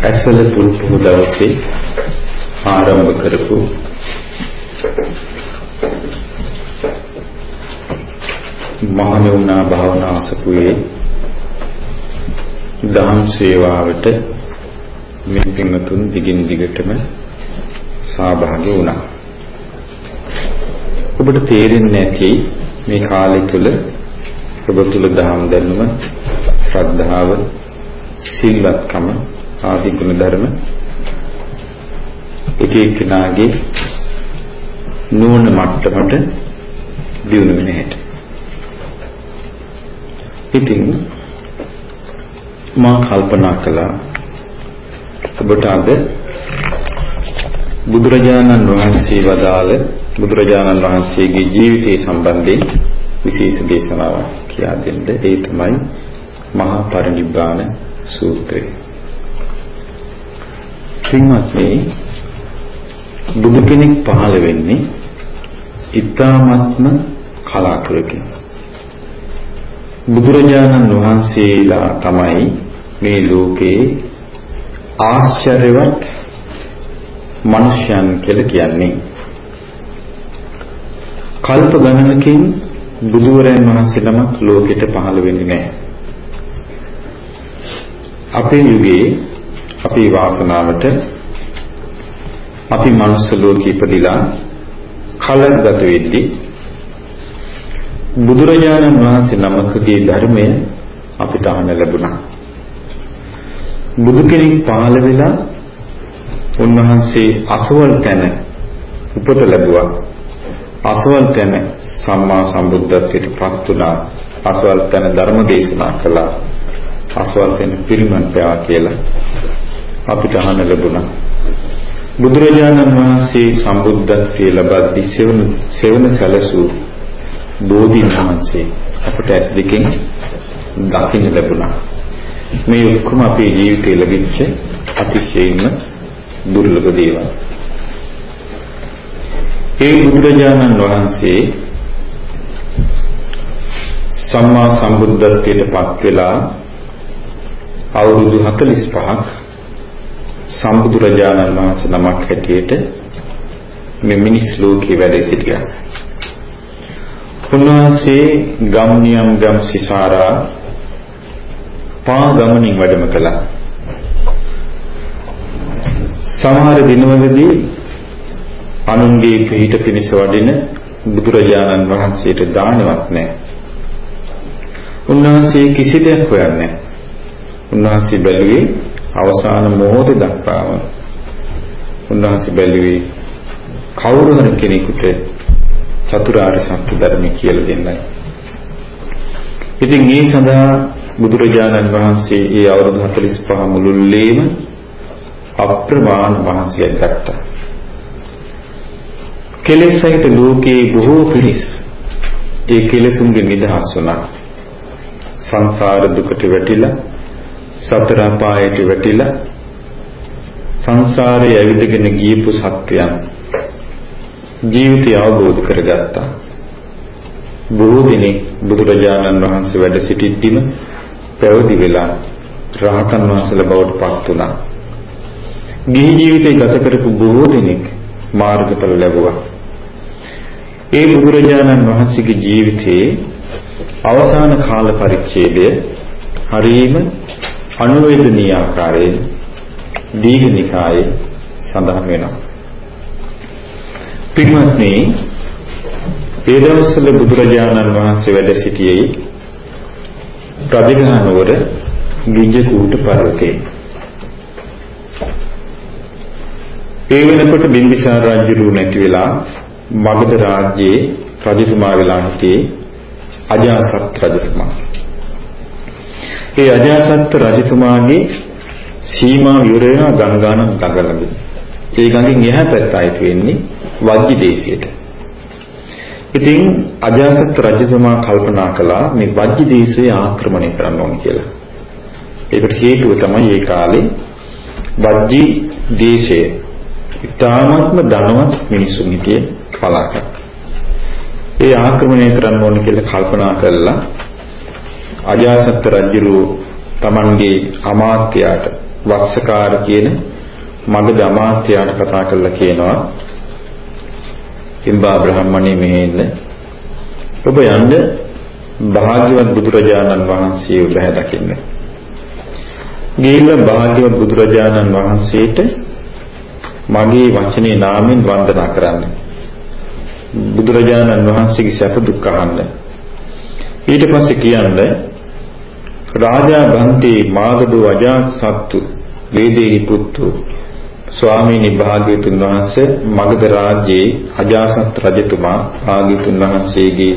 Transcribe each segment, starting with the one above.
ඇසල පුරුපු දවසේ ආරම්භ කරපු මහණුණා භාවනා අසපුවේ දහම් සේවාවට මේ පින්වතුන් දිගින් දිගටම සහභාගී වුණා. ඔබට තේරෙන්නේ නැති මේ කාලය තුල ඔබ තුල දහම් දැනුම, ශ්‍රද්ධාව, සිල්වත්කම ආදී ගුණ ධර්ම එක එක්කෙනාගේ නුවණ මට්ටමට දියුණු වෙන හැටි. ඉතින් මා කල්පනා කළා ඔබට අද බුදුරජාණන් වහන්සේ වදාළ බුදුරජාණන් වහන්සේගේ ජීවිතය සම්බන්ධයෙන් විශේෂ දේශනාවක් කියා දෙන්න. ඒ තමයි මහා පරිනිබ්බාන සූත්‍රය. පින්වත්නි බුදු කෙනෙක් පහළ වෙන්නේ ඊ타ත්ම කලාතුරකින්. බුදුරජාණන් වහන්සේලා තමයි මේ ලෝකේ ආශ්චර්යවත් මිනිසයන් කියලා කියන්නේ. කල්ප ගණනකින් බුදුවරයන් වහන්සේ නමක් ලෝකෙට පහළ වෙන්නේ නැහැ. අපේ යුගයේ අපේ වාසනාවට අපි මනුස්ස ලෝකෙ ඉපදිලා කලක් ගත වෙද්දී බුදුරජාණන් වහන්සේ නමකගේ ධර්මය අපිට අහන්න ලැබුණා. බුදු කෙනෙක් පහළ වෙලා උන්වහන්සේ අසවල් තැන උපත ලැබුවා. අසවල් තැන සම්මා සම්බුද්ධත්වයට පත් වුණා. අසවල් තැන ධර්ම දේශනා කළා. අසවල් තැන පිරිනමන පෑවා කියලා අපිට අහන්න ලැබුණා. බුදුරජාණන් වහන්සේ සම්බුද්ධත්වයේ ලබද්දී සෙවන සෙවන සැලසූ බෝධීන් වහන්සේ අපට ඇස් දෙකෙන් දකින්න ලැබුණා. මේ ඔක්කොම අපේ ජීවිතේ ලැබිච්ච අතිශයින්ම දුර්ලභ දේවල්. ඒ බුදුරජාණන් වහන්සේ සම්මා සම්බුද්ධත්වයට පත් වෙලා අවුරුදු 45ක් සම්බුදුරජාණන් වහන්සේ නමක් හැටියට මේ මිනිස් ලෝකේ වැඩ සිටියා. උන්වහන්සේ ගම් නියම් ගම් සිසාරා පා ගමනින් වැඩම කළා. සමහර දිනවලදී අනුන්ගේ පිහිට පිණිස වඩින බුදුරජාණන් වහන්සේට දානවත් නැහැ. උන්වහන්සේ කිසි දෙයක් හොයන්නේ නැහැ. උන්වහන්සේ බැලුවේ අවසාන මොහොත දක්වාම උන්වහන්සේ බැලුවේ කවුරු හරි කෙනෙකුට චතුරාර්ය සත්‍ය ධර්මය කියලා දෙන්නයි. ඉතින් මේ සඳහා බුදුරජාණන් වහන්සේ ඒ අවුරුදු 45 මුළුල්ලේම අප්‍රමාණ මහන්සියක් ගත්තා. කෙලෙස් සහිත ලෝකේ බොහෝ පිරිස් ඒ කෙලෙසුන්ගේ නිදහස් වුණා. සංසාර දුකට වැටිලා සතර අපායට වැටිලා සංසාරේ ඇවිදගෙන ගියපු සත්‍යයන් ජීවිතය අවබෝධ කරගත්තා. බොහෝ දිනෙක බුදුරජාණන් වහන්සේ වැඩ සිටිද්දිම පැවිදි වෙලා රහතන් වහන්සේලා බවට පත් වුණා. ගිහි ජීවිතය ගත කරපු බොහෝ දිනෙක මාර්ගඵල ලැබුවා. ඒ බුදුරජාණන් වහන්සේගේ ජීවිතයේ අවසාන කාල පරිච්ඡේදය හරීම අනුවේදනීය ආකාරයෙන් දීඝනිකායේ සඳහන් වෙනවා. පින්වත්නි, ඒ දවස්වල බුදුරජාණන් වහන්සේ වැඩ සිටියේ රජගහ නුවර ගිජ්ජකූට පර්වතයේ. ඒ වෙනකොට බිම්බිසාර රජු නැති වෙලා මගධ රාජ්‍යයේ රජතුමා වෙලා සිටියේ අජාසත් රජතුමා. ඒ අජාසත් රජතුමාගේ සීමා විවර වෙන ගංගානක් දඟලඟ. ඒ ගඟෙන් එහා පැත්ත ආයිත් වෙන්නේ වජ්ජි දේශයට. ඉතින් අජාසත් රජතුමා කල්පනා කළා මේ වජ්ජි දේශය ආක්‍රමණය කරන්න ඕන කියලා. ඒකට හේතුව තමයි ඒ කාලේ වජ්ජි දේශය ඉතාමත්ම ධනවත් මිනිසුන් හිටියේ පළාතක්. ඒ ආක්‍රමණය කරන්න ඕන කියලා කල්පනා කළා අජාසත් රජුරු තමන්ගේ අමාත්‍යයාට වස්සකාර කියන මගධ අමාත්‍යයාට කතා කරලා කියනවා ඉම්බා බ්‍රහ්මණී මෙහෙ ඉන්න ඔබ යන්න භාග්‍යවත් බුදුරජාණන් වහන්සේ බහැ දකින්න. ගිහිල්ලා භාග්‍යවත් බුදුරජාණන් වහන්සේට මගේ වචනේ නාමෙන් වන්දනා කරන්න. බුදුරජාණන් වහන්සේගේ සැප දුක් අහන්න. ඊට පස්සේ කියන්නේ රාජා බන්තේ මාගදෝ අජාත් සත්තු වේදේහි පුත්තු ස්වාමීනි භාග්‍යවතුන් වහන්සේ මගධ රාජ්‍යයේ අජාසත් රජතුමා භාග්‍යවතුන් වහන්සේගේ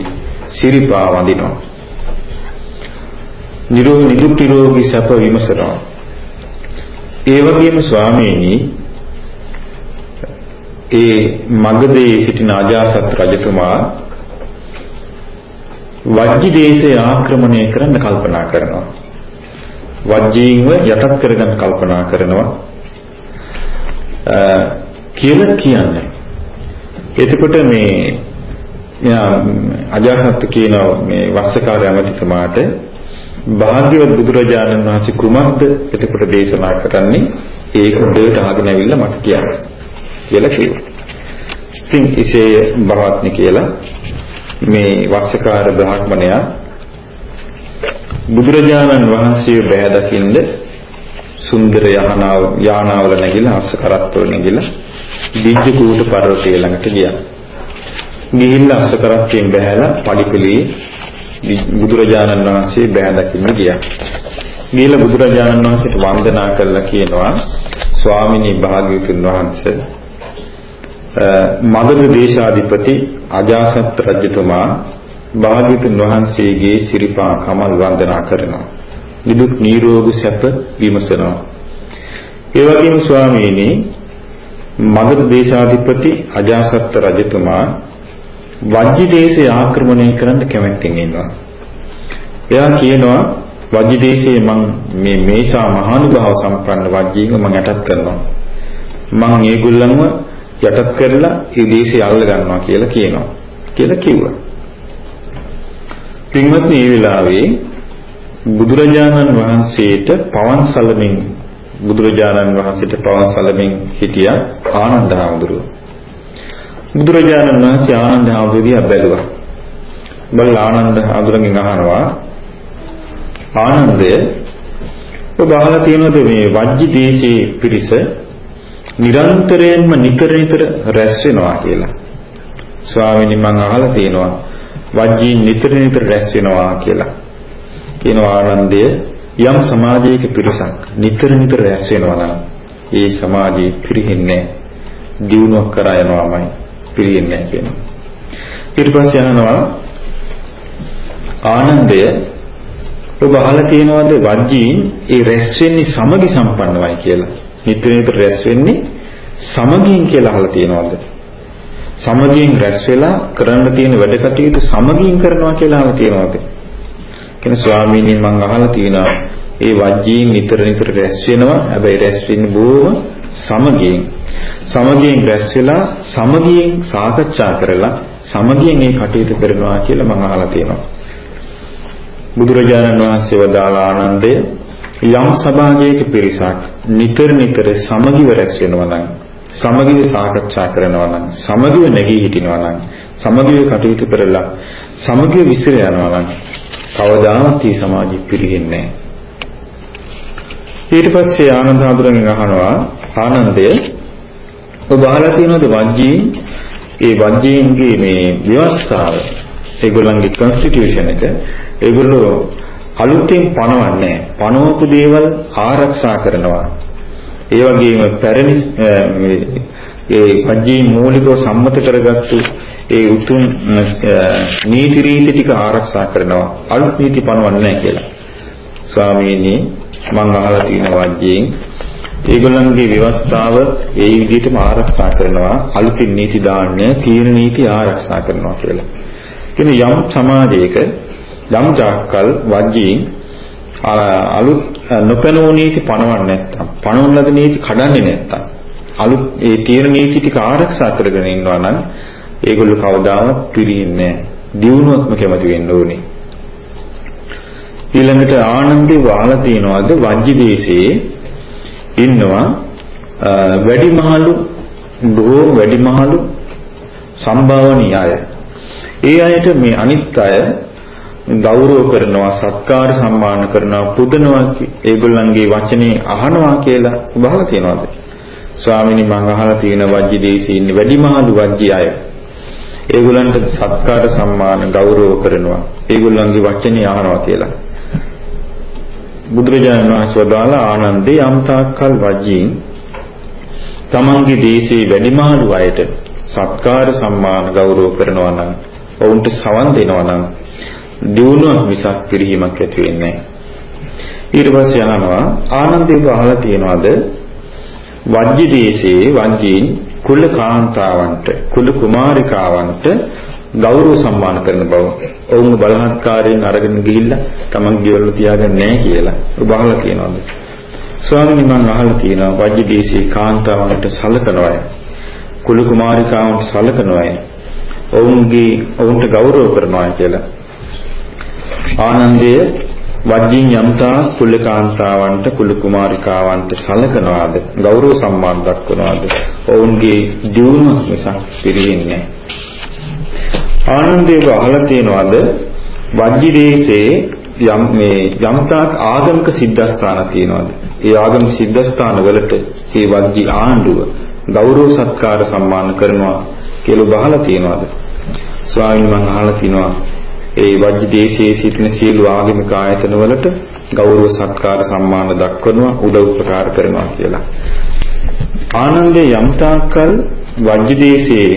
සිරිපා වඳිනවා. නිරෝගී නිදුක් නිරෝගී සැප විමසනවා. ඒ වගේම ස්වාමීනි ඒ මගධයේ සිටින අජාසත් රජතුමා වජ්ජි දේශය ආක්‍රමණය කරන්න කල්පනා කරනවා. වජ්ජීන්ව යටත් කරගන්න කල්පනා කරනවා. කියලා කියන්නේ. එතකොට මේ අජාසත් කියන මේ වස්සකාර ඇමතිතුමාට භාග්‍යවත් බුදුරජාණන් වහන්සේ කුමක්ද එතකොට දේශනා කරන්නේ ඒක හොඳට අහගෙන ඇවිල්ලා මට කියන්න කියලා කිව්වා. ඉතින් ඉසේ භවත්නි කියලා මේ වස්සකාර බ්‍රාහ්මණයා බුදුරජාණන් වහන්සේ බෑ දකින්ද සුන්දර යහනාව යානාවල නැගිලා අස්ස කරත්තවල නැගිලා දිජ්ජ කූට පර්වතය ළඟට ගියා. ගිහිල්ලා අස්ස කරත්තයෙන් බැහැලා පඩිපෙළේ බුදුරජාණන් වහන්සේ බෑ දකින්න ගියා. ගිහිල්ලා බුදුරජාණන් වහන්සේට වන්දනා කළා කියනවා ස්වාමිනී භාග්‍යවතුන් වහන්සේ මගධ දේශාධිපති අජාසත් රජතුමා භාග්‍යවතුන් වහන්සේගේ සිරිපා කමල් වන්දනා කරනවා. නිදුක් නිරෝගී සැප විමසනවා. ඒ වගේම ස්වාමීනි මගධ දේශාධිපති අජාසත් රජතුමා වජ්ජි දේශය ආක්‍රමණය කරන්න කැමැත්තෙන් ඉන්නවා. එයා කියනවා වජ්ජි දේශයේ මං මේ මේසා මහානුභාව සම්පන්න වජ්ජීන්ව මං යටත් කරනවා. මං ඒගොල්ලන්ව යටත් කරලා ඒ දේශය අල්ල ගන්නවා කියලා කියනවා. කියලා කිව්වා. පින්වත්නි මේ වෙලාවේ බුදුරජාණන් වහන්සේට පවන් සලමින් බුදුරජාණන් වහන්සේට පවන් සලමින් හිටියා ආනන්ද හාමුදුරුවෝ. බුදුරජාණන් වහන්සේ ආනන්ද හාමුදුරුවෝ බැලුවා. බලලා ආනන්ද හාමුදුරන්ගෙන් අහනවා ආනන්දය ඔබ අහලා තියෙනවද මේ වජ්ජි දේශයේ පිරිස නිරන්තරයෙන්ම නිතර නිතර රැස් වෙනවා කියලා. ස්වාමීනි මම අහලා තියෙනවා වජ්ජීන් නිතර නිතර රැස් වෙනවා කියලා. කියන ආනන්දය යම් සමාජයක පිරිසක් නිතර නිතර රැස් වෙනවා නම් ඒ සමාජය පිරෙන්නේ දියුණුවක් කරා යනවාමයි පිරෙන්නේ කියනවා. ඊට පස්සේ අහනවා ආනන්දය ඔබ අහලා තියෙනවද වජ්ජීන් ඒ රැස් වෙන්නේ සමගි සම්පන්නවයි කියලා. නිතර නිතර රැස් වෙන්නේ? සමගියෙන් කියලා අහලා තියෙනවද? සමගියෙන් රැස් වෙලා කරන්න තියෙන වැඩ කටයුතු සමගියෙන් කරනවා කියලා අහලා තියෙනවද? කියන ස්වාමීනි මම අහලා තියෙනවා. ඒ වජ්ජීන් නිතර නිතර රැස් වෙනවා. හැබැයි රැස් වෙන්නේ බොහොම සමගියෙන්. සමගියෙන් රැස් වෙලා සමගියෙන් සාකච්ඡා කරලා සමගියෙන් ඒ කටයුතු කරනවා කියලා මම අහලා තියෙනවා. බුදුරජාණන් වහන්සේ වදාළ ආනන්දය යම් සභාවයක පිරිසක් නිතර නිතර සමගිව රැස් වෙනවා නම් සමගිව සාකච්ඡා කරනවා නම් සමගිව නැගී හිටිනවා නම් සමගිව කටයුතු කරලා සමගිව විසිර යනවා නම් කවදාවත් මේ සමාජෙ පිරෙන්නේ ඊට පස්සේ ආනන්ද හඳුරගෙන අහනවා ආනන්දය ඔබ අහලා තියෙනවද වජ්ජීන්? ඒ වජ්ජීන්ගේ මේ ව්‍යවස්ථාව ඒගොල්ලන්ගේ constitution එක ඒගොල්ලෝ අලුතෙන් පනවන්නේ පනවපු දේවල් ආරක්ෂා කරනවා ඒ වගේම පැරණි ඒ වජ්ජීන් මූලිකව සම්මත කරගත්තු ඒ උතුම් නීති රීති ටික ආරක්ෂා කරනවා අලුත් නීති පනවන්නේ නැහැ කියලා. ස්වාමීනි මම අහලා තියෙන වජ්ජයෙන් ඒගොල්ලන්ගේ ව්‍යවස්ථාව ඒ විදිහටම ආරක්ෂා කරනවා අලුතින් නීති දාන්න තියෙන නීති ආරක්ෂා කරනවා කියලා. කියන්නේ යම් සමාජයක යම් ජාකල් වජ්ජයෙන් අලුත් නොපැනෝ නීති පනවන්නේ නැත්තම් පනවන ලද නීති කඩන්නේ නැත්තම් අලුත් ඒ තියෙන නීති ටික ආරක්ෂා කරගෙන ඉන්නවා නම් ඒගොල්ලෝ කවදාවත් පිරෙන්නේ නැහැ. දියුණුවක්ම කැමති වෙන්න ඕනේ. ඊළඟට ආනන්දේ වහලා තියනවාද වජ්ජි දේශයේ ඉන්නවා වැඩිමහලු බොහෝ වැඩිමහලු සම්භාවනීය අය. ඒ අයට මේ අනිත් අය ගෞරව කරනවා සත්කාර සම්මාන කරනවා පුදනවා ඒගොල්ලන්ගේ වචනේ අහනවා කියලා බහලා තියනවාද? ස්වාමීනි මම අහලා තියෙන වජ්ජි දේශී ඉන්නේ වැඩිමහලු වජ්ජි අය. ඒගොල්ලන්ට සත්කාර සම්මාන ගෞරව කරනවා. ඒගොල්ලන්ගේ වචනේ අහනවා කියලා. බුදුරජාණන් වහන්සේ වදාලා ආනන්දේ යම් තාක්කල් වජ්ජීන් තමන්ගේ දේශේ වැඩිමහලු අයට සත්කාර සම්මාන ගෞරව කරනවා නම් ඔවුන්ට සවන් දෙනවා නම් දියුණුවක් මිසක් පිරිහීමක් ඇති වෙන්නේ නැහැ. ඊට පස්සේ අහනවා ආනන්දේව අහලා තියනවාද වජ්ජි දේශේ වංජීන් කුල කාන්තාවන්ට කුල කුමාරිකාවන්ට ගෞරව සම්මාන කරන බව. ඔවුන් බලහත්කාරයෙන් අරගෙන ගිහිල්ලා තමන් ගෙවල් තියාගන්නේ නැහැ කියලා. ඔබ අහලා තියනවාද? ස්වාමීනි මම අහලා තියෙනවා වජ්ජි දේශේ කාන්තාවන්ට සලකනවායි. කුල කුමාරිකාවන්ට සලකනවායි. ඔවුන්ගේ ඔවුන්ට ගෞරව කරනවා කියලා. ආනන්දය වජ්ජින් යම්තා කුලකාන්තාවන්ට කුල කුමාරිකාවන්ට සලකනවාද? ගෞරව සම්මාන දක්වනවාද? ඔවුන්ගේ දියුණුව නිසා පිරියෙන්නේ ආනන්දේව අහලා තියෙනවාද? වජ්ජි දේශේ යම් මේ යම්තාක් ආගමික සිද්ධාස්ථාන තියෙනවාද? ඒ ආගමික සිද්ධාස්ථාන වලට මේ වජ්ජි ආණ්ඩුව ගෞරව සත්කාර සම්මාන කරනවා කියලා බහලා තියෙනවාද? ස්වාමීන් වහන්සේ අහලා තිනවා ඒ වජ්ජ දේශයේ සිටින සියලු ආගමික ආයතන වලට ගෞරව සත්කාර සම්මාන දක්වනවා උදව් උපකාර කරනවා කියලා. ආනන්දේ යම්තාකල් වජ්ජ දේශයේ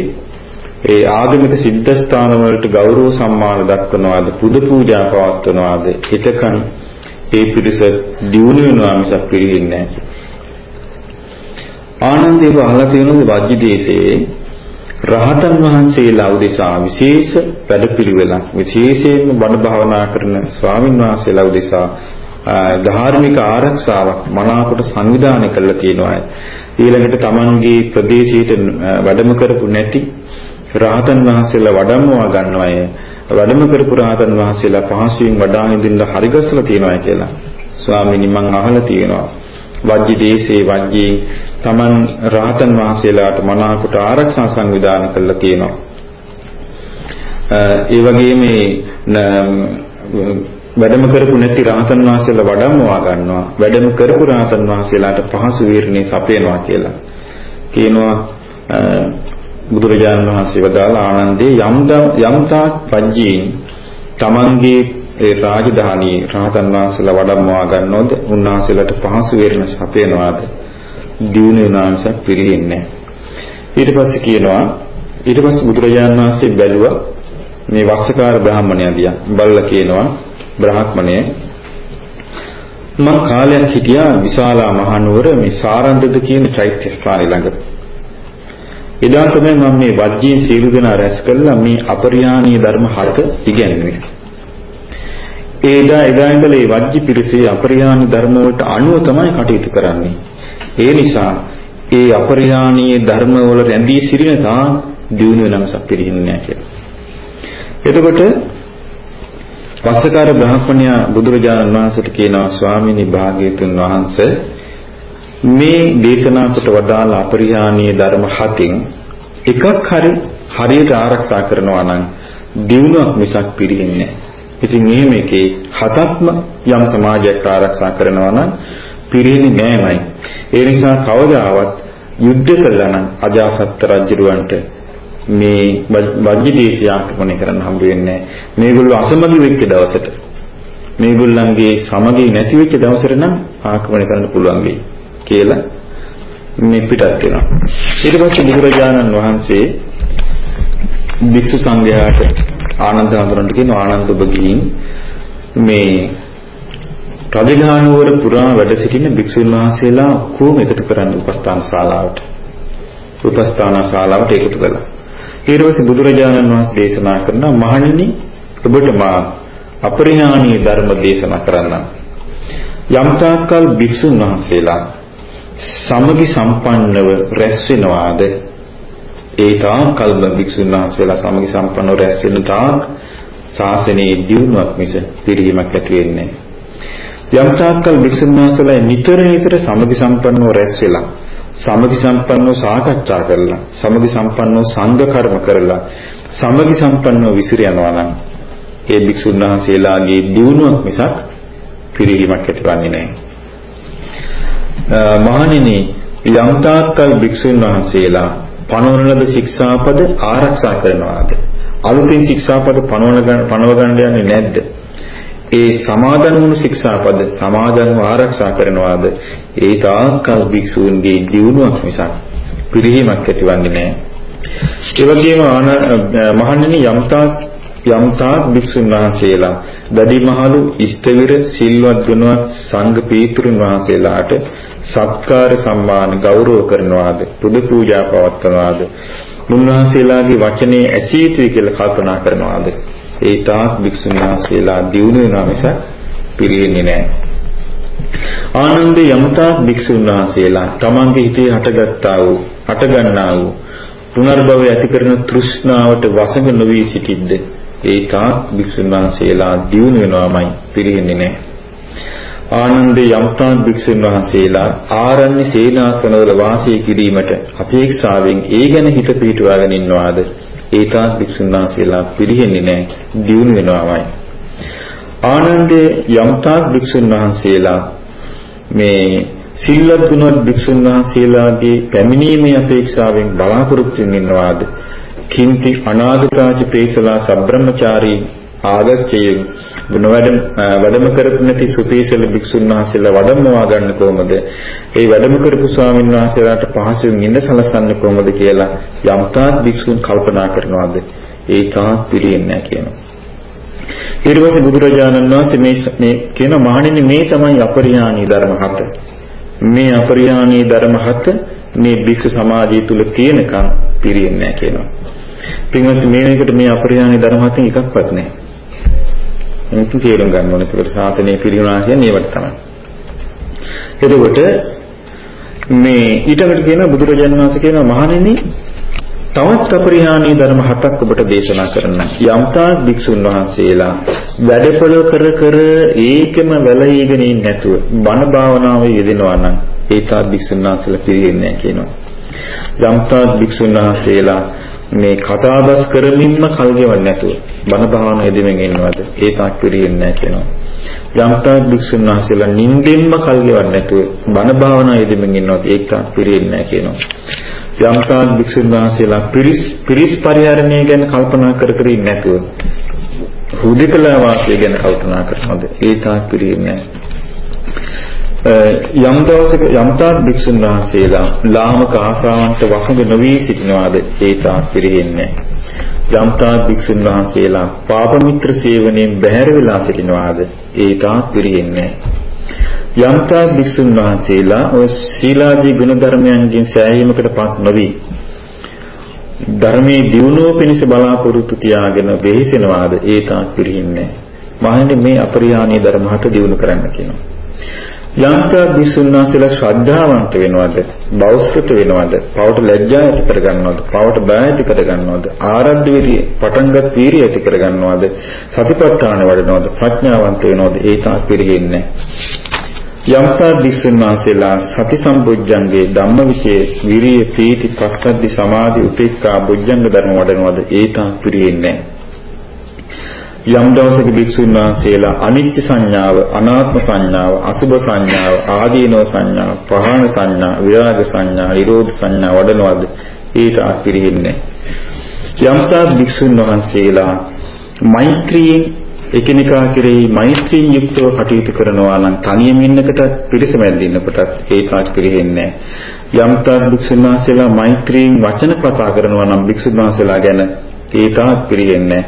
ඒ ආගමික සිද්ධාස්ථාන වලට ගෞරව සම්මාන දක්වනවාද පුද පූජා පවත්වනවාද හිතකන් ඒ පිරිස දියුණු වෙනවා මිසක් පිළිහින්නේ නැහැ. ආනන්දේව අහලා තියෙනවා වජ්ජ දේශයේ රහතන් වහන්සේලා උදෙසා විශේෂ වැඩපිළිවෙලක් විශේෂයෙන්ම බණ භාවනා කරන ස්වාමින් වහන්සේලා උදෙසා ධාර්මික ආරක්ෂාවක් මනාකොට සංවිධානය කරලා තියෙනවා. ඊළඟට Tamanගේ ප්‍රදේශයට වැඩම කරපු නැති රහතන් වහන්සේලා වඩම්මවා ගන්නවය. වැඩම කරපු රහතන් වහන්සේලා පහසුවෙන් වඩා හිඳින්න හරිගස්සලා තියෙනවා කියලා. ස්වාමීනි මම අහලා තියෙනවා. වජ්ජි දේශේ වජ්ජී Taman රහතන් වහන්සේලාට මනාකොට ආරක්ෂා සංවිධානය කළා තියෙනවා. ඒ වගේම වැඩම කරපු නැති රහතන් වහන්සේලා වඩම්මවා ගන්නවා. වැඩම කරපු රහතන් වහන්සේලාට පහසු වීරණේ සපයනවා කියලා. කියනවා බුදුරජාණන් වහන්සේ වදාළ ආනන්දේ යම් යම්තා පඤ්ජීන් තමන්ගේ ඒ රාජධානී රහතන් වහන්සේලා වඩම්මවා ගන්නවද උන්වහන්සේලාට පහසු වේරණ සපයනවාද? දියුණු වෙනාංශක් පිළිෙන්නේ ඊට පස්සේ කියනවා ඊට පස්සේ බුදුරජාණන් වහන්සේ බැලුවා මේ වස්සකාර බ්‍රාහමණයා දිහා. බලලා කියනවා බ්‍රාහ්මණය මම කාලයක් හිටියා විශාලා මහනුවර මේ සාරන්දද කියන චෛත්‍ය ස්ථානය ළඟ. එදා තමයි මම මේ වජ්ජීන් සීල දෙනා රැස් කළා මේ අපරිහානීය ධර්ම හත ඉගෙනුවේ. ඒදා එදා ඉඳලා මේ වජ්ජි පිරිසේ අපරිහානීය ධර්ම වලට අනුව තමයි කටයුතු කරන්නේ. ඒ නිසා ඒ අපරිහානීය ධර්ම වල රැඳී සිටින තා දිනු වෙනමසක් පිළිහින්නේ නැහැ කියලා. එතකොට වස්සකාර බ්‍රාහ්මණයා බුදුරජාණන් වහන්සේට කියනවා ස්වාමීනි භාග්‍යතුන් වහන්සේ මේ දේශනා කොට වදාළ අපරිහානීය ධර්ම හතින් එකක් හරි හරියට ආරක්ෂා කරනවා නම් දිනුවක් මිසක් පිළිහින්නේ නැහැ. ඉතින් මෙහෙම එකේ හතක්ම යම් සමාජයක් ආරක්ෂා කරනවා නම් පිරෙන්නේ නෑමයි. ඒ නිසා කවදාවත් යුද්ධ කළා නම් අජාසත් රජුරවන්ට මේ වජ්ජදේශය ආක්‍රමණය කරන්න හම්බ වෙන්නේ මේගොල්ලෝ අසමගි වෙච්ච දවසට මේගොල්ලන්ගේ සමගි නැති වෙච්ච දවසට නම් ආක්‍රමණය කරන්න පුළුවන් වෙයි කියලා මේ පිටත් වෙනවා. ඊට පස්සේ බුදුරජාණන් වහන්සේ භික්ෂු සංඝයාට ආනන්ද හඳුනන්න කියන ආනන්ද ඔබ ගිහින් මේ රජධානුවර පුරා වැඩ සිටින භික්ෂුන් වහන්සේලා කොහොම එකතු කරන්නේ උපස්ථාන ශාලාවට? උපස්ථාන ශාලාවට එකතු කළා. ඊට පස්සේ බුදුරජාණන් වහන්සේ දේශනා කරනවා මහණෙනි ඔබට මා අපරිහානීය ධර්ම දේශනා කරන්න යම් තාක්කල් භික්ෂුන් වහන්සේලා සමගි සම්පන්නව රැස් වෙනවාද? ඒ තාක් කල්ම භික්ෂුන් වහන්සේලා සමගි සම්පන්නව රැස් වෙන තාක් ශාසනයේ දියුණුවක් මිස පිරිහීමක් ඇති වෙන්නේ යම් තාක්කල් භික්ෂුන් වහන්සේලා නිතර නිතර සමගි සම්පන්නව රැස් වෙලා සමගි සම්පන්නව සාකච්ඡා කරලා සමගි සම්පන්නව සංඝ කර්ම කරලා සමගි සම්පන්නව විසිර යනවා නම් ඒ භික්ෂුන් වහන්සේලාගේ දියුණුවක් මිසක් පිරිහීමක් ඇතිවන්නේ නැහැ. මහණෙනි යම් තාක්කල් භික්ෂුන් වහන්සේලා පනවන ලද ශික්ෂාපද ආරක්ෂා කරනවාද? අලුතින් ශික්ෂාපද පනවන පනව ගන්න යන්නේ නැද්ද? ඒ සමාදන් වුණු ශික්ෂාපද සමාදන්ව ආරක්ෂා කරනවාද? ඒ තාක්කල් භික්ෂූන්ගේ දියුණුවක් මිසක් පිරිහීමක් ඇතිවන්නේ නැහැ. ඒ වගේම මහණෙනි යම්තා යම්තා භික්ෂුන් වහන්සේලා දඩිමහලු ඉස්තවිර සිල්වත් ගුණවත් සංඝ පීතුරුන් වහන්සේලාට සත්කාර සම්මාන ගෞරව කරනවාද? පුද පූජා පවත්වනවාද? මුන්වහන්සේලාගේ වචනේ ඇසිය යුතුයි කියලා කල්පනා කරනවාද? ඒ තාක් භික්ෂුන් වහන්සේලා දියුණු වෙනවා මිසක් පිරියෙන්නේ නැහැ. ආනන්ද යමතාක් භික්ෂුන් වහන්සේලා තමන්ගේ හිතේ හටගත්තා වූ හටගන්නා වූ පුනර්භවය ඇති කරන තෘෂ්ණාවට වසඟ නොවි සිටිද්ද? ඒ තාක් භික්ෂුන් වහන්සේලා දියුණු වෙනවාමයි පිරිහෙන්නේ නැහැ. ආනන්ද යම්තාක් භික්ෂුන් වහන්සේලා ආරණ්‍ය සේනාසනවල වාසය කිරීමට අපේක්ෂාවෙන් ඒ ගැන හිත පිටුවාගෙන ඉන්නවාද? ඒ තාක් භික්ෂුන් වහන්සේලා පිරිහෙන්නේ නැහැ. දියුණු වෙනවාමයි. ආනන්දේ යම්තාක් භික්ෂුන් වහන්සේලා මේ සිල්වත් ගුණවත් භික්ෂුන් වහන්සේලාගේ පැමිණීමේ අපේක්ෂාවෙන් බලාපොරොත්තු වෙන්නවාද? කිංති අනාගතාච පේසලා සබ්‍රහ්මචාරී ආගච්ඡයෙන් ගුණ වැඩම වැඩම කරපු නැති සුපීසල භික්ෂුන් වහන්සේලා වඩම්මවා ගන්න කොහොමද? ඒ වැඩම කරපු ස්වාමීන් වහන්සේලාට පහසුවෙන් ඉඳ සලසන්නේ කොහොමද කියලා යම්තාත් භික්ෂුන් කල්පනා කරනවාද? ඒ තාත් පිළිෙන්නේ කියනවා. ඊට පස්සේ බුදුරජාණන් වහන්සේ මේ මේ කියන මහණෙනි මේ තමයි අපරිහානීය ධර්ම හත. මේ අපරිහානීය ධර්ම හත මේ භික්ෂු සමාජය තුල තියෙනකම් පිළිෙන්නේ නැහැ කියනවා. පින්වත් මේ වෙනකොට මේ අපරිහානීය ධර්ම හතෙන් එකක්වත් නැහැ. මේක තේරුම් ගන්න ඕනේ. ඒකට ශාසනය පිළිගුණා කියන්නේ ඒවට තමයි. එතකොට මේ ඊටකට කියන බුදුරජාණන් වහන්සේ කියන මහණෙනි තවත් අපරිහානීය ධර්ම හතක් ඔබට දේශනා කරන්න. යම්තා භික්ෂුන් වහන්සේලා වැඩපොළ කර කර ඒකම වැළීගෙන ඉන්නේ නැතුව බණ භාවනාවේ යෙදෙනවා නම් ඒ තාත් භික්ෂුන් වහන්සේලා පිළිගන්නේ නැහැ කියනවා. යම්තා භික්ෂුන් වහන්සේලා මේ කතාබස් කරමින්ම කල් ගෙවන්නේ නැතුව බණ භාවනා යෙදෙමින් ඉන්නවද ඒ තාක් පිළිගන්නේ නැහැ කියනවා. යම්තා භික්ෂුන් වහන්සේලා නිින්දෙන්ම කල් ගෙවන්නේ නැතුව බණ භාවනා යෙදෙමින් ඉන්නවද ඒක තාක් පිළිගන්නේ නැහැ කියනවා. යම්තා භික්ෂුන් වහන්සේලා පිරිස් පිරිස් පරිහරණය ගැන කල්පනා කර කර ඉන්නේ නැතුව හුදෙකලා වාසය ගැන කල්පනා කරනවද ඒ තාක් පිළිගන්නේ යම් දවසක යම්තාක් භික්ෂුන් වහන්සේලා ලාමක ආසාවන්ට වසඟ නොවි සිටිනවාද ඒ තාක් පිළිගන්නේ යම්තාක් භික්ෂුන් වහන්සේලා පාප මිත්‍ර සේවනයෙන් බැහැර වෙලා සිටිනවාද ඒ තාක් පිළිගන්නේ යම්තාක් භික්ෂුන් වහන්සේලා ඔය සීලාදී ගුණ ධර්මයන්ගෙන් සෑහීමකටපත් නොවි ධර්මයේ දියුණුව පිණිස බලාපොරොත්තු තියාගෙන වෙහෙසෙනවාද ඒ තාක් පිළිහින්නේ මහණෙනි මේ අපරිහානීය ධර්ම හත දියුණු කරන්න කියනවා. යම්තා විසුණුනාසලා ශ්‍රද්ධාවන්ත වෙනවද? බෞස්කృత වෙනවද? පවට ලැජ්ජා ඇති කරගන්නවද? පවට බය ඇති කරගන්නවද? ආරද්ධ විරිය පටන්ගත් වීරිය ඇති කරගන්නවද? සතිපට්ඨාන වඩනවද? ප්‍රඥාවන්ත වෙනවද? ඒ තාක් පිළිගන්නේ යම්තා විසුණුනාසලා සති සම්බුද්ධංගේ ධම්මවිචේ විරිය ප්‍රීති පස්සද්ධි සමාධි උපේක්ඛා බුද්ධංග ධර්ම වඩනවද? ඒ තාක් පිළිගන්නේ යම් දවසක භික්ෂුන් වහන්සේලා අනිත්‍ය සංඥාව, අනාත්ම සංඥාව, අසුභ සංඥාව, ආදීනෝ සංඥාව, පහන සංඥා, විරාග සංඥා, නිරෝධ සංඥා වඩනවාද? ඊට අත්පිරිහින්නේ. යම්තා භික්ෂුන් වහන්සේලා මෛත්‍රියෙන් එකිනෙකා කෙරෙහි මෛත්‍රියෙන් යුක්තව කටයුතු කරනවා නම් තනියම ඉන්නකට පිරිස මැද ඉන්නකොටත් ඒකත් පිළිහෙන්නේ යම්තා භික්ෂුන් වහන්සේලා මෛත්‍රියෙන් වචන කතා කරනවා නම් භික්ෂුන් වහන්සේලා ගැන ඒකත් පිළිහෙන්නේ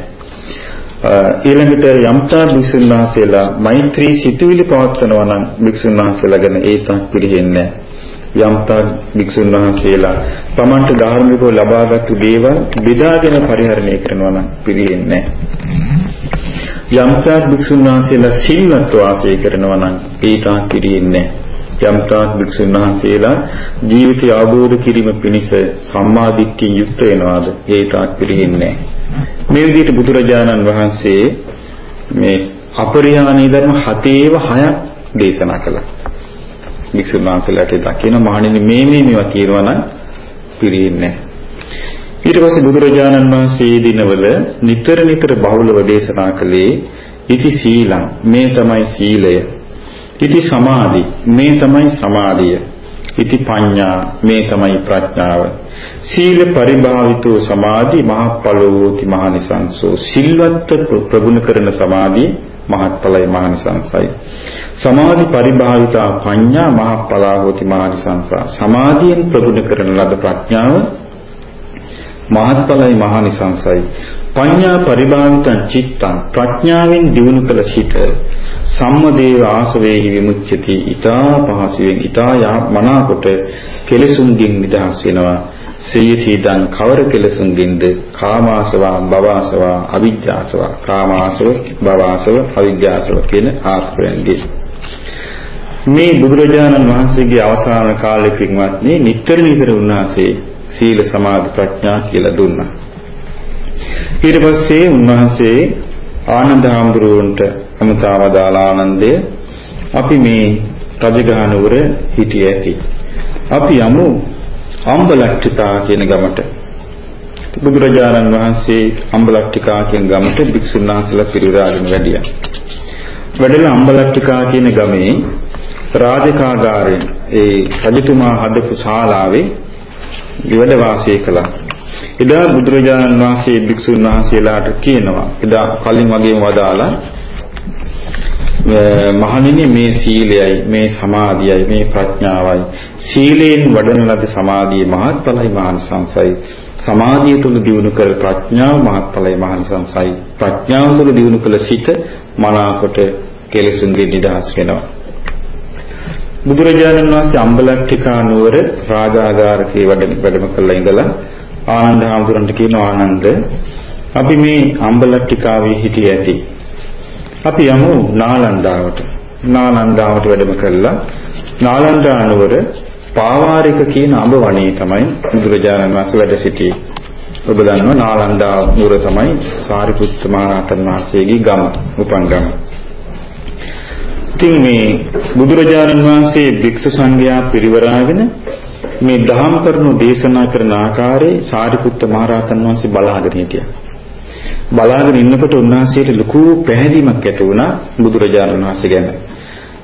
ඊළඟට යම්තා භික්ෂුන් වහන්සේලා මෛත්‍රී සිතුවිලි පවත්වනවා නම් භික්ෂුන් වහන්සේලා ගැන ඒතක් පිළිහෙන්නේ යම්තා භික්ෂුන් වහන්සේලා තමන්ට ධාර්මිකව ලබාගත් දේවල් බෙදාගෙන පරිහරණය කරනවා නම් පිළිහෙන්නේ යම්තා භික්ෂුන් වහන්සේලා සිල්වත් වාසය කරනවා නම් ඒතක් පිළිහෙන්නේ යම්තාක් භික්ෂුන් වහන්සේලා ජීවිතය අවබෝධ කිරීම පිණිස සම්මාදිට්ඨියෙන් යුක්ත වෙනවාද ඒතක් පිළිහෙන්නේ මේ විදිහට බුදුරජාණන් වහන්සේ මේ අපරිහානීය ධර්ම හතේව හයක් දේශනා කළා. භික්ෂුන් වහන්සේලාට දකින මහණෙනි මේ මේ මේවා කියනවා නම් පිළිෙන්නේ ඊට පස්සේ බුදුරජාණන් වහන්සේ දිනවල නිතර නිතර බහුලව දේශනා කළේ ඉති සීලං මේ තමයි සීලය. ඉති සමාධි මේ තමයි සමාධිය. ඉති පඤ්ඤා මේ තමයි ප්‍රඥාව. සීල පරිභාවිතෝ සමාධි මහප්පලෝති මහනිසංසෝ සිල්වත් ප්‍රගුණ කරන සමාධිය මහත්ඵලයි මහනිසංසයි. සමාධි පරිභාවිතා පඤ්ඤා මහප්පලා හෝති මහනිසංසා. සමාධියෙන් ප්‍රගුණ කරන ලද ප්‍රඥාව මහත්ඵලයි මහනිසංසයි. පඤ්ඤා පරිභාවිතං චිත්තං. ප්‍රඥාවෙන් දිනු කළ සිට සම්මදේව ආසවේහි විමුච්ඡති. ඊතා පහසුවෙන් ඊතා මනාකොට කෙලසුන්ගෙන් නිදහස් වෙනවා. සේයතිදං කවර කෙලසුන්ගෙන්ද? කාමාසවා භවආසවා අවිජ්ජාසවා. කාමාසව භවආසව අවිජ්ජාසව කියන ආශ්‍රයන්ගේ මේ බුදුරජාණන් වහන්සේගේ අවසාන කාලෙ පින්වත්නි නිතර නිතර උන්වහන්සේ සීල සමාධි ප්‍රඥා කියලා දුන්නා ඊට පස්සේ උන්වහන්සේ ආනන්ද හාමුදුරුවන්ට අමතාව දාලා ආනන්දය අපි මේ රජගහ නුවර හිටියේ ඇති. අපි යමු අම්බලට්ටිකා කියන ගමට. බුදුරජාණන් වහන්සේ අම්බලට්ටිකා කියන ගමට භික්ෂුන් වහන්සේලා පිරිවරාගෙන වැඩියා. වැඩලා අම්බලට්ටිකා කියන ගමේ රාජකාගාරයෙන් ඒ රජතුමා හදපු ශාලාවේ වැඩ වාසය කළා. එදා බුදුරජාණන් වහන්සේ භික්ෂුන් වහන්සේලාට කියනවා එදා කලින් වගේම වදාලා මහණෙනි මේ සීලයයි මේ සමාධියයි මේ ප්‍රඥාවයි සීලයෙන් වඩන ලද සමාධිය මහත්ඵලයි මහානිසංසයි. සමාධිය තුල දිනු කළ ප්‍රඥාව මහත්ඵලයි මහානිසංසයි. ප්‍රඥාව තුල දිනු කළ සිත මනාකොට කෙලෙසුන්ගෙන් නිදහස් වෙනවා. බුදුරජාණන් වහන්සේ අම්බලට්ටිකා නුවර රාජාගාරකේ වැඩ වැඩම කළා ඉඳලා ආනන්ද හාමුදුරන්ට කියනවා ආනන්ද අපි මේ අම්බලට්ටිකාවේ හිටිය ඇති. අපි යමු නාලන්දාවට. නාලන්දාවට වැඩම කළා. නාලන්දා නුවර පාවාරික කියන අඹ වනයේ තමයි බුදුරජාණන් වහන්සේ වැඩ සිටියේ. ඔබ දන්නවා නාලන්දා නුවර තමයි සාරිපුත්ත මහරහතන් වහන්සේගේ ගම, උපන් ගම. ඉතින් මේ බුදුරජාණන් වහන්සේ භික්ෂු සංඝයා පිරිවරාගෙන මේ දහම් කරුණු දේශනා කරන ආකාරයේ සාරිපුත්ත මහරහතන් වහන්සේ බලාගෙන හිටියා. බලාගෙන ඉන්නකොට උන්වහන්සේට ලොකු පැහැදීමක් ඇති වුණා බුදුරජාණන් වහන්සේ ගැන.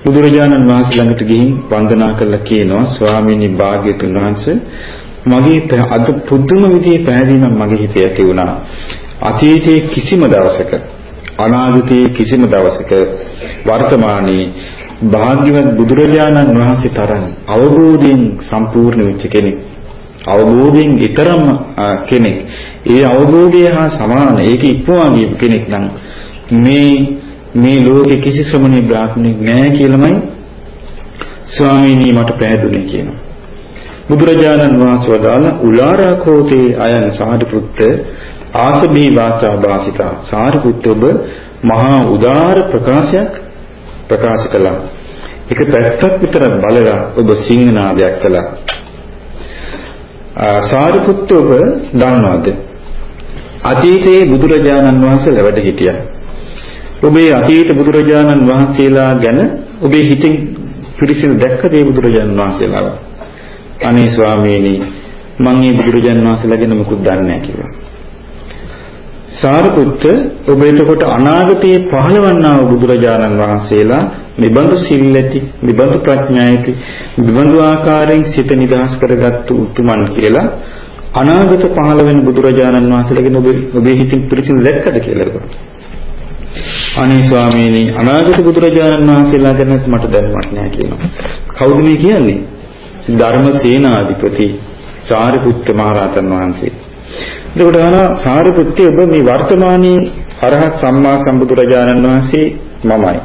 බුදුරජාණන් වහන්සේ ළඟට ගිහින් වන්දනා කරලා කියනවා ස්වාමීනි භාග්‍යතුන් වහන්සේ මගේ අද පුදුම විදිහේ පැහැදීමක් මගේ හිතේ ඇති වුණා. අතීතයේ කිසිම දවසක අනාගතයේ කිසිම දවසක වර්තමානයේ භාග්‍යවත් බුදුරජාණන් වහන්සේ තරම් අවබෝධයෙන් සම්පූර්ණ වෙච්ච කෙනෙක්. අවබෝධයෙන් ඊතරම් කෙනෙක්. ඒ අවබෝධය හා සමාන ඒක ඉක්මවා ගිය කෙනෙක් නම් මේ මේ ලෝකේ කිසි ශ්‍රමණේ බ්‍රාහ්මණෙක් නැහැ කියලාමයි ස්වාමීනි මට පැහැදුනේ කියනවා. බුදුරජාණන් වහන්සේ වදාළ උලාරාකෝතේ අයන් සාරිපුත්ත ආසභී වාචා භාසිතා සාරිපුත්ත ඔබ මහා උදාර ප්‍රකාශයක් ප්‍රකාශ කළා. එක පැත්තක් විතර බලලා ඔබ සිංහනාදයක් කළා. සාරිපුත්ත ඔබ දන්නවද? අතීතයේ බුදුරජාණන් වහන්සේ වැඩ හිටියා. ඔබේ අතීත බුදුරජාණන් වහන්සේලා ගැන ඔබේ හිතින් පිරිසිදු දැක්කද ඒ බුදුරජාණන් වහන්සේලාව? අනේ ස්වාමීනි මම මේ බුදුරජාණන් වහන්සේලා ගැන මුකුත් දන්නේ නැහැ කිව්වා. සාරිපුත්ත ඔබ එතකොට අනාගතයේ පහළවන්නා වූ බුදුරජාණන් වහන්සේලා නිබඳු සිල් ඇති, නිබඳු ප්‍රඥා ඇති, නිබඳු ආකාරයෙන් සිත නිදහස් කරගත්තු උතුමන් කියලා අනාගත පහළ වෙන බුදුරජාණන් වහන්සේලාගෙන ඔබ ඔබේ හිතින් පිරිසිදු දැක්කද කියලා ඒකට. අනේ ස්වාමීනි අනාගත බුදුරජාණන් වහන්සේලා ගැන මට දැනුමක් නැහැ කියනවා. කවුද මේ කියන්නේ? ධර්මසේනාධිපති සාරිපුත්ත මහරහතන් වහන්සේ. එතකොට අහනවා සාරිපුත්‍ය ඔබ මේ වර්තමානයේ අරහත් සම්මා සම්බුදුරජාණන් වහන්සේ මමයි.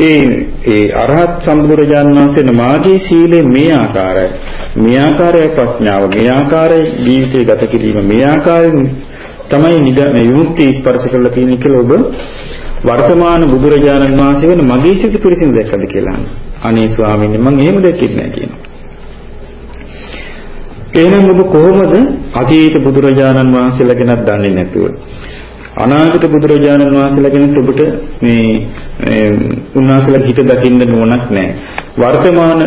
ඒ ඒ අරහත් සම්බුදුරජාණන් වහන්සේ මාගේ සීලය මේ ආකාරයි. මේ ආකාරය ප්‍රඥාව, මේ ආකාරය ජීවිතය ගත කිරීම, මේ ආකාරයෙන් තමයි විමුක්තිය ස්පර්ශ කරලා තියෙන්නේ කියලා ඔබ වර්තමාන බුදුරජාණන් වහන්සේ වෙන මගේ සිත පිරිසිදු දැක්කද කියලා. අනේ ස්වාමීනි මම එහෙම දැක්කේ නැහැ කියනවා. එහෙනම් ඔබ කොහොමද අතීත බුදුරජාණන් වහන්සේලා ගැනත් දන්නේ නැතුව අනාගත බුදුරජාණන් වහන්සේලා ගැන ඔබට මේ උන්වහන්සේලා හිත දකින්න නුවණක් නැහැ. වර්තමාන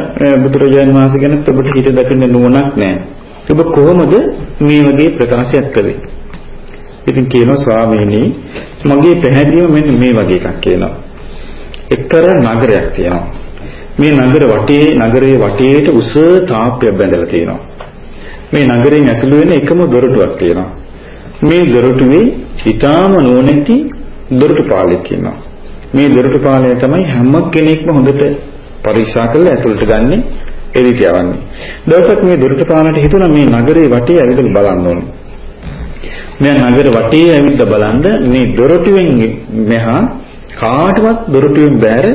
බුදුරජාණන් වහන්සේ ගැන ඔබට හිත දකින්න නුවණක් නැහැ. ඔබ කොහොමද මේ වගේ ප්‍රකාශයක් කළේ? ඉතින් කියනවා ස්වාමීනි මගේ පැහැදිලිව මෙන්න මේ වගේ එකක් කියනවා. එක්තරා නගරයක් තියෙනවා. මේ නගර වටේ නගරයේ වටේට උස තාප්පයක් බැඳලා තියෙනවා. මේ නගරයෙන් ඇසළු වෙන එකම දොරටුවක් තියෙනවා. මේ දොරටුවේ ඊටාම නොනැති දොරටුපාලෙක් ඉන්නවා. මේ දොරටුපාලය තමයි හැම කෙනෙක්ම හොඳට පරීක්ෂා කරලා ඇතුළට ගන්නේ එළියට යවන්නේ. දවසක් මේ දොරටුපාලට හිතුණා මේ නගරේ වටේ ඇවිදලා බලන්න ඕනේ. මෙයා නගර වටේ ඇවිල්ලා බලන්න මේ දොරටුවෙන් මෙහා කාටවත් දොරටුවෙන් බෑර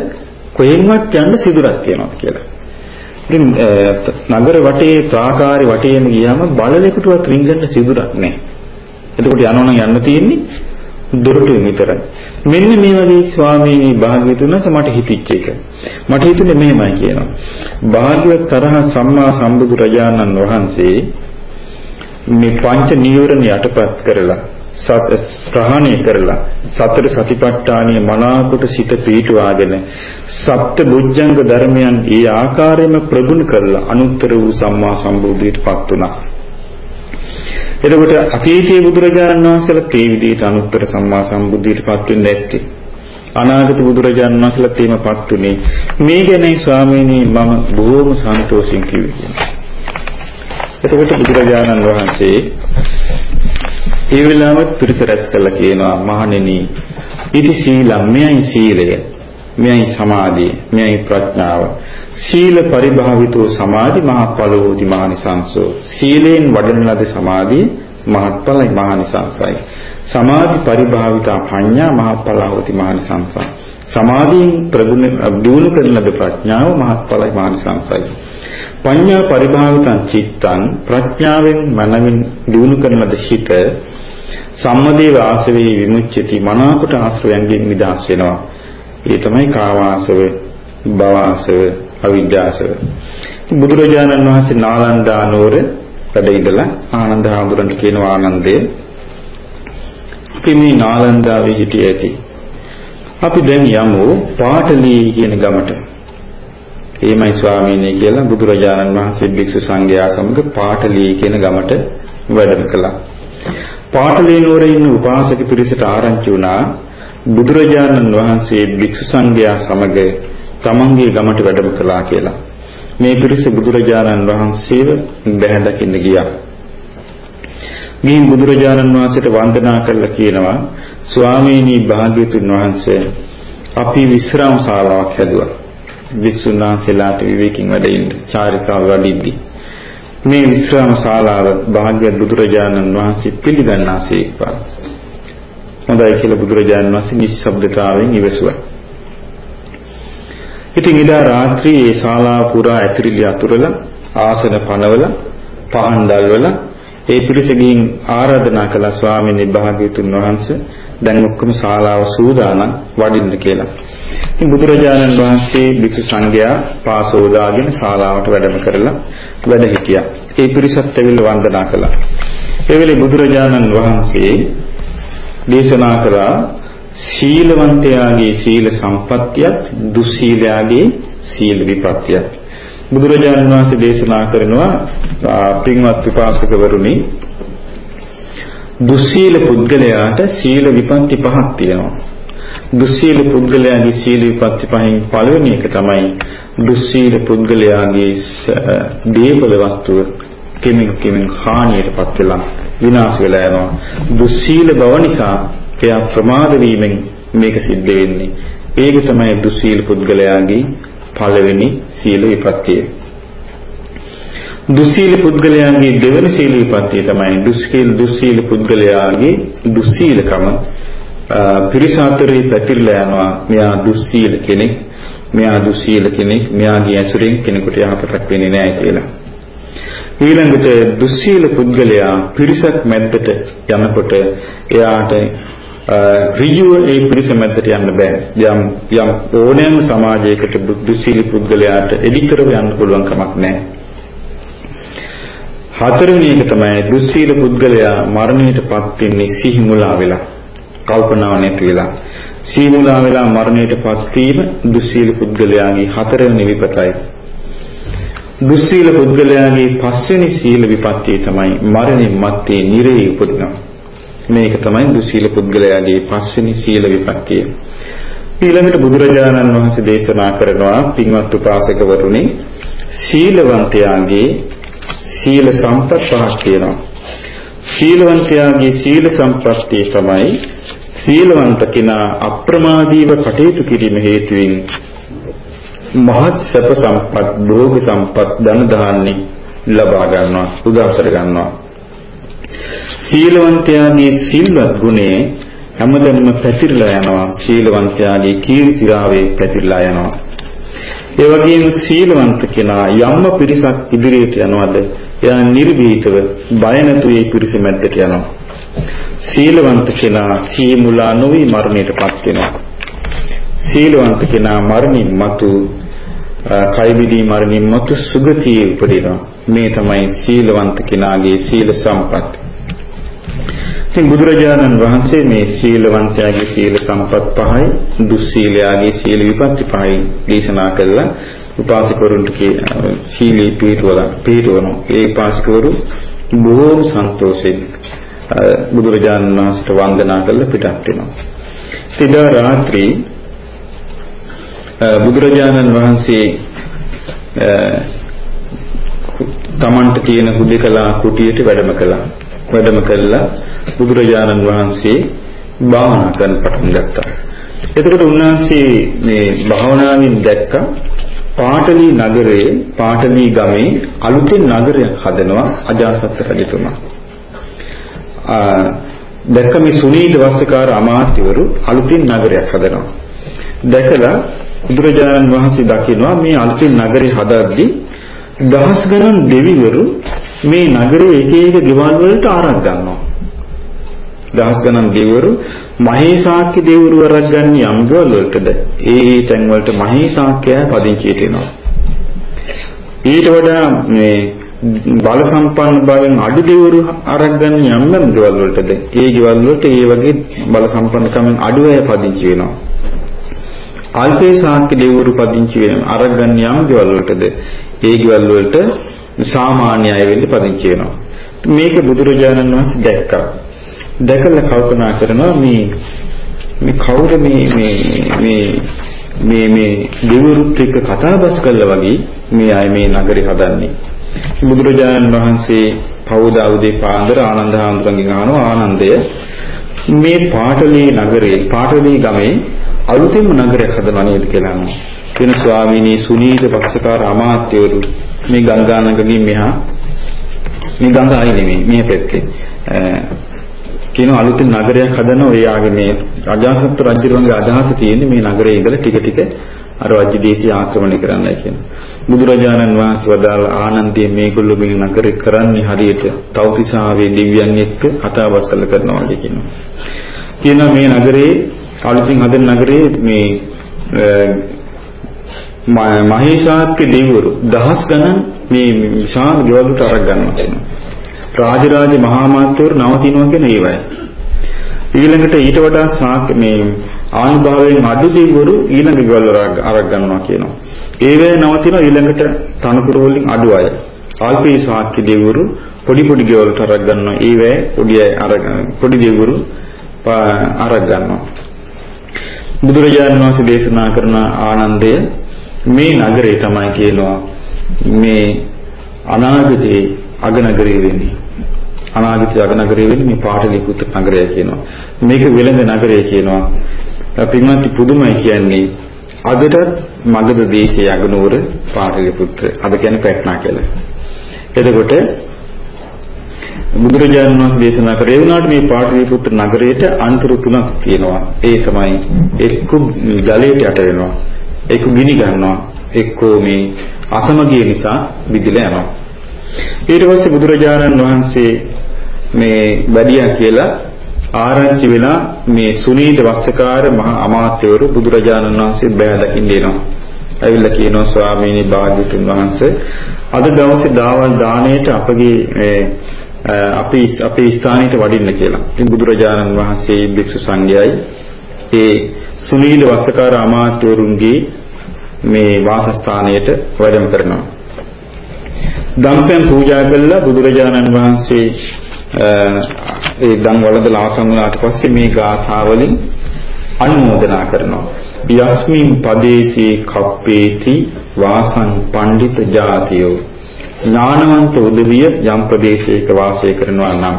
කොහෙන්වත් යන්න සිදුරක් තියෙනවා කියලා. ඉතින් නගර වටේ ප්‍රාකාරي වටේම ගියාම බලලෙකුටවත් රින්ගන්න සිදුරක් නැහැ. එතකොට යනවනම් යන්න තියෙන්නේ දොරටුවෙන් විතරයි. මෙන්න මේ වගේ ස්වාමීනි භාග්‍යතුන් වහන්සේ මට හිතිච්ච එක. මට හිතුනේ මෙහෙමයි කියනවා. භාග්‍යවත් තරහ සම්මා සම්බුදු රජාණන් වහන්සේ මේ පංච නීවරණ යටපත් කරලා ප්‍රහාණය කරලා සතර සතිපට්ඨානීය මනාකොට සිත පීඨවාගෙන සත්‍ය බුද්ධංග ධර්මයන් ඒ ආකාරයෙන්ම ප්‍රගුණ කරලා අනුත්තර වූ සම්මා සම්බුද්ධියටපත් වුණා. එතකොට අතීතයේ බුදුරජාණන් වහන්සේලා තේ විදිහට අනුත්තර සම්මා සම්බුද්ධියටපත් වෙන්නේ නැත්තේ. අනාගත බුදුරජාණන් වහන්සේලා තේමපත් උනේ. මේ ගැනයි ස්වාමීනි මම බොහොම සන්තෝෂින් කිව්වේ. එතකොට බුදුරජාණන් වහන්සේ ඒ වෙලාවත් පිරිස රැස් කළා කියනවා මහණෙනි ඉති සීලම් මෙයයි සීලය මෙයයි සමාධිය මෙයයි ප්‍රඥාව. සීල පරිභාවිතෝ සමාධි මහප්පලෝති මහනිසංසෝ. සීලෙන් වඩන ලද සමාධිය මහත්ඵලයි මහනිසංසයි සමාධි පරිභාවිතා ප්‍රඥා මහප්පලෝති මහනිසංසයි සමාධියෙන් ප්‍රගුණ දියුණු කරන ලද ප්‍රඥාව මහත්ඵලයි මහනිසංසයි පඤ්ඤා පරිභාවිතං චිත්තං ප්‍රඥාවෙන් මනමින් දියුණු කරන ලද හිත සම්මදේව ආසවේ විමුච්ඡති මනාකොට ආශ්‍රයන්ගෙන් නිදහස් වෙනවා. ඒ තමයි කාවාසව, භවආසව, අවිද්‍යාසව. බුදුරජාණන් වහන්සේ නාලන්දා නුවර වැඩ ඉඳලා ආනන්ද හාමුදුරන්ට කියනවා ආනන්දේ අපි මේ නාලන්දාවේ හිටිය ඇති. අපි දැන් යමු පාටලී කියන ගමට. එහෙමයි ස්වාමීනි කියලා බුදුරජාණන් වහන්සේ භික්ෂු සංඝයා සමග පාටලී කියන ගමට වැඩම කළා. පාටලී නුවර ඉන්න උපාසක පිරිසට ආරංචි වුණා බුදුරජාණන් වහන්සේ භික්ෂු සංඝයා සමග තමන්ගේ ගමට වැඩම කළා කියලා. මේ පිරිස බුදුරජාණන් වහන්සේව බැහැ දකින්න ගියා. ගිහින් බුදුරජාණන් වහන්සේට වන්දනා කරලා කියනවා ස්වාමීනි භාග්‍යතුන් වහන්සේ අපි විශ්‍රාම ශාලාවක් හැදුවා. වික්ෂුන් වහන්සේලාට විවේකයෙන් වැඩ ඉන්න චාරිකාව වඩිද්දී මේ විශ්‍රාම ශාලාව භාග්‍යවත් බුදුරජාණන් වහන්සේ පිළිගන්නාසේක්වා. හොඳයි කියලා බුදුරජාණන් වහන්සේ නිශ්ශබ්දතාවයෙන් ඉවසුවා. ඉතින් ඉදා රාත්‍රියේ ඒ ශාලාව පුරා ඇතිරිලි අතුරලා ආසන පනවල පහන් දැල්වලා ඒ පිරිස ගිහින් ආරාධනා කළා ස්වාමීන් වහන්සේ වහන්සේ දැන් ඔක්කොම ශාලාව සූදානම් වඩින්න කියලා. ඉතින් බුදුරජාණන් වහන්සේ භික්ෂු සංඝයා පාසෝදාගෙන ශාලාවට වැඩම කරලා වැඩ හිටියා. ඒ පිරිසත් ඇවිල්ලා වන්දනා කළා. ඒ වෙලේ බුදුරජාණන් වහන්සේ දේශනා කළා සීලවන්තයාගේ සීල සම්පත්තියත් දුස්සීලයාගේ සීල විපත්තියත්. බුදුරජාණන් වහන්සේ දේශනා කරනවා පින්වත් විපාසකවරුනි දුස්සීල පුද්ගලයාට සීල විපත්ති පහක් තියෙනවා. දුස්සීල පුද්ගලයාගේ සීල විපත්ති පහෙන් පළවෙනි එක තමයි දුස්සීල පුද්ගලයාගේ දේපල වස්තුව කෙනෙක් කෙනෙක් හානියටපත් වෙලා විනාශ වෙලා යනවා. දුස්සීල බව නිසා එයා ප්‍රමාද වීමෙන් මේක සිද්ධ වෙන්නේ. ඒක තමයි දුස්සීල පුද්ගලයාගේ පළවෙනි සීල විපත්තිය. දුස්සීල පුද්ගලයාගේ දෙවන සීල විපත්තිය තමයි දුස්සීල දුස්සීල පුද්ගලයාගේ දුස්සීලකම. පිරිස අතරේ පැතිරලා යනවා මෙයා දුස්සීල කෙනෙක් මෙයා දුස්සීල කෙනෙක් මෙයාගේ ඇසුරෙන් කෙනෙකුට යහපතක් වෙන්නේ නැහැ කියලා. ඊළඟට දුස්සීල පුද්ගලයා පිරිසක් මැද්දට යනකොට එයාට ඍජුව ඒ පිරිස මැද්දට යන්න බෑ. යම් යම් ඕනෑම සමාජයකට දුස්සීල පුද්ගලයාට එඩිතරව යන්න පුළුවන් කමක් නැහැ. හතරවෙනි එක තමයි දුස්සීල පුද්ගලයා මරණයටපත් වෙන්නේ සිහි මුලා වෙලා. කල්පනාව නැති වෙලා සීමුලා වෙලා මරණයටපත් වීම දුස්සීල පුද්ගලයාගේ හතරවෙනි විපතයි. දුස්සීල පුද්ගලයාගේ පස්වෙනි සීල විපත්තිය තමයි මරණින් මත්තේ නිරේ උපදිනවා. මේක තමයි දුස්සීල පුද්ගලයාගේ පස්වෙනි සීල විපත්තිය. ඊළඟට බුදුරජාණන් වහන්සේ දේශනා කරනවා පින්වත් උපාසකවරුනි සීලවන්තයාගේ සීල සම්පත් පහක් තියෙනවා. සීලවන්තයාගේ සීල සම්පත්තිය තමයි සීලවන්ත කෙනා අප්‍රමාදීව කටයුතු කිරීම හේතුවෙන් මහත් සැප සම්පත්, භෝග සම්පත්, ධන ධාන්‍ය ලබා ගන්නවා, උදාසර ගන්නවා. සීලවන්තයාගේ සිල්වත් ගුණය හැමදෙම පැතිරලා යනවා. සීලවන්තයාගේ කීර්තිරාවේ පැතිරලා යනවා. ඒ වගේම සීලවන්ත කෙනා යම්ම පිරිසක් ඉදිරියට යනවාද එයා නිර්භීතව බය නැතුව ඒ පිරිස මැද්දට යනවා. සීලවන්ත කෙනා සීමුලා නොවි මරණයටපත් වෙනවා. සීලවන්ත කෙනා මරණින් මතු කයිබිදී මරණින් මතු සුගතියේ උපදිනවා. මේ තමයි සීලවන්ත කෙනාගේ සීල සම්පත්. ඉතින් බුදුරජාණන් වහන්සේ මේ සීලවන්තයාගේ සීල සම්පත් පහයි දුස්සීලයාගේ සීල විපත්ති පහයි දේශනා කළා. උපාසකවරුන්ට සීලී පිළිතුරන පිළිතුරන ඒ උපාසකවරු බොහෝම සන්තෝෂෙන් බුදුරජාණන් වහන්සේට වන්දනා කරලා පිටත් වෙනවා. එදා රාත්‍රී බුදුරජාණන් වහන්සේ තමන්ට තියෙන හුදේකලා කුටියට වැඩම කළා. වැඩම කළා බුදුරජාණන් වහන්සේ භාවනා කරන්න පටන් ගත්තා. එතකොට උන්වහන්සේ මේ භාවනාවෙන් දැක්ක පාටලී නගරයේ පාටලී ගමේ අලුතින් නගරයක් හදනවා අජාසත් රජතුමා. දැක්ක මේ සුනීල වස්සකාර අමාත්‍යවරු අලුතින් නගරයක් හදනවා. දැකලා බුදුරජාණන් වහන්සේ දකිනවා මේ අලුතින් නගරය හදද්දී දහස් ගණන් දෙවිවරු මේ නගරයේ එක එක ගෙවල් වලට ආරක් ගන්නවා. දහස් ගණන් දෙවිවරු මහේසාක්‍ය දෙවිවරු ආරක් ගන්න යම් ගෙවල් වලටද? ඒ ඒ තැන් වලට මහේසාක්‍යය පදිංචියට එනවා. ඊට වඩා මේ බල සම්පන්න බවෙන් අඩු දෙවරු අරන් ගන්න යම් යම් ගෙවල් වලටද? ඒ ගෙවල් වලට ඒ වගේ බල සම්පන්නකමෙන් අඩු අය පදිංචි වෙනවා. අල්පේ ශාක්‍ය දෙවරු පදිංචි වෙන අරන් ගන්න යම් ගෙවල් වලටද? ඒ ගෙවල් වලට සාමාන්‍ය අය වෙන්න පදිංචි වෙනවා. මේක බුදුරජාණන් වහන්සේ දැක්කා. දැකලා කල්පනා කරනවා මේ මේ කවුද මේ මේ මේ මේ මේ දෙවරුත් එක්ක කතා බස් කළා වගේ මේ අය මේ නගරේ හදන්නේ බුදුරජාණන් වහන්සේ පවුදා උදේ පාන්දර ආනන්ද හාමුදුරන්ගෙන් අහනවා ආනන්දය මේ පාටලී නගරේ පාටලී ගමේ අලුතෙන්ම නගරයක් හදනවා නේද කියලා අහනවා. වෙන ස්වාමීනි සුනීත පක්ෂකාර අමාත්‍යවරු මේ ගංගානගරකින් මෙහා මේ ගංගායි නෙමෙයි මේ පැත්තේ කියන අලුතෙන් නගරයක් හදන ඔය ආගේ මේ අජාසත් රජුගේ අදහස තියෙන්නේ මේ නගරේ ඉඳලා ටික ටික අර වජ්ජ දේශය ආක්‍රමණය කරන්නයි කියන්නේ. බුදුරජාණන් වහන්සේ වදාළ ආනන්දයේ මේගොල්ලෝ මේ නගරේ කරන්නේ හරියට තවතිසාවේ දිව්‍යයන් එක්ක කතාබස් කළ කරනවා වගේ කියනවා. කියනවා මේ නගරේ අලුතින් හදන නගරේ මේ මහේශාක්‍ය දෙවිවරු දහස් ගණන් මේ විශාල ගෙවල් වලට අරන් ගන්නවා කියනවා. රාජරාජ මහා මාත්‍යවරු නවතිනවා කියන ඒවයි. ඊළඟට ඊට වඩා සාක් මේ ආනුභාවයෙන් අඩු දෙවිවරු ඊළඟ ගෙවල් අරක් ගන්නවා කියනවා. ඒ වේ නවතින ඊළඟට තනතුරු වලින් අඩු අය. ආල්පී සාක්‍ය දෙවිවරු පොඩි පොඩි ගෙවල්ට අරක් ගන්නවා. ඒ වේ පොඩි අය අර පොඩි දෙවිවරු අරක් ගන්නවා. බුදුරජාණන් වහන්සේ දේශනා කරන ආනන්දය මේ නගරේ තමයි කියනවා මේ අනාගතේ අගනගරේ වෙන්නේ. අනාගතයේ අගනගරේ වෙන්නේ මේ පාටලිපුත්‍ර නගරය කියනවා. මේක වෙළඳ නගරය කියනවා. පින්වත්නි පුදුමයි කියන්නේ අදට මගධ දේශයේ අගනුවර පාටලිපුත්‍ර අද කියන්නේ පැට්නා කියලා. එතකොට බුදුරජාණන් වහන්සේ දේශනා කරේ වුණාට මේ පාටලිපුත්‍ර නගරයට අන්තරු තුනක් තියෙනවා. ඒ තමයි එක්ක ජලයට යට වෙනවා. එක්ක ගිනි ගන්නවා. එක්කෝ මේ අසමගිය නිසා විදිලා යනවා. ඊට පස්සේ බුදුරජාණන් වහන්සේ මේ වැඩියා කියලා ආරංචි වෙලා මේ සුනීත වස්සකාර මහ අමාත්‍යවරු බුදුරජාණන් වහන්සේ බෑ දකින්න එනවා. ඇවිල්ලා කියනවා ස්වාමීනි භාග්‍යතුන් වහන්සේ අද දවසේ දාවල් දාණයට අපගේ අපි අපේ ස්ථානෙට වඩින්න කියලා. ඉතින් බුදුරජාණන් වහන්සේ භික්ෂු සංඝයායි ඒ සුනීල වස්සකාර අමාත්‍යවරුන්ගේ මේ වාසස්ථානයට වැඩම කරනවා. දම්පැන් පූජා කළා බුදුරජාණන් වහන්සේ ඒ දන් වලදලා ආසන්න වුණාට පස්සේ මේ ගාථාවලින් අනුමෝදනා කරනවා. යස්මින් පදේශේ කප්පේති වාසං පණ්ඩිත ජාතියෝ ඥානවන්ත උදවිය යම් ප්‍රදේශයක වාසය කරනවා නම්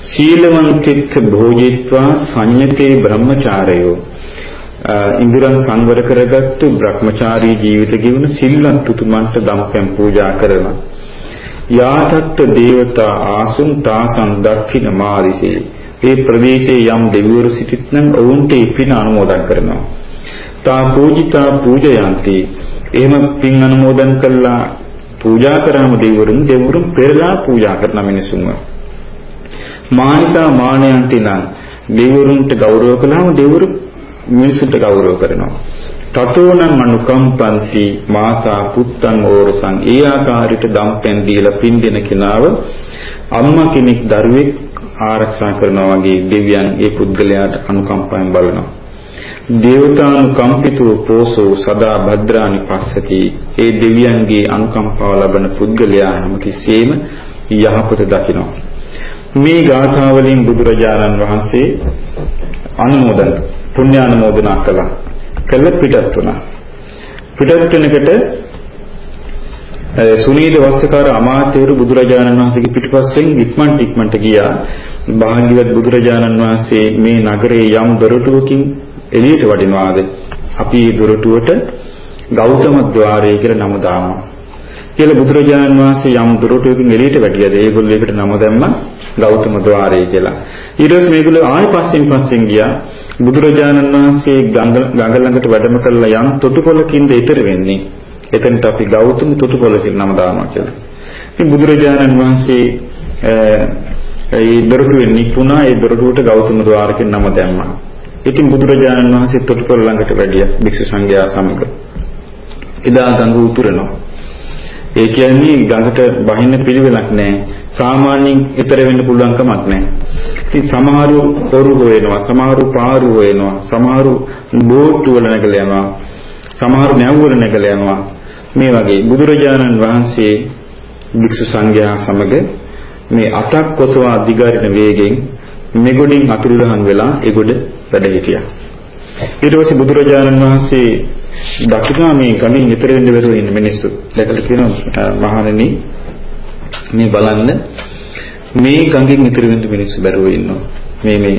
සීලවන්තිත්ත භෝජිත්වා සංයතේ බ්‍රහ්මචාරයෝ ඉන්ද්‍රයන් සංවර කරගත්තු Brahmachari ජීවිත ගෙවන සිල්වත් තුතුමන්ට දම්පැන් පූජා කරනවා. යාතත්ත දේවතා ආසුන් තාසං දක්ඛින මාරිසේ. මේ ප්‍රදේශයේ යම් දෙවිවරු සිටිත් නම් ඔවුන්ට පින් අනුමෝදන් කරනවා. තා පූජිතා පූජයන්ති. එහෙම පින් අනුමෝදන් කළා පූජා කරාම දෙවිවරුන් දෙවිවරුන් පෙරලා පූජා කරන මිනිසුන්ව. මානිතා මානයන්ති නම් දෙවිවරුන්ට ගෞරව කළාම දෙවිවරු මිනිසුන්ට ගෞරව කරනවා. තතෝනම් අනුකම්පන්ති මාතා පුත්තං ඕරසං ඒ ආකාරයට දම්පැන් දීලා පින් දෙන කෙනාව අම්මා කෙනෙක් දරුවෙක් ආරක්ෂා කරනවා වගේ දෙවියන් ඒ පුද්ගලයාට අනුකම්පාවෙන් බලනවා. දේවතානුකම්පිතෝ පෝසෝ සදා භද්‍රානි පස්සති ඒ දෙවියන්ගේ අනුකම්පාව ලබන පුද්ගලයා හැමතිස්සෙම යහපත දකිනවා. මේ ගාථාවලින් බුදුරජාණන් වහන්සේ අනුමෝදන් පුණ්‍යානුමෝදනා කළා. කළ පිටත් වුණා. පිටත් වෙනකොට සුනීල වස්සකාර අමාත්‍යවරු බුදුරජාණන් වහන්සේගේ පිටිපස්සෙන් ඉක්මනට ඉක්මනට ගියා. භාග්‍යවත් බුදුරජාණන් වහන්සේ මේ නගරේ යම් දොරටුවකින් එළියට වඩිනවාද? අපි මේ දොරටුවට ගෞතම ద్వාරය කියලා නම දානවා. කියලා බුදුරජාන් වහන්සේ යම් දුරට එකකින් එළියට වැටියද ඒගොල්ලෝ ඒකට නම දැම්මා ගෞතම ద్వාරය කියලා. ඊට පස්සේ මේගොල්ලෝ ආයෙ පස්සෙන් පස්සෙන් ගියා. බුදුරජාණන් වහන්සේ ගඟ ළඟට වැඩම කළා යම් තොටුපළකින්ද ඊතර වෙන්නේ. එතනට අපි ගෞතම තොටුපළ කියලා නම දානවා කියලා. ඉතින් බුදුරජාණන් වහන්සේ ඒ දොරටුවෙන් නික්ුණා ඒ දොරටුවට ගෞතම ద్వාරකින් නම දැම්මා. ඉතින් බුදුරජාණන් වහන්සේ තොටුපළ ළඟට වැඩිය භික්ෂු සංඝයා සමග. එදා ගඟ උතුරනවා. ඒ කියන්නේ ගඟට බහින්න පිළිවෙලක් නැහැ. සාමාන්‍යයෙන් ඊතර වෙන්න පුළුවන් කමක් නැහැ. ඉතින් සමහරු ඔරු හොයනවා, සමහරු පාරු හොයනවා, සමහරු බෝට්ටු වල නැගලා යනවා, සමහරු නැව් වල නැගලා යනවා. මේ වගේ බුදුරජාණන් වහන්සේ භික්ෂු සංඝයා සමග මේ අටක් කොසවා අධිකාරින වේගෙන් මෙගොඩින් අතුරුදහන් වෙලා ඒගොඩ වැඩ හිටියා. ඊට පස්සේ බුදුරජාණන් වහන්සේ දකිනා මේ ගමින් ඈතර වෙන්න බැරුව ඉන්න මිනිස්සු. දැකලා කියනවා මහණෙනි මේ බලන්න මේ ගඟෙන් ඈතර වෙන්න මිනිස්සු බැරුව ඉන්නවා. මේ මේ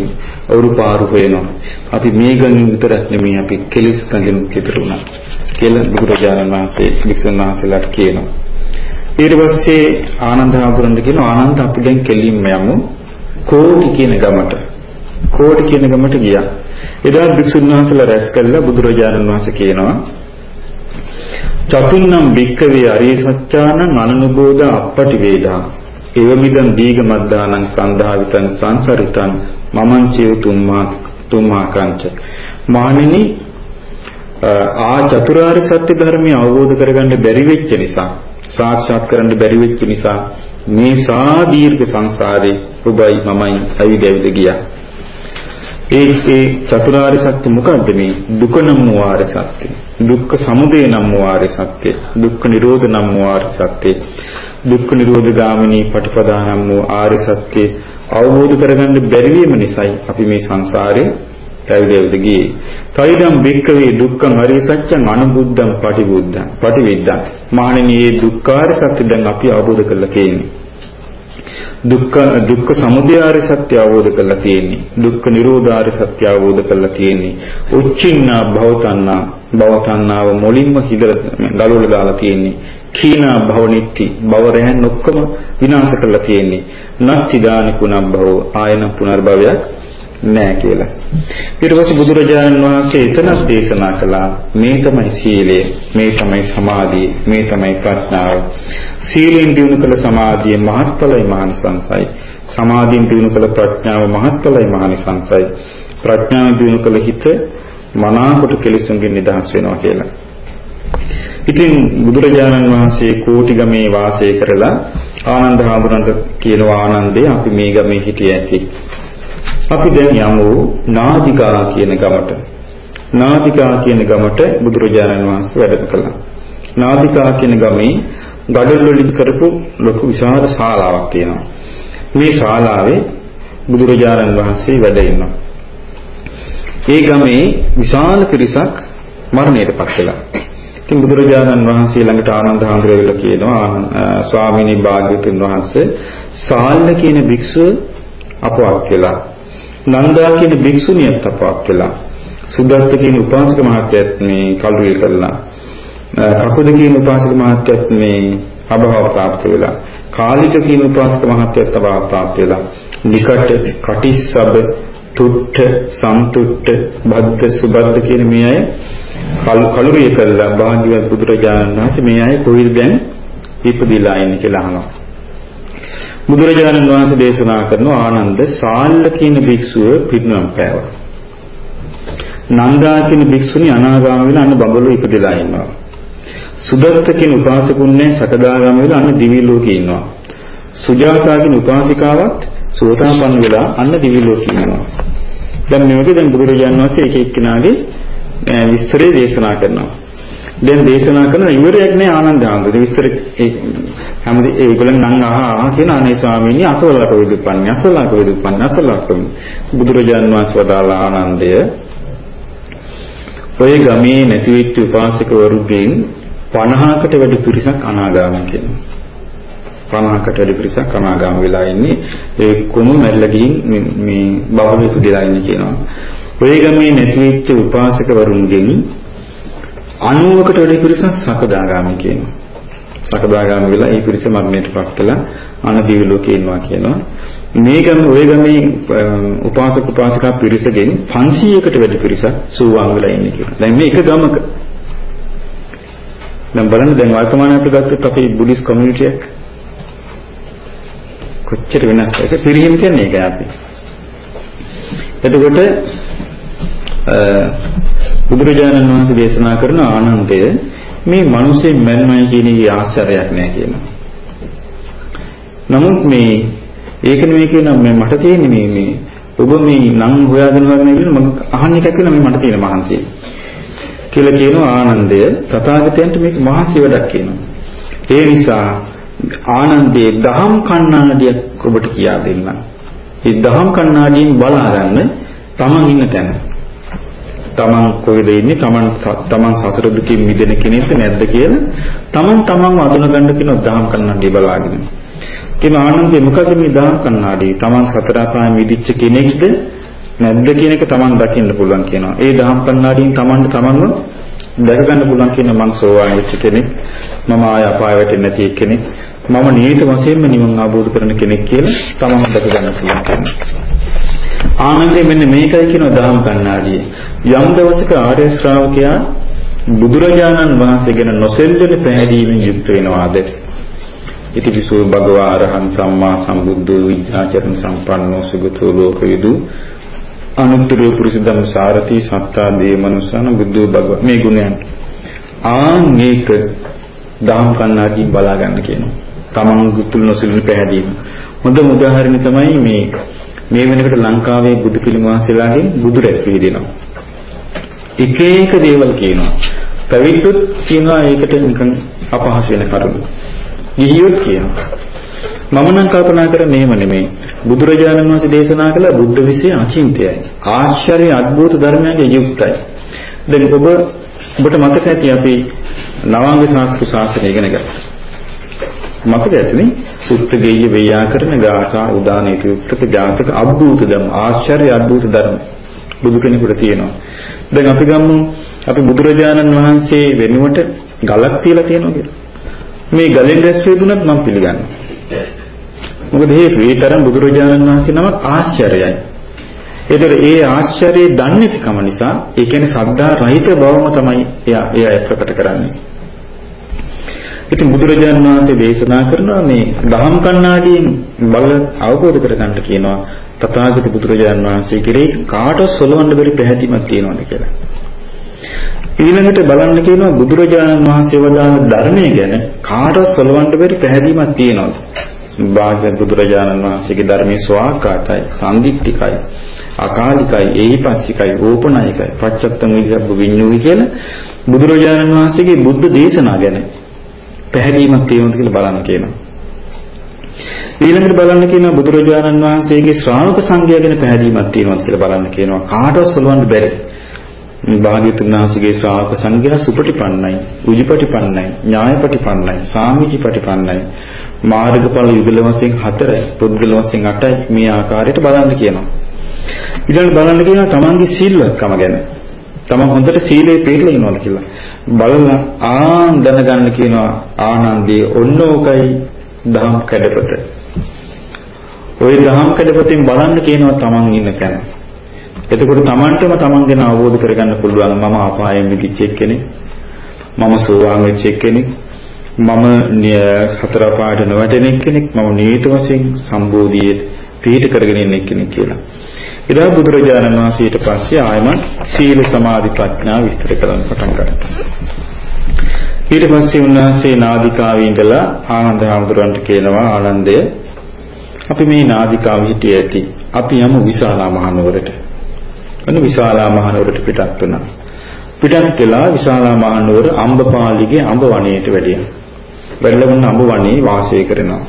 අවුරු පාරු හොයනවා. අපි මේ ගඟෙන් විතරක් නෙමෙයි අපි කෙලිස් ගඟෙන් ඈතර වුණා. කියලා බුදුරජාණන් වහන්සේ වික්ෂුන් වහන්සේලාට කියනවා. ඊට පස්සේ ආනන්ද හාමුදුරන්ට කියනවා ආනන්ද අපි දැන් කෙලින්ම යමු කෝටි කියන ගමට. කෝටි කියන ගමට ගියා. එදා භික්ෂුන් වහන්සේලා රැස් කළා බුදුරජාණන් වහන්සේ කියනවා චතුන්නම් භික්කවේ අරිය සත්‍යානං අනනුබෝධ අපපටි වේදා. එවමිදං දීගමද්දානං සන්දාවිතං සංසරිතං මමං චේව තුම්මා තුම්මා කංච මානිනි ආ චතුරාර්ය සත්‍ය ධර්මය අවබෝධ කරගන්න බැරි වෙච්ච නිසා සාක්ෂාත් කරන්න බැරි වෙච්ච නිසා මේ සා දීර්ඝ සංසාරේ ඔබයි මමයි ඇවිද ඇවිද ගියා. ඒ ඒ චතුරාර්ය සත්‍ය මොකක්ද මේ දුක නම් වූ ආර්ය සත්‍ය දුක්ඛ සමුදය නම් වූ ආර්ය සත්‍ය දුක්ඛ නිරෝධ නම් වූ ආර්ය සත්‍ය දුක්ඛ නිරෝධ ගාමිනී පටිපදා නම් වූ ආර්ය සත්‍ය අවබෝධ කරගන්න බැරි වීම නිසායි අපි මේ සංසාරේ පැවිදෙවිද ගියේ. කයිදම් බික්කවේ දුක්ඛං අරිය සත්‍යං අනුබුද්ධං පටිබුද්ධං පටිවිද්දං. මහණෙනි මේ දුක්ඛාර සත්‍ය දැන් අපි අවබෝධ කරලා තියෙන්නේ. දුක්ඛ දුක්ඛ සමුදයාරි සත්‍ය අවබෝධ කරලා තියෙන්නේ. දුක්ඛ නිරෝධාරි සත්‍ය අවබෝධ කරලා තියෙන්නේ. උච්චින්නා භවතන්නා භවතන්නාව මුලින්ම හිදලා ගලවලා දාලා තියෙන්නේ. කීනා භවනිට්ටි. භව රැහන් ඔක්කොම විනාශ කරලා තියෙන්නේ. නත්ති දානි කුණම් භව ආයන පුනර්භවයක් නෑ කියලා. ඊට පස්සේ බුදුරජාණන් වහන්සේ එතනක් දේශනා කළා මේ තමයි සීලය, මේ තමයි සමාධිය, මේ තමයි ප්‍රඥාව. සීලෙන් දිනු කළ සමාධිය මහත්ඵලයි මහානිසංසයි. සමාධියෙන් දිනු කළ ප්‍රඥාව මහත්ඵලයි මහානිසංසයි. ප්‍රඥාවෙන් දිනු කළ හිත මනාකොට කෙලෙසුන්ගෙන් නිදහස් වෙනවා කියලා. ඉතින් බුදුරජාණන් වහන්සේ කෝටිගමේ වාසය කරලා ආනන්ද හාමුදුරන්ට කියනවා ආනන්දේ අපි මේ ගමේ හිටිය ඇති. අපි දැන් යමු නාදිකා කියන ගමට. නාදිකා කියන ගමට බුදුරජාණන් වහන්සේ වැඩම කළා. නාදිකා කියන ගමේ ගඩොල් වලින් කරපු ලොකු විශාල ශාලාවක් තියෙනවා. මේ ශාලාවේ බුදුරජාණන් වහන්සේ වැඩ ඉන්නවා. ඒ ගමේ විශාල පිරිසක් මරණයටපත් වෙලා. ඉතින් බුදුරජාණන් වහන්සේ ළඟට ආනන්ද හාමුදුරුවෝ කියනවා ස්වාමීනි භාග්‍යවතුන් වහන්සේ සාල්ල කියන භික්ෂුව අපවත් වෙලා නන්දා කියන භික්ෂුණියත් අපවත් වෙලා සුදත්ත කියන උපාසක මහත්තයත් මේ කල්ුවේ කළා කකුද කියන උපාසක මහත්තයත් මේ අභව ප්‍රාප්ත වෙලා කාලික කියන උපාසක මහත්තයත් අභව ප්‍රාප්ත වෙලා නිකට කටිස්සබ තුට්ඨ සන්තුට්ඨ බද්ද සුබද්ද කියන මේ අය කලුරිය කළා භාග්‍යවත් බුදුරජාණන් වහන්සේ මේ අය කොහෙද දැන් ඉපදිලා ඉන්නේ කියලා අහනවා. බුදුරජාණන් වහන්සේ දේශනා කරන ආනන්ද සාල්ල කියන භික්ෂුව පිරිනමන පෑවා. නන්දා කියන භික්ෂුණී අනාගාම වෙලා අන්න බබලෝ ඉපදලා ඉන්නවා. සුදත්ත කියන උපාසකුන්නේ සකදාගාම වෙලා අන්න දිවි ලෝකේ ඉන්නවා. සුජාතා කියන උපාසිකාවත් සෝතාපන්න වෙලා අන්න දිවි ලෝකේ ඉන්නවා. දැන් මේකේ දැන් බුදුරජාණන් වහන්සේ එක එක්කිනාගේ විස්තරය දේශනා කරනවා. දැන් දේශනා කරන ඉවරයක් නෑ ආනන්ද ආනන්ද විස්තර හැමදේ ඒගොල්ලන් නම් අහා කියන අනේ ස්වාමීනි අසවලක විදුපන්නේ අසවලක විදුපන්නේ අසවලක බුදුරජාණන් වහන්සේ වදාලා ආනන්දය ඔය ගමේ නැති වෙච්ච උපාසකවරුගෙන් 50කට වැඩි පිරිසක් අනාගාමී කියනවා. 50කට වැඩි පිරිසක් අනාගාම වෙලා ඉන්නේ ඒ කොමු මැරිලා ගිහින් මේ බබලෙක දෙලා ඉන්නේ කියනවා. ඔය ගමේ නැති වෙච්ච උපාසකවරුන්ගෙන් 90කට වැඩි පිරිසක් සකදාගාමී කියනවා. සකදාගාමී වෙලා ඒ පිරිස මරණයටපත් වෙලා අනදීව ලෝකේ ඉන්නවා කියනවා. මේ ගම ඔය ගමේ උපාසක උපාසිකා පිරිසගෙන් 500කට වැඩි පිරිසක් සූවාන් වෙලා ඉන්නේ කියලා. දැන් මේ එක ගමක දැන් බලන්න දැන් වර්තමානයේ අපි ගත්තොත් අපේ බුද්දිස් කමියුනිටි එක කොච්චර වෙනස් ඒක පිරිහිම කියන්නේ ඒකයි අපි. එතකොට බුදුරජාණන් වහන්සේ දේශනා කරන ආනන්දය මේ මිනිස්සේ මැන්මයි කියන එකේ ආශ්චර්යයක් නෑ කියනවා. නමුත් මේ ඒක නෙමෙයි කියන මේ මට තියෙන්නේ මේ මේ ඔබ මේ නම් හොයාගෙන හොයාගෙන ඉන්න මම අහන්න එකක් වෙන මේ මට තියෙන මහන්සිය. කියලා කියනවා ආනන්දය තථාගතයන්ට මේක මහන්සි වැඩක් කියනවා. ඒ නිසා ආනන්දේ දහම් කණ්ණාඩියක් ඔබට කියා දෙන්නම්. මේ දහම් කණ්ණාඩියෙන් බලා ගන්න තමන් ඉන්න තැන. තමන් කොහෙද ඉන්නේ තමන් තමන් සතර දුකින් මිදෙන කෙනෙක්ද නැද්ද කියලා තමන් තමන්ව අඳුන ගන්න කියන දහම් කණ්ණාඩිය බලාගෙන. කියන ආනන්දේ මොකද මේ දහම් කණ්ණාඩිය? තමන් සතර අපායෙන් මිදිච්ච කෙනෙක්ද නැද්ද කියන එක තමන් දකින්න පුළුවන් කියනවා. ඒ දහම් කණ්ණාඩියෙන් තමන්ට තමන්ව දැක ගන්න පුළුවන් කියන මං සෝවාන් වෙච්ච කෙනෙක්. මම ආය අපාය වැටෙන්නේ නැති කෙනෙක්. මම නියත වශයෙන්ම නිවන් අවබෝධ කරන කෙනෙක් කියලා තමන් දැක ගන්න පුළුවන් කියනවා. ආනන්දේ මෙන්න මේකයි කියන දහම් කණ්ණාඩිය. යම් දවසක ආර්ය ශ්‍රාවකයා බුදුරජාණන් වහන්සේ ගැන නොසෙල්වෙන පැහැදීමෙන් යුක්ත වෙනවාද? ඉතිවිසෝ භගවා අරහං සම්මා සම්බුද්ධෝ විඥාචරණ සම්පන්නෝ සුගතෝ ලෝකවිදු අනුත්තර පුරුෂ ධම්ම සාරති සත්තා දේ මනුසාන බුද්ධෝ භගව මේ ගුණයන් ආන් මේක දහම් කන්නාඩියෙන් බලා ගන්න කියනවා. තමන් තුල නොසිලුණු පැහැදීම. හොඳම උදාහරණය තමයි මේ මේ වෙනකොට ලංකාවේ බුදු පිළිම වහන්සේලාගෙන් බුදු රැස් වීදිනවා. එක එක දේවල් කියනවා. පැවිද්දොත් කියනවා ඒකට නිකන් අපහාස වෙන කරුණු. ගිහියොත් කියනවා. මම නම් කල්පනා කරන්නේ එහෙම නෙමෙයි. බුදුරජාණන් වහන්සේ දේශනා කළ බුද්ධ විශ්ය අචින්තයයි. ආශ්චර්ය අద్భుත ධර්මයන්ගේ යුක්තයි. දැන් ඔබ ඔබට මතක ඇති අපි නවාංග ශාස්ත්‍ර ශාස්ත්‍රය ඉගෙන ගත්තා. මතක ඇතිනේ සුත්ත ගෙය්‍ය ව්‍යාකරණ ගාථා උදාන ඉතිඋත්තක ජාතක අද්භූත ධර්ම ආශ්චර්ය අද්භූත ධර්ම බුදු කෙනෙකුට තියෙනවා. දැන් අපි ගමු අපි බුදුරජාණන් වහන්සේ වෙනුවට ගලක් තියලා තියෙනවා කියලා. මේ ගලෙන් රැස් වේදුනත් මම පිළිගන්නවා. මොකද හේතුව ඒ තරම් බුදුරජාණන් වහන්සේ නමක් ආශ්චර්යයි. ඒතර ඒ ආශ්චර්යය දන්නේ නැතිකම නිසා ඒ කියන්නේ සද්ධා රහිත බවම තමයි එයා එයා ප්‍රකට කරන්නේ. ඉතින් බුදුරජාණන් වහන්සේ දේශනා කරනවා මේ දහම් කණ්ණාඩියෙන් බල අවබෝධ කරගන්න කියනවා තථාගත බුදුරජාණන් වහන්සේ කෙරෙහි කාටවත් සොලවන්න බැරි පැහැදීමක් තියෙනවාද කියලා. ඊළඟට බලන්න කියනවා බුදුරජාණන් වහන්සේ වදාළ ධර්මයේ ගැන කාටවත් සලවන්න බැරි පැහැදීමක් තියෙනවා. භාග්‍ය බුදුරජාණන් වහන්සේගේ ධර්මයේ ස්වාකාතයි, සම්දික්තිකයි, අකාලිකයි, ඒහිපස්සිකයි, ඕපනායකයි, පච්චත්තම විද්‍යබ්බ විඤ්ඤුයි කියලා බුදුරජාණන් වහන්සේගේ බුද්ධ දේශනා ගැන පැහැදීමක් තියෙනවද කියලා බලන්න කියනවා. ඊළඟට බලන්න කියනවා බුදුරජාණන් වහන්සේගේ ශ්‍රාවක සංඝයා ගැන පැහැදීමක් තියෙනවද කියලා බලන්න කියනවා. කාටවත් සලවන්න බැරි. භාග්‍යතුන් වහන්සේගේ ශ්‍රාවක සංඝයා සුපටිපන්නයි, උජිපටිපන්නයි, ඥායපටිපන්නයි, සාමිචිපටිපන්නයි, මාර්ගඵල යුගල වශයෙන් 4යි, පුද්ගල වශයෙන් 8යි මේ ආකාරයට බලන්න කියනවා. ඊළඟ බලන්න කියනවා තමන්ගේ සීලවත්කම ගැන. තමන් හොඳට සීලේ පිළිලා ඉනවද කියලා. බලලා ආන් දැනගන්න කියනවා ආනන්දේ ඔන්නෝකයි දහම් කැඩපත. ওই දහම් කැඩපතින් බලන්න කියනවා තමන් ඉන්න තැන. එතකොට තමන්ටම තමන් ගැන අවබෝධ කරගන්න පුළුවන් මම අපායෙන් මිදිච්ච කෙනෙක්. මම සෝවාන් වෙච්ච කෙනෙක්. මම හතර පාට නොවැටෙන කෙනෙක්. මම නියත වශයෙන් සම්බෝධියේ පිහිට කරගෙන ඉන්න කෙනෙක් කියලා. ඊට බුදුරජාණන් වහන්සේ ඊට පස්සේ ආයමත් සීල සමාධි ප්‍රඥා විස්තර කරන්න පටන් ගත්තා. ඊට පස්සේ උන්වහන්සේ නාදිකාවේ ඉඳලා ආනන්ද හාමුදුරන්ට කියනවා ආනන්දය අපි මේ නාදිකාව හිටිය ඇති. අපි යමු විශාලා මහනුවරට. අන්න විශාලා මහනුවරට පිටත් වුණා. පිටත් වෙලා විශාලා මහනුවර අම්බපාලිගේ අඹ වනයේට වැඩියා. වැඩලවන්න අඹ වනයේ වාසය කරනවා.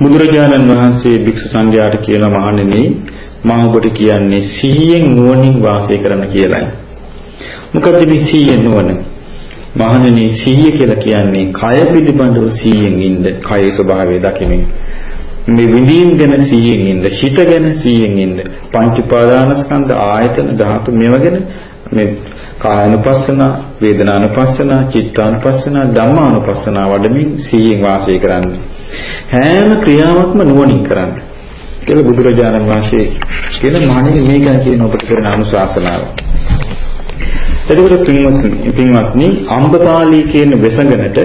බුදුරජාණන් වහන්සේ භික්ෂු සංඝයාට කියන මහණෙනි මම ඔබට කියන්නේ සිහියෙන් නුවණින් වාසය කරන්න කියලායි. මොකද මේ සිහිය නුවණ? මහණෙනි සිහිය කියලා කියන්නේ කය පිළිබඳව සිහියෙන් ඉන්න, කයේ ස්වභාවය දකිමින්. මේ විඳීම් ගැන සිහියෙන් ඉන්න, හිත ගැන සිහියෙන් ඉන්න, පංච උපාදානස්කන්ධ ආයතන ධාතු මේවා ගැන මේ කායනුපස්සන, වේදනානුපස්සන, චිත්තානුපස්සන, ධම්මානුපස්සන වඩමින් සිහියෙන් වාසය කරන්න. හැම ක්‍රියාවක්ම නුවණින් කරන්න. කියලා බුදුරජාණන් වහන්සේ කියන මානෙ මේක කියන ඔබට කරන අනුශාසනාව. එතකොට පින්වත්නි පින්වත්නි අම්බපාලී කියන වෙසඟනට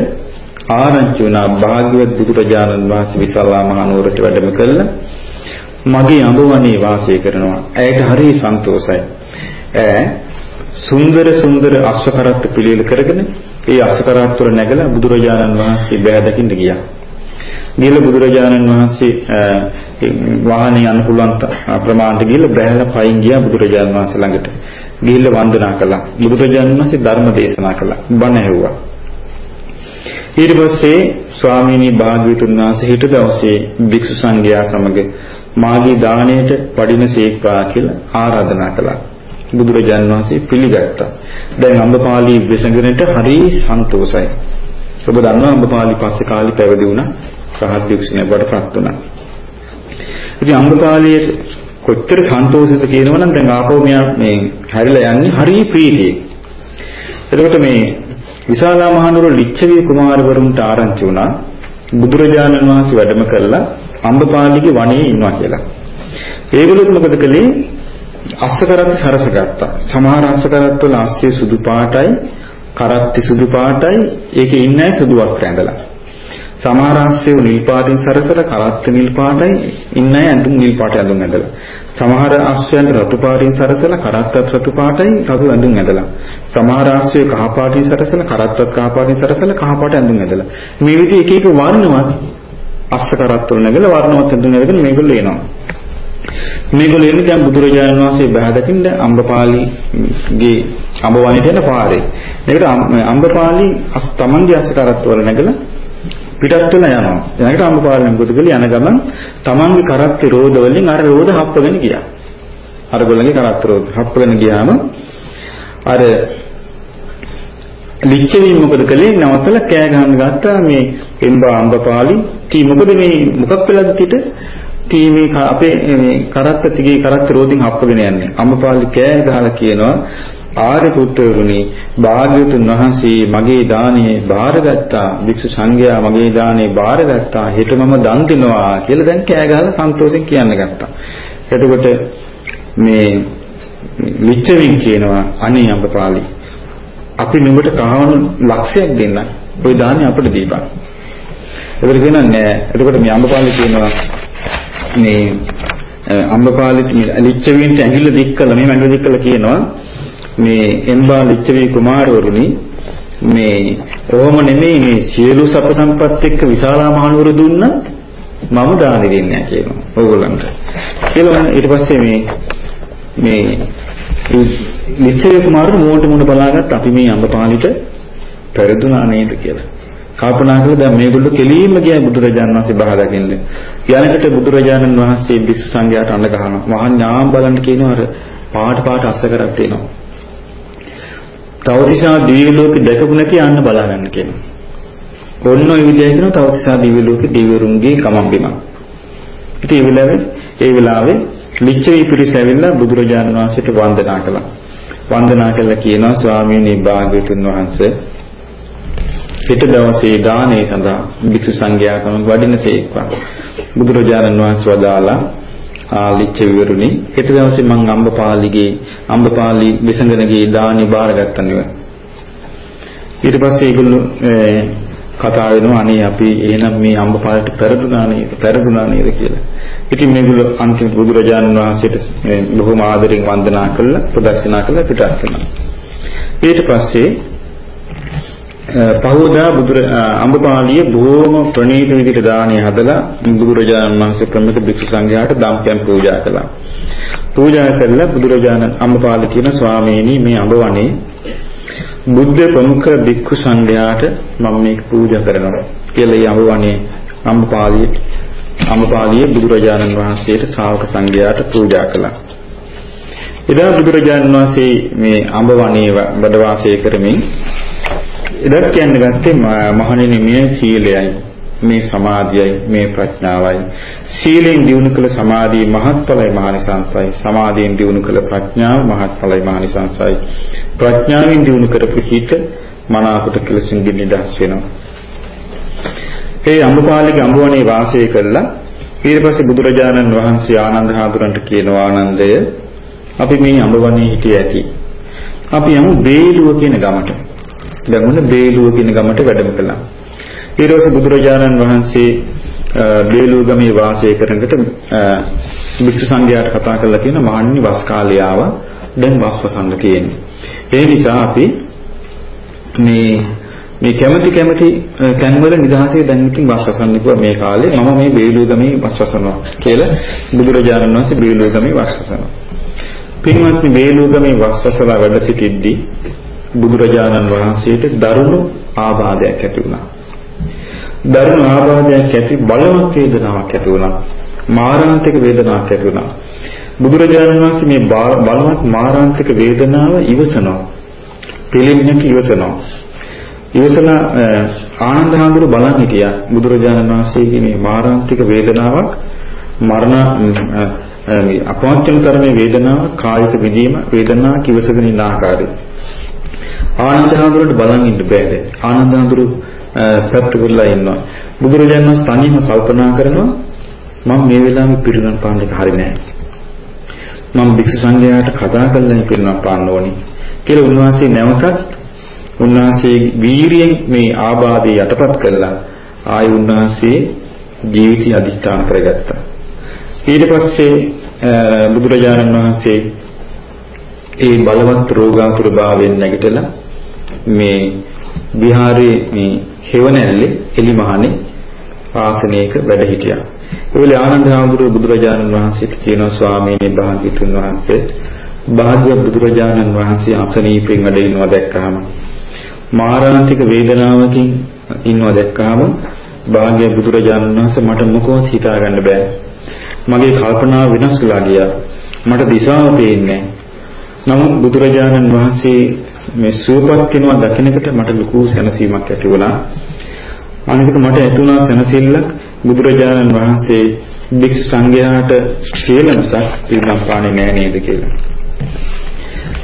ආරංචි වුණා භාග්‍යවත් බුදුරජාණන් වහන්සේ විසල්ලා මහනුවරට වැඩම කළා. මගේ අඹවණේ වාසය කරනවා. ඇයට හරි සන්තෝෂයි. ඈ සුන්දර සුන්දර අශ්වකරත්ත පිළියෙල කරගෙන ඒ අශ්වකරත්ත වල නැගලා බුදුරජාණන් වහන්සේ බෑ දකින්න ගියා. ගිහලා බුදුරජාණන් වහන්සේ වාහනේ යන්න පුළුවන් ප්‍රමාණයට ගිහලා බැහැලා පයින් ගියා බුදුරජාණන් වහන්සේ ළඟට. ගිහිල්ලා වන්දනා කළා. බුදුරජාණන් වහන්සේ ධර්ම දේශනා කළා. බණ ඇහුවා. ඊට පස්සේ ස්වාමීනි භාග්‍යවතුන් වහන්සේ හිට දවසේ භික්ෂු සංඝයා සමග මාගේ දාණයට වඩින සීක්වා කියලා ආරාධනා කළා. බුදුරජාණන් වහන්සේ පිළිගත්තා. දැන් අම්බපාලි විසඟනට හරි සන්තෝෂයි. ඔබ දන්නවා අම්බපාලි පස්සේ කාලේ පැවිදි වුණා. රහත් භික්ෂුණියක් බවට පත් වුණා. ඉතින් අම්බපාලියේ කොච්චර සන්තෝෂද කියනවනම් දැන් ආපහු මෙයා මේ හැරිලා යන්නේ හරි ප්‍රීතියෙන්. එතකොට මේ විශාලා මහනුවර ලිච්ඡවී කුමාරවරුන්ට ආරංචි වුණා බුදුරජාණන් වහන්සේ වැඩම කළා අම්බපාලිගේ වනයේ ඉන්නවා කියලා. ඒගොල්ලෝ මොකද කළේ? අස්සකරත් සරසගත්තා. සමහර අස්සකරත් වල අස්සිය සුදු පාටයි, කරත්ති සුදු පාටයි, ඒකේ ඉන්නේ සුදු වස්ත්‍ර ඇඳලා. සමහර අස්සය නිල් පාටින් සරසලා කරත්ත නිල් පාටයි ඉන්නේ ඇඳුම් නිල් පාට ඇඳුම් ඇඳලා. සමහර අස්සයන්ට රතු පාටින් සරසලා කරත්තත් රතු පාටයි රතු ඇඳුම් ඇඳලා. සමහර අස්සය කහ පාටින් සරසලා කරත්තත් කහ පාටින් සරසලා කහ පාට ඇඳුම් ඇඳලා. මේ විදිහ එක එක වර්ණවත් අස්ස කරත්ත වල නැගලා වර්ණවත් ඇඳුම් ඇඳගෙන මේගොල්ලෝ එනවා. මේගොල්ලෝ එන්නේ දැන් බුදුරජාණන් වහන්සේ බහැ දකින්න අම්බපාලිගේ අඹවණේට යන පාරේ. මේකට අම්බපාලි අස් තමන්ගේ අස්ස කරත්ත වල නැගලා පිටත් වෙලා යනවා. එනකට අම්බපාලෙන් බුදුගල යන ගමන් තමන්ගේ කරත්තේ රෝද වලින් අර රෝද හප්පගෙන ගියා. අර ගොල්ලන්ගේ කරත්ත රෝද හප්පගෙන ගියාම අර ලිච්ඡවි මොකද කළේ නවතලා කෑ ගහන්න ගත්තා මේ එම්බා අම්බපාලි කී මොකද මේ මොකක් වෙලාද කිට කී මේ අපේ මේ කරත්ත තිගේ කරත්ත රෝදින් හප්පගෙන යන්නේ අම්බපාලි කෑ ගහලා කියනවා ආර්ය පුත්‍රරුනි භාග්‍යවතුන් වහන්සේ මගේ දානේ බාරගත්තා වික්ෂු සංඝයා මගේ දානේ බාරගත්තා හෙට මම දන් දෙනවා කියලා දැන් කෑ ගහලා සන්තෝෂෙන් කියන්න ගත්තා. එතකොට මේ ලිච්ඡවින් කියනවා අනේ අම්බපාලි අපි නුඹට කහවණු ලක්ෂයක් දෙන්න. ওই දානේ අපිට දීපන්. ඒකට කියනවා නෑ. එතකොට මේ අම්බපාලි කියනවා මේ අම්බපාලි ලිච්ඡවින්ට ඇඟිල්ල දික් කළා මේ ඇඟිල්ල දික් කළා කියනවා. මේ එම්බා ලිච්ඡවි කුමාරවරුනි මේ කොහොම නෙමෙයි මේ සියලු සප සම්පත් එක්ක විශාලා මහනුවර දුන්නත් මම දානෙ දෙන්නේ නැහැ කියනවා ඕගොල්ලන්ට. කියලා ඊට පස්සේ මේ මේ ලිච්ඡවි කුමාරට මෝන්ට මොන බලාගත්ත අපි මේ අඹපාලිට පෙරදුනා නේද කියලා. කල්පනා කළා දැන් මේගොල්ලෝ කෙලින්ම ගියා බුදුරජාණන් වහන්සේ බහ දකින්න. යනකට බුදුරජාණන් වහන්සේ භික්ෂු සංඝයාට අඬ ගහනවා. මහා ඥාම් බලන්න කියනවා අර පාට පාට අස්ස කරක් දෙනවා. තවතිසා දිව්‍ය ලෝකෙ දැකපු නැති යන්න බලාගන්න කියනවා. ඔන්න ඔය විදිහට කියනවා තවතිසා දිව්‍ය ලෝකෙ දිව්‍යරුන්ගේ කමම් බිම. ඉතින් ඒ වෙලාවේ ඒ වෙලාවේ ලිච්ඡවි පිරිස ඇවිල්ලා බුදුරජාණන් වහන්සේට වන්දනා කළා. වන්දනා කළා කියනවා ස්වාමීනි භාග්‍යතුන් වහන්සේ හෙට දවසේ දානේ සඳහා භික්ෂු සංඝයා සමග වඩිනසේක්වා. බුදුරජාණන් වහන්සේ වදාලා ආලිච්ච විවරුනි හෙට දවසේ මං අම්බපාලිගේ අම්බපාලි විසඳනගේ දානි බාරගත්තා නෙවෙයි. ඊට පස්සේ ඒගොල්ලෝ කතා වෙනවා අනේ අපි එහෙනම් මේ අම්බපාලට පෙරදුනා නේද පෙරදුනා නේද කියලා. ඉතින් මේගොල්ලෝ අන්තිම බුදුරජාණන් වහන්සේට බොහොම ආදරෙන් වන්දනා කළා ප්‍රදර්ශනා කළා පිටත් වුණා. ඊට පස්සේ පහවදා බුදුර අඹපාලිය බොහොම ප්‍රණීත විදිහට දාණය හදලා බුදුරජාණන් වහන්සේ ප්‍රමුඛ භික්ෂු සංඝයාට දම්පැන් පූජා කළා. පූජා කරලා බුදුරජාණන් අඹපාලි කියන ස්වාමීනි මේ අඹවනේ බුද්ධ ප්‍රමුඛ භික්ෂු සංඝයාට මම මේක පූජා කරනවා කියලා ඒ අඹවනේ අඹපාලිය අඹපාලිය බුදුරජාණන් වහන්සේට ශ්‍රාවක සංඝයාට පූජා කළා. එදා බුදුරජාණන් වහන්සේ මේ අඹවනේ වැඩ වාසය කරමින් එදත් කියන්න ගත්තේ මහණෙනි මේ සීලයයි මේ සමාධියයි මේ ප්‍රඥාවයි. සීලෙන් දිනු කළ සමාධිය මහත්ඵලයි මහනිසංසයි. සමාධියෙන් දිනු කළ ප්‍රඥාව මහත්ඵලයි මහනිසංසයි. ප්‍රඥාවෙන් දිනු කරපු හිත මනාකොට කෙලසින් නිදහස් වෙනවා. ඒ අඹපාලිගේ අඹවනේ වාසය කළා. ඊට පස්සේ බුදුරජාණන් වහන්සේ ආනන්ද හාමුදුරන්ට කියනවා ආනන්දය අපි මේ අඹවනේ හිටිය ඇති. අපි යමු බේලුව කියන ගමට. දැන් ඔන්න බේලුව කියන ගමට වැඩම කළා. ඊට පස්සේ බුදුරජාණන් වහන්සේ බේලුව ගමේ වාසය කරනකොට විසු සංඝයාට කතා කරලා කියන මහන්නේ වස් කාලය ආවා. දැන් වස් වසන්න තියෙන්නේ. ඒ නිසා අපි මේ මේ කැමැති කැමැති තැන්වල නිදහසේ දැන් ඉතින් වස් වසන්න කිව්වා මේ කාලේ මම මේ බේලුව ගමේ වස් වසනවා කියලා බුදුරජාණන් වහන්සේ බේලුව ගමේ වස් වසනවා. පින්වත්නි බේලුව ගමේ වස් වසලා වැඩ සිටිද්දී බුදුරජාණන් වහන්සේට දරුණු ආබාධයක් ඇති වුණා. දරුණු ආබාධයක් ඇති බලවත් වේදනාවක් ඇති වුණා. මාරාන්තික වේදනාවක් ඇති වුණා. බුදුරජාණන් වහන්සේ මේ බලවත් මාරාන්තික වේදනාව ඉවසනවා. පිළිමිනක ඉවසනවා. ඉවසලා ආනන්ද හාමුදුර බලන් හිටියා බුදුරජාණන් වහන්සේගේ මේ මාරාන්තික වේදනාවක් මරණ මේ අපවත්‍යන තරමේ වේදනාව කායික විදීම වේදනාවක් ඉවසගෙන ඉන්න ආකාරය ආනන්ද හාමුදුරන්ට බලන් ඉන්න බෑද? ආනන්ද හාමුදුරු පැත්ත වෙලා ඉන්නවා. බුදුරජාණන් වහන්සේ තනියම කල්පනා කරනවා මම මේ වෙලාවේ පිරිනමන පාන්න එක හරි නෑ. මම භික්ෂු සංඝයාට කතා කරලා පිරිනමන පාන්න ඕනි කියලා උන්වහන්සේ නැවතත් උන්වහන්සේ වීරියෙන් මේ ආබාධය යටපත් කළා. ආයි උන්වහන්සේ ජීවිතය අධිෂ්ඨාන කරගත්තා. ඊට පස්සේ බුදුරජාණන් වහන්සේ ඒ බලවත් රෝගාතුර භාවයෙන් නැගිටලා මේ විහාරයේ මේ හෙවණැල්ලේ එලිමහනේ ආසනයක වැඩ හිටියා. ඒ වෙලේ ආනන්ද හාමුදුරුවෝ බුදුරජාණන් වහන්සේට කියනවා ස්වාමීනි භාග්‍යතුන් වහන්සේ භාග්‍ය බුදුරජාණන් වහන්සේ අසනීපෙන් වැඩ ඉනවා දැක්කහම මාරාන්තික වේදනාවකින් ඉන්නවා දැක්කහම භාග්‍ය බුදුරජාණන් වහන්සේ මට මොකවත් හිතාගන්න බෑ. මගේ කල්පනාව වෙනස් වෙලා ගියා. මට දිශාව පේන්නේ නමුත් බුදුරජාණන් වහන්සේ මේ සුවපත් වෙනවා දකිනකොට මට ලොකු සැනසීමක් ඇති වුණා. අනිකට මට ඇතුණා සැනසෙල්ලක් බුදුරජාණන් වහන්සේ භික්ෂු සංඝයාට කියලමසක් පිළිගම් පාන්නේ නෑ නේද කියලා.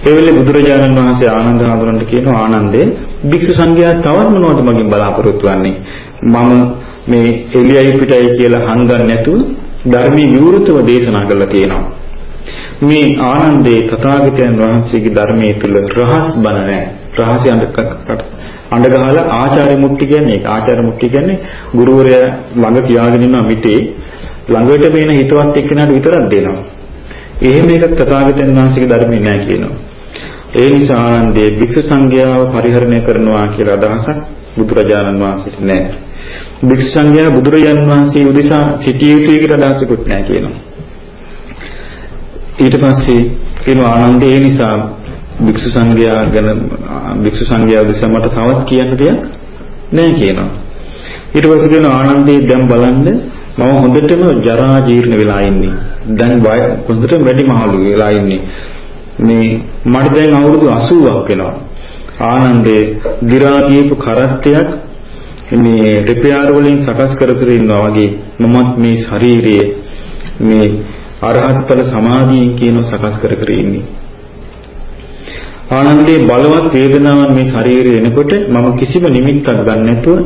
ඒ වෙලේ බුදුරජාණන් වහන්සේ ආනන්ද හඳුනන්න කියනවා ආනන්දේ භික්ෂු සංඝයා තවත් මොනවද මගෙන් බලාපොරොත්තු වෙන්නේ? මම මේ එළියයි පිටයි කියලා හංගන්නේ නැතුව ධර්මී විවෘතව දේශනා කරලා තියෙනවා. මේ ආනන්දේ තථාගතයන් වහන්සේගේ ධර්මයේ තුල රහස් බණ නැහැ. රහසි අඬ ගහලා ආචාර්ය මුක්ති කියන්නේ ඒක. ආචාර්ය මුක්ති කියන්නේ ගුරුවරයා ළඟ තියාගෙන ඉන්න මිටේ ළඟට මේන හිතවත් එක්කෙනාට විතරක් දෙනවා. එහෙම එකක් තථාගතයන් වහන්සේගේ ධර්මයේ නැහැ කියනවා. ඒ නිසා ආනන්දේ භික්ෂු සංඝයාව පරිහරණය කරනවා කියලා අදහසක් බුදුරජාණන් වහන්සේට නැහැ. භික්ෂු සංඝයා බුදුරජාණන් වහන්සේ උදෙසා සිටිය යුතුයි කියලා අදහසකුත් නැහැ කියනවා. ඊට පස්සේ කියනවා ආනන්දේ ඒ නිසා භික්ෂු සංඝයා ගැන භික්ෂු සංඝයා උදෙසා මට තවත් කියන්න දෙයක් නැහැ කියනවා. ඊට පස්සේ කියනවා ආනන්දේ දැන් බලන්න මම හොඳටම ජරා ජීර්ණ වෙලා ඉන්නේ. දැන් වය හොඳටම වැඩි මහලු වෙලා ඉන්නේ. මේ මට දැන් අවුරුදු 80ක් වෙනවා. ආනන්දේ දි รา දීපු කරත්තයක් මේ රිපෙයාර් වලින් සකස් කර කර ඉන්නවා වගේ මමත් මේ ශරීරයේ මේ අරහත් ඵල සමාධියෙන් කියන සකස් කර කර ඉන්නේ. ආනන්දේ බලවත් වේදනාවන් මේ ශරීරයේ එනකොට මම කිසිම නිමිත්තක් ගන්න නැතුව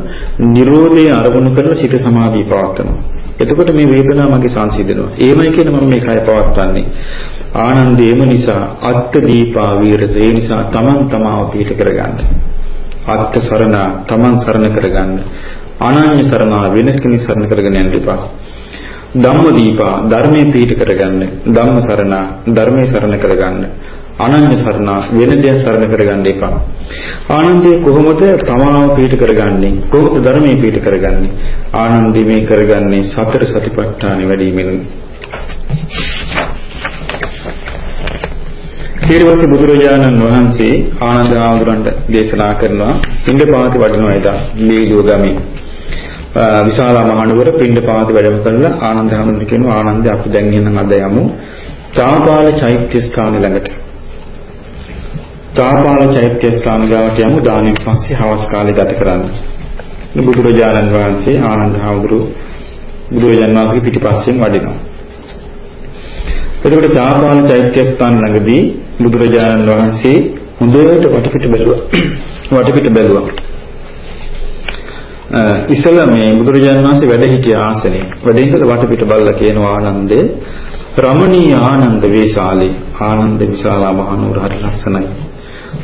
Nirodhe අරමුණු කරලා සිත සමාධිය පවත්වනවා. එතකොට මේ වේදනාව මගේ සංසිඳනවා. ඒමයි කියන මම මේ කය පවත්වන්නේ. ආනන්දේම නිසා අත්ත දීපා වීරත ඒ නිසා තමන් තමාව පිට කරගන්න. අත්ත සරණ තමන් සරණ කරගන්න. අනන්‍ය සරණ වෙන කෙනෙක් සරණ කරගෙන යන්න එපා. ධම්ම දීපා ධර්මයේ පිට කරගන්න. ධම්ම සරණ ධර්මයේ සරණ කරගන්න. අනන්‍ය සරණ වෙන දෙයක් සරණ කරගන්න එපා. ආනන්දේ කොහොමද තමාව පිට කරගන්නේ? කොහොමද ධර්මයේ පිට කරගන්නේ? ආනන්දේ මේ කරගන්නේ සතර සතිපට්ඨාන වැඩිමිනුයි. ඊට පස්සේ බුදුරජාණන් වහන්සේ ආනන්ද ආඳුරන්ට දේශනා කරනවා පින්ඩපාති වඩිනවා එදා මේ ගමේ. විශාලා මහනුවර පින්ඩපාති වැඩම කළා ආනන්ද හැමෝටම කියනවා ආනන්ද අපි දැන් එන්න අද යමු. තාපාල චෛත්‍ය ස්ථාන ළඟට. තාපාල චෛත්‍ය ස්ථාන ගාවට යමු දානෙන් පස්සේ හවස් කාලේ ගත කරන්න. බුදුරජාණන් වහන්සේ ආනන්ද හාමුදුරුවෝ බුදුරජාණන් වහන්සේ පිටිපස්සෙන් වඩිනවා. එතකොට තාපාල චෛත්‍ය ස්ථාන ළඟදී බුදුරජාණන් වහන්සේ හොඳට වටපිට බැලුවා. වටපිට බැලුවා. ඉස්සලා මේ බුදුරජාණන් වහන්සේ වැඩ සිටිය ආසනේ වැඩ ඉඳලා වටපිට බලලා කියනවා ආනන්දේ රමණීය ආනන්ද වේශාලේ. ආනන්ද විශාලා මහනුවර හරි ලස්සනයි.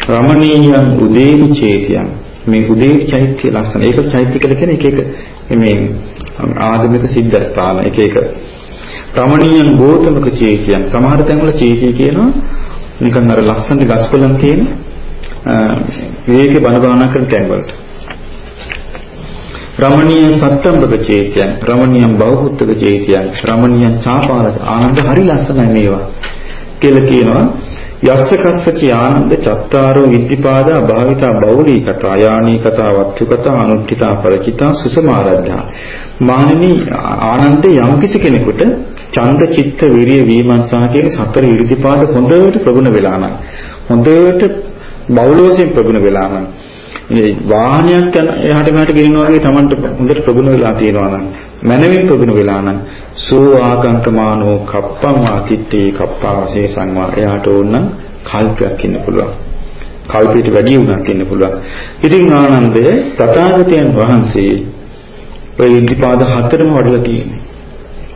රමණීයං උදේවි චේතියං මේ උදේවි චෛත්‍ය ලස්සන. ඒක චෛත්‍ය කියලා කියන එක එක මේ ආගමික සිද්ධාස්ථාන. එක එක රමණීයං ගෝතමක චේතියං සමහර තැන්වල චේතිය කියනවා. නිකන් අර ලස්සන ගස්කොලන් තියෙන විවේකේ බණ භාවනා කරන තැන්වලට. රමණීය සත්තම්බක චේතියං රමණීයං බෞද්ධක චේතියං රමණීයං චාපාල ආනන්ද හරි ලස්සනයි මේවා. කියලා කියනවා යස්ස කස්සචි ආනන්ද චත්තාරෝ විද්ධිපාදා භාවිතා බෞලී කතා යානී කතා වත්තු කතා අනුත්ථිතා පරචිතා සුසමාරද්ධා. මානනි ආනන්දේ යම්කිසි කෙනෙකුට ඡන්ද චිත්ත විරිය විමර්ශනා කියන සතර ඉරිදිපාද හොඳට ප්‍රගුණ වෙලා නම් හොඳට බෞලෝසෙන් ප්‍රගුණ වෙලා නම් මේ වාහනයක් යන එහාට මෙහාට ගෙනිනවා වගේ Tamanට හොඳට ප්‍රගුණ වෙලා තියෙනවා නම් මනමින් ප්‍රගුණ වෙලා නම් සෝ ආකංකමානෝ කප්පං වාකිත්තේ කප්පාවසේ සංවා. එයාට ඕන කල්පයක් ඉන්න පුළුවන්. කල්පයට වැඩි වුණක් ඉන්න පුළුවන්. ඉතින් ආනන්දය තථාගතයන් වහන්සේ ඔය ඉන්දිපාද හතරම වඩලා තියෙන්නේ.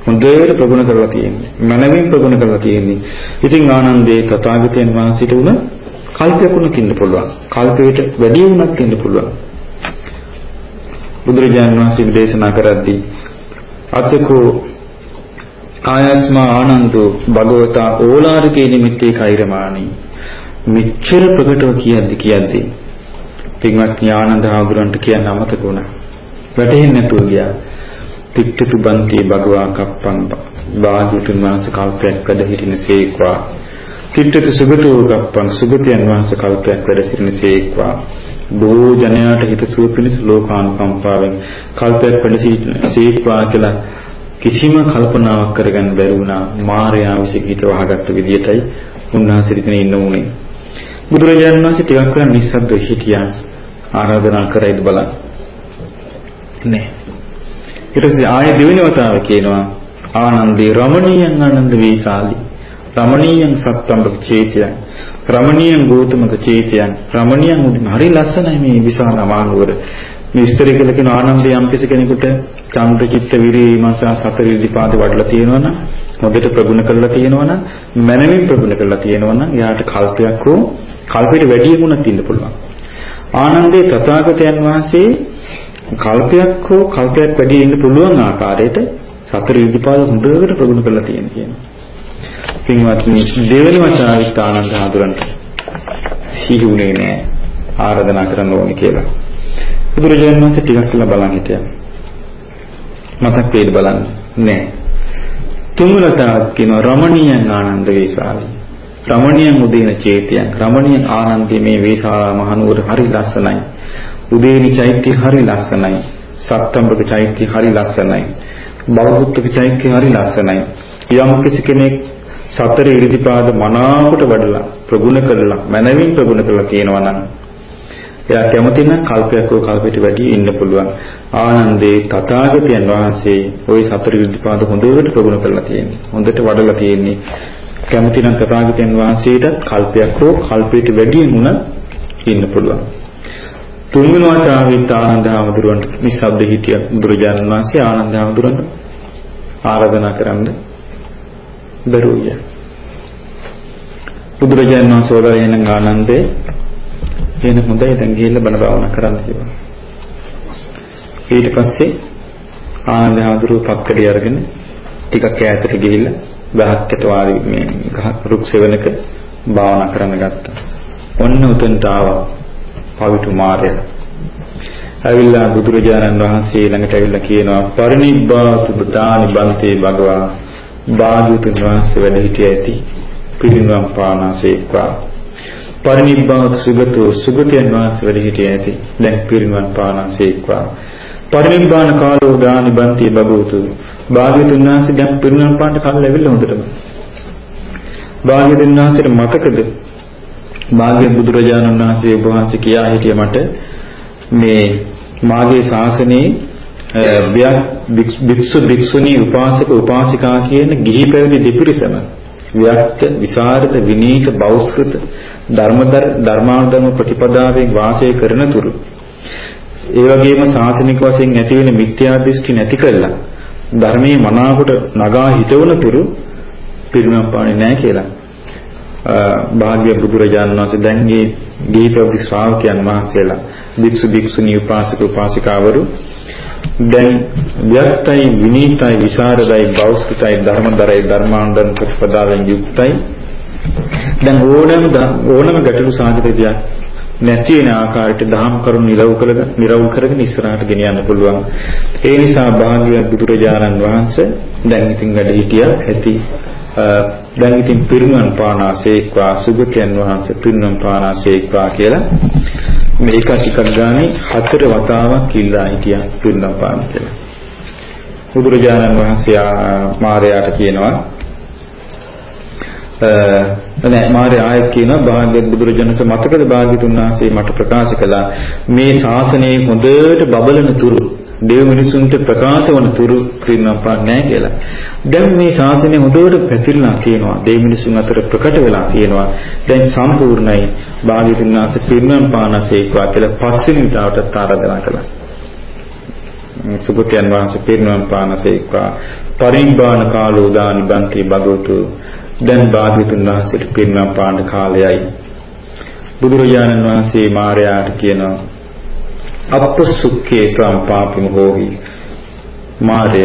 හොඳට ප්‍රගුණ කරලා තියෙන්නේ. මනමින් ප්‍රගුණ කරලා තියෙන්නේ. ඉතින් ආනන්දේ තථාගතයන් වහන්සේට උන කල්පයක් උනක් ඉන්න පුළුවන්. කල්පයට වැඩි වුණක් ඉන්න පුළුවන්. බුදුරජාණන් වහන්සේ දේශනා කරද්දී අතකෝ ආයස්මා ආනන්දෝ භගවතා ඕලාරිකේ නිමිත්තේ කෛරමාණී මෙච්චර ප්‍රකටව කියද්දි කියද්දි පින්වත් ඥානන්ද ආගුරන්ට කියන්න අමතක වුණා. වැටහෙන්නේ නැතුව ගියා. තික්කතු බන්ති භගවා කප්පං වාග්යතුන් වහන්සේ කල්පයක් වැඩ හිටින සේක්වා කිට්ඨති සුගතෝ ගප්පං සුගතයන් වහන්සේ කල්පයක් වැඩ සිටිනසේක්වා බොහෝ ජනයාට හිතසුව පිණිස ලෝකානුකම්පාවෙන් කල්පයක් වැඩ සිටිනසේක්වා කියලා කිසිම කල්පනාවක් කරගන්න බැරි වුණා. මාර්යා විසින් හිත වහගත්ත විදියටයි උන්වහන්සේ ඉතින් ඉන්න උනේ බුදුරජාණන් වහන්සේ ටිකක් වෙන නිස්සද්ද හිටියා. ආරාධනා කරයිද බලන්න නෑ. ඊට පස්සේ ආයේ දෙවෙනි වතාව කියනවා ආනන්දේ රමණීයන් ආනන්ද වේසාලි රමණීයං සත්තම්බක චේතයන්. රමණීයං ගෞතමක චේතයන්. රමණීයං උදින හරි ලස්සනයි මේ විශාල මානුවර මේ විස්තර කියලා කියන ආනන්දේ යම් කෙනෙකුට චන්ද්‍ර චිත්ත විරේ මාසා සතර ඉදිපාද වඩලා තියෙනවනම් හොඳට ප්‍රගුණ කරලා තියෙනවනම් මනමින් ප්‍රගුණ කරලා තියෙනවනම් එයාට කල්පයක් හෝ කල්පයට වැඩි ගුණක් ඉන්න පුළුවන්. ආනන්දේ තථාගතයන් වහන්සේ කල්පයක් හෝ කල්පයක් වැඩි ඉන්න පුළුවන් ආකාරයට සතර ඉදිපාද හොඳට ප්‍රගුණ කරලා තියෙන කියනවා පින්වත්නි දෙවෙනි වතාවිත් ආනන්ද හඳුරන්න සිහිුනේ නෑ ආරාධනා කරන්න ඕනේ කියලා. බුදුරජාණන් වහන්සේ ටිකක් කියලා බලන් හිටියා. මතක් වේද බලන්න නෑ. තුන්වලටත් කියනවා රමණීයන් ආනන්ද වේසාලී. රමණීයන් උදේන චේතියන් රමණීයන් ආනන්දේ මේ වේසාලා මහනුවර හරි ලස්සනයි. උදේනි චෛත්‍ය හරි ලස්සනයි. සත්තම්බක චෛත්‍ය හරි ලස්සනයි. බෞද්ධ චෛත්‍ය හරි ලස්සනයි. යම් කිසි කෙනෙක් සතර ඉරිදිපාද මනාවට වඩලා ප්‍රගුණ කරලා මනවින් ප්‍රගුණ කරලා තියෙනවා නම් එයා කැමති නම් කල්පයක් හෝ කල්පයට වැඩි ඉන්න පුළුවන්. ආනන්දේ තථාගතයන් වහන්සේ ওই සතර ඉරිදිපාද හොඳට ප්‍රගුණ කරලා තියෙන්නේ. හොඳට වඩලා තියෙන්නේ. කැමති නම් තථාගතයන් වහන්සේට කල්පයක් හෝ කල්පයට වැඩි වුණ ඉන්න පුළුවන්. තුන්වෙනි වතාවෙත් ආනන්ද හැමදුරන්ට නිස්සබ්ද හිටිය බුදුරජාණන් වහන්සේ ආනන්ද හැමදුරන්ට ආරාධනා කරන්න බැරුවිය. බුදුරජාණන් වහන්සේ වදාගෙන ආනන්දේ එන හොඳයි දැන් ගිහිල්ලා බණ භාවනා කරන්න කිව්වා. ඊට පස්සේ ආනන්ද හැමදුරුව පක්කඩිය අරගෙන ටිකක් ඈතට ගිහිල්ලා ගහකට වාඩි මේ ගහ රුක් සෙවණක භාවනා කරන්න ගත්තා. ඔන්න උතන්ට ආවා පවිතු මාරය. ඇවිල්ලා බුදුරජාණන් වහන්සේ ළඟට ඇවිල්ලා කියනවා පරිනිබ්බාතු බුතානි බන්තේ භගවා භාග්‍යවතුන් වහන්සේ වැඩ සිටිය ඇති පිරිනුවම් පානාසේක්වා පරිනිබ්බාතු සුගතෝ සුගතයන් වහන්සේ වැඩ සිටිය ඇති දැන් පිරිනුවම් පානාසේක්වා පරිනිබ්බාන කාලෝ දානි බන්තේ භගවතු. භාග්‍යවතුන් වහන්සේ දැන් පිරිනුවම් පාන්න කාලෙ ඇවිල්ලා හොඳටම. භාග්‍යවතුන් වහන්සේට මතකද? මාගේ බුදුරජාණන් වහන්සේ ඔබ වහන්සේ කියා හිටිය මට මේ මාගේ ශාසනයේ භික්ෂු භික්ෂුණී උපාසක උපාසිකා කියන ගිහි පැවිදි දෙපිරිසම ව්‍යක්ත විසරද විනීත බෞස්කృత ධර්මදර ධර්මානුධර්ම ප්‍රතිපදාවෙන් වාසය කරන තුරු. ඒ වගේම ශාසනික වශයෙන් ඇති වෙන මිත්‍යා දෘෂ්ටි නැති කළා. ධර්මයේ මනාවකට නගා හිතවන තුරු පිරිනම් පාන්නේ නැහැ කියලා භාග්‍ය බුදුරජාණන් වහන්සේ දැන් මේ දීපවි ශ්‍රාවකයන් වහන්සේලා භික්ෂු භික්ෂුණී උපාසක උපාසිකාවරු දැන් ව්‍යක්තයි විනීතයි විසරදයි බෞස්කృతයි ධර්මදරයි ධර්මාන්දන් ප්‍රතිපදාවෙන් යුක්තයි. දැන් ඕනම ඕනම ගැටලු සාහිත්‍යයක් නැති වෙන ආකාරයට දහම් කරුණු නිරවු කරගෙන නිරවු කරගෙන ඉස්සරහට ගෙන යන්න පුළුවන්. ඒ නිසා භාග්‍ය බුදුරජාණන් වහන්සේ දැන් ඉතින් වැඩ හිටියා ඇති දැන් ඉතින් පිරිනමන පානාසේක්වා සුගතයන් වහන්සේ පිරිනමන පානාසේක්වා කියලා මේක ටිකක් ගානේ හතර වතාවක් ඉල්ලා හිටියා පිරිනමන පාන කියලා. බුදුරජාණන් වහන්සේ මාරයාට කියනවා නෑ මාරේ ආයත් කියනවා භාග්‍ය බුදුරජාණන්සේ මතකද භාග්‍යතුන් වහන්සේ මට ප්‍රකාශ කළා මේ ශාසනයේ හොඳට බබලන තුරු දෙව් මිනිසුන්ට ප්‍රකාශ වන තුරු ක්‍රින්නම් පාන්නේ කියලා. දැන් මේ ශාසනය හොඳට පැතිරලා තියෙනවා. දෙව් මිනිසුන් අතර ප්‍රකට වෙලා තියෙනවා. දැන් සම්පූර්ණයි භාග්‍යවතුන් වහන්සේ ක්‍රින්නම් පානසේකවා කියලා පස්වෙනි විතාවට ආරාධනා කළා. සුගතයන් වහන්සේ ක්‍රින්නම් පානසේකවා පරිම්බාන කාලෝ දානි බන්ති භගවතු දැන් භාග්‍යවතුන් වහන්සේට ක්‍රින්නම් පාන කාලයයි. බුදුරජාණන් වහන්සේ මාරයාට කියනවා අප්පසුක්කේ තම් පාපිම හෝහි මාරය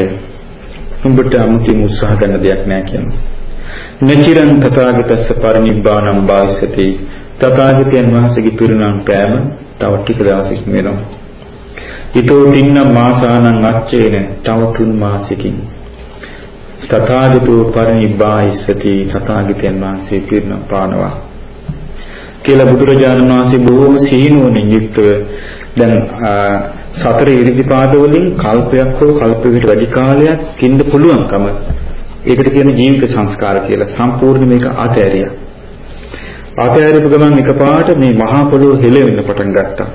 උඹට අමුතුම උත්සාහ ගන්න දෙයක් නෑ කියනවා. නචිරං තථාගතස්ස පරිනිබ්බාණං භාවිසති තථාගතයන් වහන්සේගේ පිරුණම් පෑම තව ටික දවසකින් වෙනවා. ඊතෝ තින්න මාසානං අච්චේන තව තුන් මාසෙකින් තථාගතෝ පරිනිබ්බායිසති තථාගතයන් වහන්සේ පිරුණම් පානවා කියලා බුදුරජාණන් වහන්සේ බොහෝම සීනුවණින් යුක්තව දැන් සතර ඉරිදිපාද වලින් කල්පයක් හෝ කල්පයකට වැඩි කාලයක් ඉන්න පුළුවන්කම ඒකට කියන ජීවිත සංස්කාර කියලා සම්පූර්ණ මේක අතෑරියා. අතෑරපු ගමන් එකපාරට මේ මහා පොළොව හෙලෙන්න පටන් ගත්තා.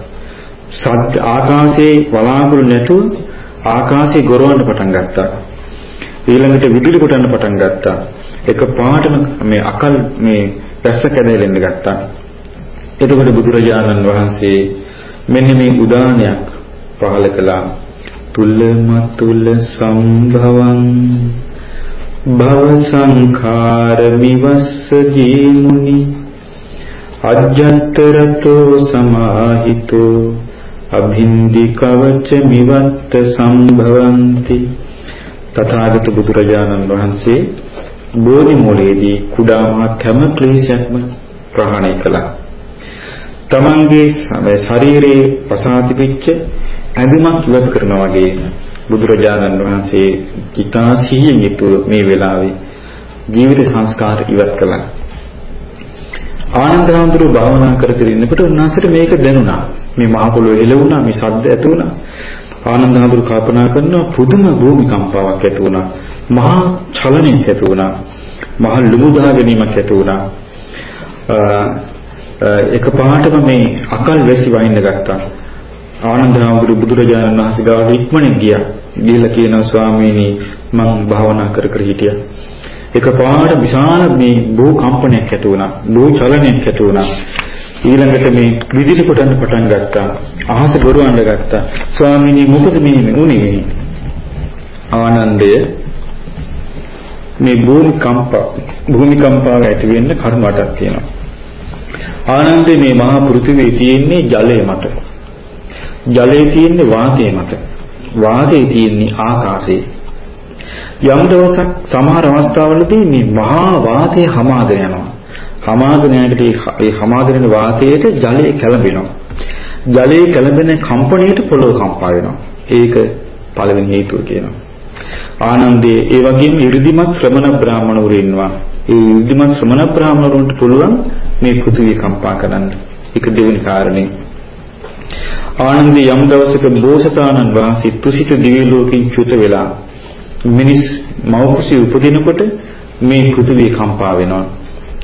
සද්ද ආකාශයේ වලාකුළු නැතුව ආකාශයේ ගොරවන්න පටන් ගත්තා. ඊළඟට විදුලි කොටන්න පටන් ගත්තා. එකපාරටම මේ අකල් මේ පැස්ස කැදෙලෙන්න ගත්තා. එතකොට බුදුරජාණන් වහන්සේ මෙන්න මේ උදානයක් පහල කළා. තුල්ලමතුල සම්භවං භව සංඛාර විවස්ස ජීමුනි. අජ්ජතරතෝ සමාහිතෝ අභින්දි කවච මිවත්ත සම්භවಂತಿ. තථාගත බුදුරජාණන් වහන්සේ බෝධි මූලයේදී කුඩා මහත් හැම ක්ලේශයක්ම ප්‍රහාණය කළා. තමන්ගේ ශරීරයේ පසාතිපිච්ච ඇඳුමක් ඉවත් කරනවා වගේ බුදුරජාණන් වහන්සේ ඊටා සිහියෙන් යුතුව මේ වෙලාවේ ජීවිත සංස්කාර ඉවත් කළා. ආනන්ද හඳුරු භාවනා කර කර ඉන්නකොට උන්වහන්සේට මේක දැනුණා. මේ මහ පොළොව හෙලවුණා, මේ ශබ්ද ඇති වුණා. ආනන්ද හඳුරු කල්පනා කරනවා පුදුම භූමිකම්පාවක් ඇති වුණා. මහා චලනයක් ඇති වුණා. මහා ලුමුදා ගැනීමක් ඇති වුණා. එකපාරටම මේ අකල් වැසි වහින්න ගත්තා. ආනන්ද හඳුරු බුදුරජාණන් වහන්සේ ගාවට ඉක්මනින් ගියා. ගිහිල්ලා කියනවා ස්වාමීනි මම භාවනා කර කර හිටියා. එකපාරට විශාල මේ භූකම්පනයක් ඇති වුණා. භූ චලනයක් ඇති වුණා. ඊළඟට මේ විදිලි කොටන්න පටන් ගත්තා. අහස ගොරවන්න ගත්තා. ස්වාමීනි මොකද මේ උනේ? ආනන්දය මේ භූමිකම්ප භූමිකම්පාව ඇති වෙන්න කරුණු අටක් තියෙනවා. ආනන්දේ මේ මහා පෘථිවියේ තියෙන්නේ ජලය මත. ජලයේ තියෙන්නේ වාතය මත. වාතයේ තියෙන්නේ ආකාශයේ. යම් දවසක් සමහර අවස්ථාවලදී මේ මහා වාතය හමාගෙන යනවා. හමාගෙන යනකොට ඒ හමාගෙන වාතයට ජලය කැළඹෙනවා. ජලයේ කැළඹෙන කම්පණයට පොළොව කම්පා වෙනවා. ඒක පළවෙනි හේතුව කියනවා. ආනන්දේ ඒ වගේම 이르දිමත් ශ්‍රමණ බ්‍රාහමණවරු ඉන්නවා. ඒ ඉදිමත් ශ්‍රමණ බ්‍රාහමණවරුන්ට පුළුවන් මේ පෘථිවිය කම්පා කරන්න. ඒක දෙවෙනි කාරණේ. ආනන්ද යම් දවසක බෝසතාණන් වහන්සේ තුසිත දිව්‍ය ලෝකෙන් චුත වෙලා මිනිස් මවකුසී උපදිනකොට මේ පෘථිවිය කම්පා වෙනවා.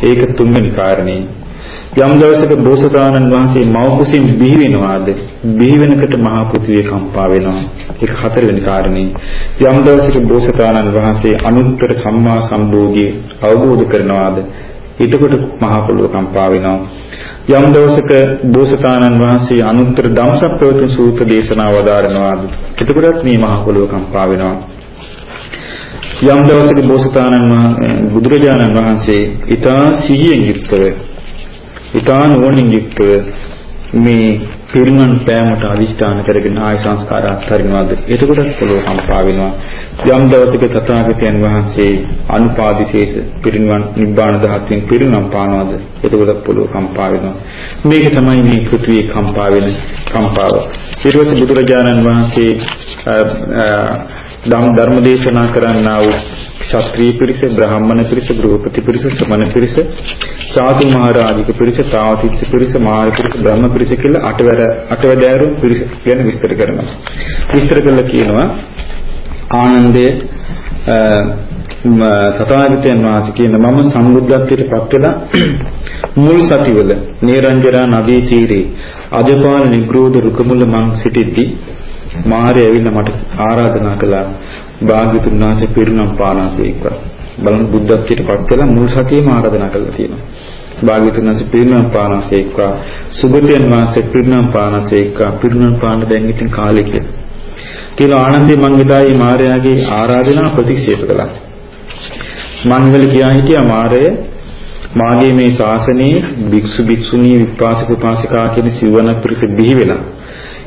ඒක තුන්වෙනි කාරණේ. යම් දවසක බෝසතාණන් වහන්සේ මව්කුසින් බිහි වෙනවාද බිහි වෙනකොට මහා පෘථිවිය කම්පා වෙනවා. ඒක හතරවෙනි කාරණේ. යම් දවසක බෝසතාණන් වහන්සේ අනුත්තර සම්මා සම්බෝධිය අවබෝධ කරනවාද එතකොට මහා පොළොව කම්පා වෙනවා. යම් දවසක බෝසතාණන් වහන්සේ අනුත්තර ධම්සප්‍රවතුන් සූත්‍ර දේශනාව වදාරනවාද එතකොටත් මේ මහා පොළොව කම්පා වෙනවා. යම් දවසක බෝසතාණන් බුදුරජාණන් වහන්සේ ඊටා සිහියෙන් යුක්තව ඊටා නුවණින් යුක්තව මේ පිරිනවන් පෑමට අදිෂ්ඨාන කරගෙන ආය සංස්කාර අත්හරිනවාද? එතකොට පොළොව කම්පා වෙනවා. යම් දවසක තථාගතයන් වහන්සේ අනුපාදිශේෂ පිරිනවන් නිබ්බාන ධාතුවෙන් පිරිනවන් පානවාද? එතකොට පොළොව කම්පා වෙනවා. මේක තමයි මේ පෘථිවිය කම්පා වෙන කම්පාව. ඊට පස්සේ බුදුරජාණන් වහන්සේ ධම් ධර්ම දේශනා කරන්නා වූ ශාස්ත්‍රීය පිරිස, බ්‍රාහ්මණ පිරිස, ගෘහපති පිරිස, ශ්‍රමණ පිරිස, සාතු මහරජික පිරිස, තාවතිච්ච පිරිස, මාය පිරිස, බ්‍රහ්ම පිරිස කියලා අටවැර අටවැදෑරු පිරිස ගැන විස්තර කරනවා. විස්තර කළා කියනවා ආනන්දයේ තථාගතයන් වහන්සේ කියන මම සම්බුද්ධත්වයට පත් වෙලා මුල් සතිවල නේරංජරා නදී තීරේ අජපාල නිග්‍රෝධ රුකමුල මං සිටිද්දී මාරය ඇවිල්ලා මට ආරාධනා කළා භාග්‍යතුන් වහන්සේ පිරිනම් පානාසේක්වා බලන්න බුද්ධත්වයට පත් වෙලා මුල් සතියේම ආරාධනා කළා තියෙනවා. භාග්‍යතුන් වහන්සේ පිරිනම් පානාසේක්වා සුගතයන් වහන්සේ පිරිනම් පානාසේක්වා පිරිනම් පාන දැන් ඉතින් කාලේ කියලා. කියලා ආනන්දේ මං එදායි මාරයාගේ ආරාධනා ප්‍රතික්ෂේප කළා. මං ඉවල කියා හිටියා මාරය මාගේ මේ ශාසනයේ භික්ෂු භික්ෂුණී විපාසක උපාසිකා කියන සිවණ පිරිස බිහි වෙලා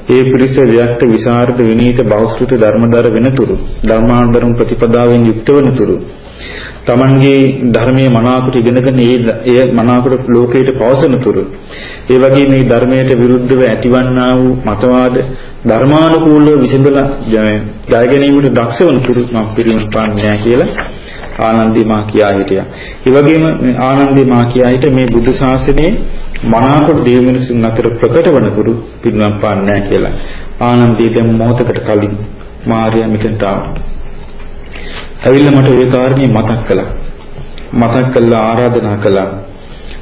ඒ පිරිස වික්ත විසරද විනීත බෞද්ධ ධර්මදර වෙනතුරු ධර්මාන්තරම් ප්‍රතිපදාවෙන් යුක්ත වෙනතුරු තමන්ගේ ධර්මයේ මනාකොට ඉගෙනගෙන ඒ ඒ මනාකොට ලෝකයට පවසනතුරු ඒ වගේ මේ ධර්මයට විරුද්ධව ඇතිවන්නා වූ මතවාද ධර්මානුකූලව විසඳලා ජය ගැනීමට දක්ෂ වනතුරු මම පිරිනමන පාන්නේ නැහැ කියලා ආනන්දී මා කියා හිටියා. ඒ වගේම ආනන්දී මා කියා හිට මේ බුදු ශාසනයේ මනාකොට දේව මිනිසුන් අතර ප්‍රකට වනතුරු පිරිනම් පාන්නේ නැහැ කියලා. ආනන්දී දැන් මොහොතකට කලින් මාර්යා මිටන්ට ආවා. ඇවිල්ලා මට ওই කාරණේ මතක් කළා. මතක් කළා ආරාධනා කළා.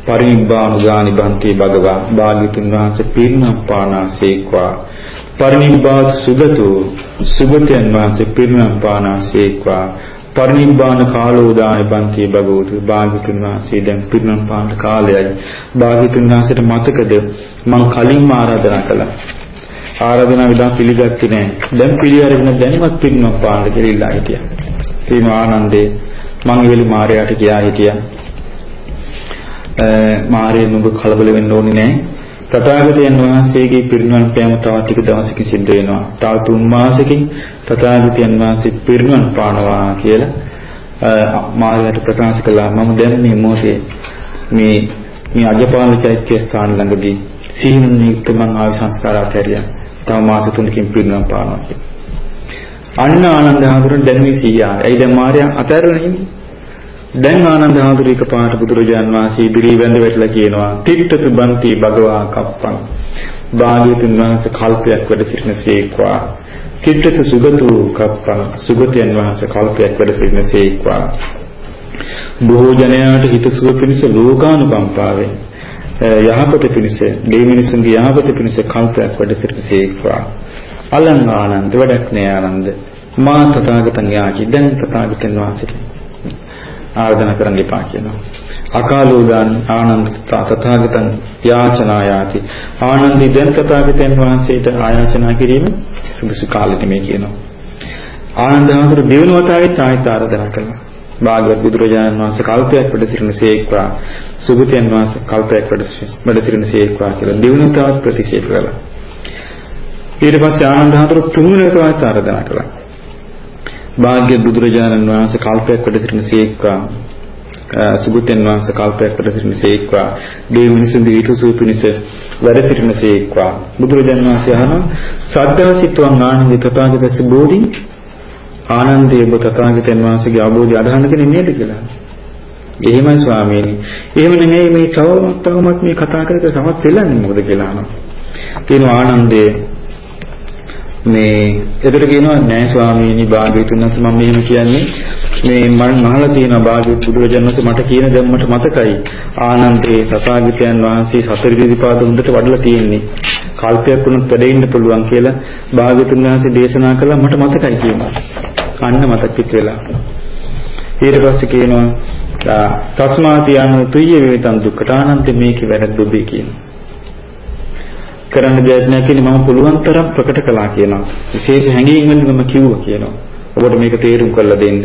පරිනිබ්බානුගානි බන්ති භගවා භාග්‍යතුන් වහන්සේ පිරිනම් පානාසේක්වා පරිනිබ්බාත් සුගතෝ සුගතයන් වහන්සේ පිරිනම් පානාසේක්වා පරිනිබ්බාන කාලෝදාය බන්ති භගවතු භාග්‍යතුන් වහන්සේ දැන් පිරිනම් පාන කාලයයි. භාග්‍යතුන් වහන්සේට මතකද? මං කලින්ම ආරාධනා කළා. ආරාධනා විලා පිළිගත්තේ නැහැ දැන් පිළිඅරගෙන දැන්වත් පිරිනම් පාන්න කියලා ඉල්ලා හිටියා. සීම ආනන්දේ මං ඉවලි මාරයාට ගියා හිටියා. මාරේ නුඹ කලබල වෙන්න ඕනේ නැහැ තථාගතයන් වහන්සේගේ පිරිනිවන් පෑම තව ටික දවසකින් සිද්ධ වෙනවා. තව තුන් මාසෙකින් තථාගතයන් වහන්සේ පිරිනිවන් පානවා කියලා මාර්ගයට ප්‍රකාශ කළා. මම දැන් මේ මොහොතේ මේ මේ අජපාල චෛත්‍ය ස්ථාන ළඟදී සීනුන් යුක්ත මං ආවි සංස්කාර අතහැරියා. තව මාස තුනකින් පිරිනම් පානවා කියලා. අන්න ආනන්ද හාමුදුරන් දැන් මේ සීයා. ඇයි දැන් මාර්යා අතහැරලා ඉන්නේ? දැන් ආනන්ද හාමුදුර එකපාරට බුදුරජාන් වහන්සේ ඉදිරියේ වැඳ වැටලා කියනවා තිට්ඨතු බන්ති භගවා කප්පං. භාග්‍යතුන් වහන්සේ කල්පයක් වැඩ සිටිනසේක්වා. තිට්ඨතු සුගතු කප්පං. සුගතයන් වහන්සේ කල්පයක් වැඩ සිටිනසේක්වා. බොහෝ ජනයාට හිතසුව පිණිස ලෝකානුකම්පාවෙන් යහපත පිණිස, ගේ මිනිසුන්ගේ යහපත පිණිස කල්පයක් වැඩ සිටිනසේක්වා. අලං ආනන්ද වැඩක් නෑ ආනන්ද. මා තථාගතං යාචි දැන් තථාගතයන් වහන්සේට ආරාධනා කරන්න එපා කියනවා. අකාලෝදාන ආනන්ද තථාගතං යාචනායාති. ආනන්දි දැන් තථාගතයන් වහන්සේට ආයාචනා කිරීම සුදුසු කාලෙ නෙමෙයි කියනවා. ආනන්ද හතර දෙවෙනි වතාවෙත් ආයත ආරාධනා කළා. භාගවත් බුදුරජාණන් වහන්සේ කල්පයක් වැඩ සිටින සේක්වා සුගතයන් වහන්සේ කල්පයක් වැඩ සිටින සේක්වා කියලා දෙවෙනි වතාවත් ප්‍රතික්ෂේප කළා. ඊට පස්සේ ආනන්ද හතර තුන්වෙනි වතාවත් ආරාධනා කළා. භාග්‍ය බුදුරජාණන් වහන්සේ කල්පයක් වැඩ සිටින සේක්වා සුගතයන් වහන්සේ කල්පයක් වැඩ සිටින සේක්වා දෙවි මිනිසුන්ගේ ඊතුසු පිණිස වැඩ සිටින සේක්වා බුදුරජාණන් වහන්සේ අහනවා සද්ධාසිතවං ආනන්ද තථාගතස්ස බෝධි ආනන්දේ ඔබ තථාගතයන් වහන්සේගේ අවබෝධය අදහන්න කෙනෙක් නේද කියලා. එහෙමයි ස්වාමීනි. එහෙම නෙමෙයි මේ තවමත් තවමත් මේ කතා කර කර තවත් වෙලන්නේ මොකද කියලා අහනවා. කියනවා ආනන්දේ මේ එතකොට කියනවා නෑ ස්වාමීනි භාග්‍යවතුන් වහන්සේ මම මෙහෙම කියන්නේ. මේ මම අහලා තියෙනවා භාග්‍යවත් බුදුරජාණන් වහන්සේ මට කියන දේ මට මතකයි. ආනන්දේ තථාගතයන් වහන්සේ සතර විදිපාද හොඳට වඩලා තියෙන්නේ. කල්පයක් වුණත් වැඩ ඉන්න පුළුවන් කියලා භාග්‍යවතුන් වහන්සේ දේශනා කළා. මට මතකයි කියනවා. අන්න මතක් පිට වෙලා. ඊට පස්සේ කියනවා තස්මාති යන තුය වේතන් දුක්ඛ ආනන්ද මේකේ වැරද්ද ඔබේ කියනවා කරන්න දෙයක් නැහැ කියන්නේ මම පුළුවන් තරම් ප්‍රකට කළා කියනවා. විශේෂ හැඟීම් වලින් මම කිව්වා කියනවා. ඔබට මේක තේරුම් කරලා දෙන්න.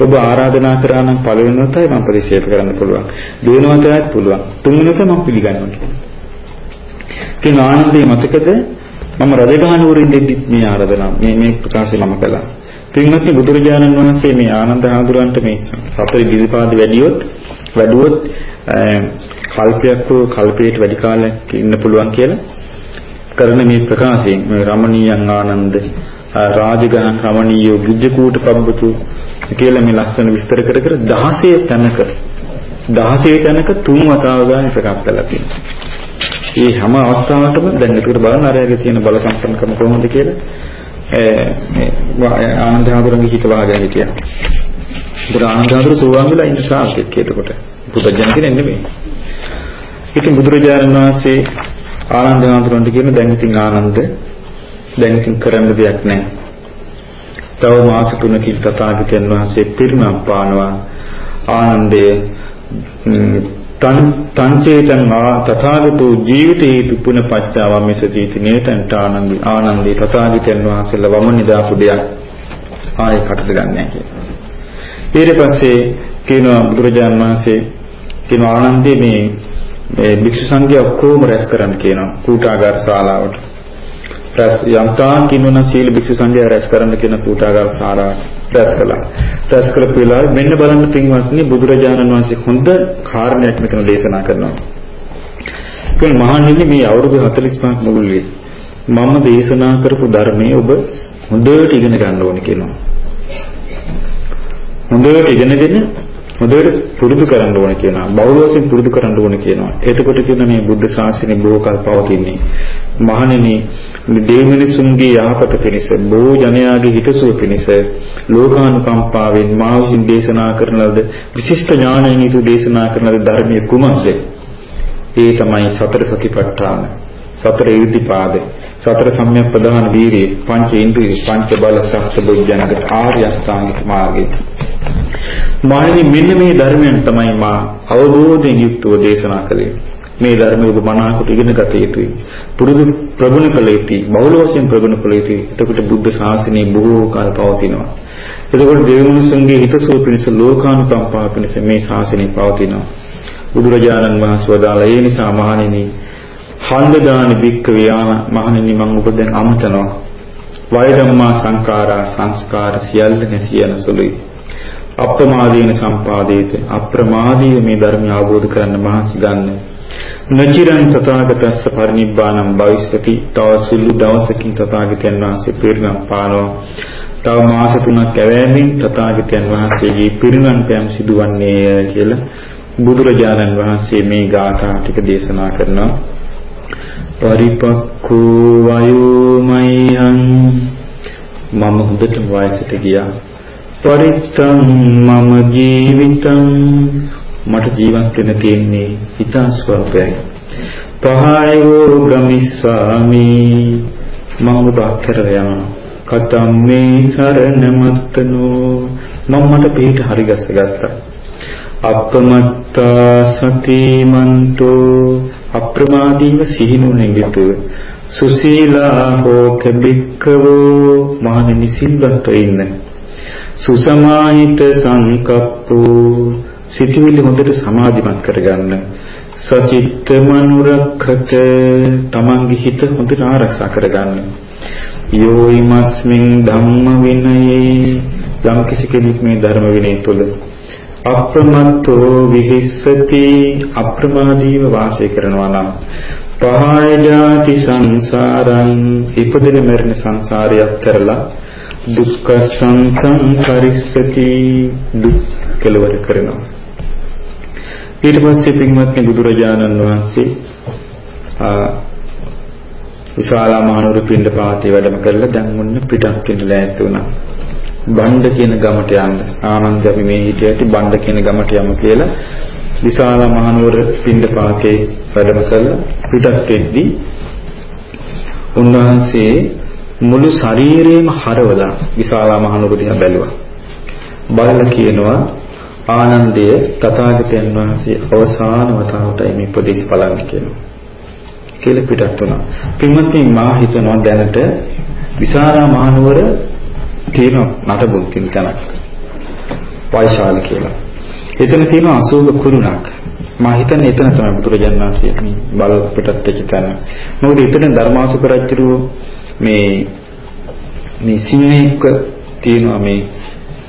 ඔබ ආරාධනා කරා නම් පළවෙනි වතාවේ මම ප්‍රතික්ෂේප කරන්න පුළුවන්. දෙවෙනි වතාවත් පුළුවන්. තුන්වෙනි වතාව මම පිළිගන්නවා කියනවා. කියන ආනන්දේ මතකද මම රජගහනුවරින් දෙද්දිත් මේ ආරාධනා මේ මේ ප්‍රකාශය මම කළා. පින්වත්නි බුදුරජාණන් වහන්සේ මේ ආනන්ද හාමුදුරන්ට මේ සතර ඉදිරිපාද වැඩිවොත් වැඩුවොත් කල්පයක් හෝ කල්පයට වැඩි කාලයක් ඉන්න පුළුවන් කියලා කරන මේ ප්‍රකාශයෙන් මේ රමණීයන් ආනන්ද රාජගහන රමණීය ගුජ්ජකූට පබ්බතු කියලා මේ ලස්සන විස්තර කර කර 16 තැනක 16 තැනක තුන් වතාව ගානේ ප්‍රකාශ කරලා තියෙනවා. මේ හැම අවස්ථාවකටම දැන් ඒකට බලන්න අරයාගේ තියෙන බල සම්පන්නකම කොහොමද කියලා මේ ආනන්ද හඳුරන්ගේ හිත වාගය හිටියා. ඒතර ආනන්ද හඳුර සෝවාන් වෙලා ඉන්න ශාස්ත්‍රයක් ඒකට. පුදුජන කෙනෙක් නෙමෙයි. ඉතින් බුදුරජාණන් වහන්සේ ආනන්ද හඳුරන්ට කියන දැන් ඉතින් ආනන්ද දැන් ඉතින් කරන්න දෙයක් නැහැ. තව මාස 3කින් තථාගතයන් වහන්සේ පිරිනම් පානවා ආනන්දය තන් තංචේතං ආ තථාගතෝ ජීවිතේ දුපුන පච්චාවම් මෙසදීති නේතන්ට ආනන්දි ආනන්දේ තථාගතයන් වහන්සේලා වම නිදාපු දෙයක් ආයේ කටට ගන්න නැහැ කියලා. ඊට පස්සේ කියනවා බුදුරජාණන් වහන්සේ කියනවා ආනන්දේ මේ මේ භික්ෂු සංඝයා ඔක්කොම රැස් කරන්න කියනවා කූටාගාර ශාලාවට. රැස් යම්තාන් කිනුන සීල භික්ෂු සංඝයා රැස් කරන්න කියන කූටාගාර ශාලාවට රැස් කළා. රැස් කරපු වෙලාවේ මෙන්න බලන්න පින්වත්නි බුදුරජාණන් වහන්සේ හොඳ කාරණයක් මෙතන දේශනා කරනවා. කියන මහණෙනි මේ අවුරුදු 45ක් මුළුල්ලේ මම දේශනා කරපු ධර්මයේ ඔබ හොඳට ඉගෙන ගන්න ඕනේ කියනවා. හොඳට ඉගෙනගෙන හොඳට පුරුදු කරන්න ඕන කියනවා. බෞල වශයෙන් පුරුදු කරන්න ඕන කියනවා. එතකොට කියන මේ බුද්ධ ශාසනය බොහෝ කල් පවතින්නේ. මහණෙනි දෙවි මිනිසුන්ගේ යහපත පිණිස, බොහෝ ජනයාගේ හිතසුව පිණිස ලෝකානුකම්පාවෙන් මා විසින් දේශනා කරන ලද විශිෂ්ට ඥානයෙන් යුතු දේශනා කරන ලද ධර්මයේ කුමක්ද? ඒ තමයි සතර සතිපට්ඨාන. සතර ඉර්ධිපාද සතර සම්‍යක් ප්‍රධාන වීරිය පංච ඉන්ද්‍රිය පංච බල සත්‍ය බුද්ධජනක ආර්ය අෂ්ටාංගික මාර්ගය. මානි මෙන්න මේ ධර්මයන් තමයි මා අවබෝධයෙන් යුක්තව දේශනා කළේ. මේ ධර්මය ඔබ මනාකොට ඉගෙන ගත යුතුයි. පුරුදු ප්‍රගුණ කළ යුතුයි. බහුල වශයෙන් ප්‍රගුණ කළ යුතුයි. එතකොට බුද්ධ ශාසනය බොහෝ කාල පවතිනවා. එතකොට දෙවියන්සුන්ගේ හිතසුව පිණිස ලෝකානුකම්පාව පිණිස මේ ශාසනය පවතිනවා. බුදුරජාණන් වහන්සේ වදාළා ඒ නිසා මහණෙනි හන්දදානි බික්ක වේයාම මහණෙනි මම ඔබ දැන් අමතනවා වය ධම්මා සංඛාරා සංස්කාර සියල්ල නැසියන සුළුයි අප්‍රමාදීන සම්පාදේත අප්‍රමාදීව මේ ධර්මය අවබෝධ කරන්න මහන්සි ගන්න. නචිරං තථාගතස්ස පරිනිබ්බාණං භවිෂ්‍යති තව සුළු දවසකින් තථාගතයන් වහන්සේ පිරිනම් පානවා. තව මාස තුනක් ඇවෑමෙන් තථාගතයන් වහන්සේගේ පිරිනම් පෑම් සිදුවන්නේය කියලා බුදුරජාණන් වහන්සේ මේ ගාථා ටික දේශනා කරනවා. පරිපක්ඛෝ වයෝමයං. මම හොඳට වයසට ගියා. පරිත්තං මම ජීවිතං. මට ජීවත් වෙන්න තියෙන්නේ හිතා ස්වල්පයයි. පහයෝ ගමිස්සාමි. මම ඔබ අත්හැර යනවා. කතම් මේ සරණ මත්තනෝ මම මට පිට හරි ගස්ස ගත්තා. අපමත්තා සතිමන්තෝ අප්‍රමාදීව සිහිනුනේ යුතුව සුසීලා හෝත බික්කවෝ මහණෙනි සිල්වත් ඉන්න. සුසමාහිත සංකප්පෝ සිතවිලි හොඳට සමාධිමත් කරගන්න. සචිත්ත මනුරක්ඛත තමන්ගේ හිත හොඳට ආරක්ෂා කරගන්න. යෝයිමස්මින් ධම්ම විනයේ යම් කිසි කෙනෙක් මේ ධර්ම විනය තුළ අප්‍රමත්තෝ විහිස්සති අප්‍රමාදීව වාසය කරනවා නම් පහය ජාති සංසාරං ඉපදෙන මරණ සංසාරයක් කරලා දුක්ඛ සංසං පරිස්සති දුක් කෙලවර කරනවා. ඊට පස්සේ පින්වත්නි බුදුරජාණන් වහන්සේ විශාලා මහනුවර පින්ඩ පාතේ වැඩම කරලා දැන් මුන්න පිටත් වෙන්න ලෑස්ති වුණා. බණ්ඩ කියන ගමට යන්න. ආනන්ද අපි මේ හිටියට බණ්ඩ කියන ගමට යමු කියලා විශාල මහනුවර පින්ඩපාතේ වැඩම කළා. පිටත් වෙද්දී උන්වහන්සේ මුළු ශරීරයම හරවලා විශාල මහනුවර දිහා බැලුවා. බලලා කියනවා ආනන්දය තථාගතයන් වහන්සේ අවසාන වතාවටයි මේ උපදේශ බලන්න කියනවා. කියලා පිටත් වුණා. පින්වත්නි මා හිතනවා දැනට විශාල මහනුවර තියෙන නටබුන් තියෙන තැනක්. වයිශාල කියලා. එතන තියෙන අශෝක කුරුණක්. මා හිතන්නේ එතන තමයි බුදුරජාණන් වහන්සේ මේ බල පිටත් වෙච්ච තැන. මොකද එතන ධර්මාසුක රජු මේ මේ සිංහේක තියෙනවා මේ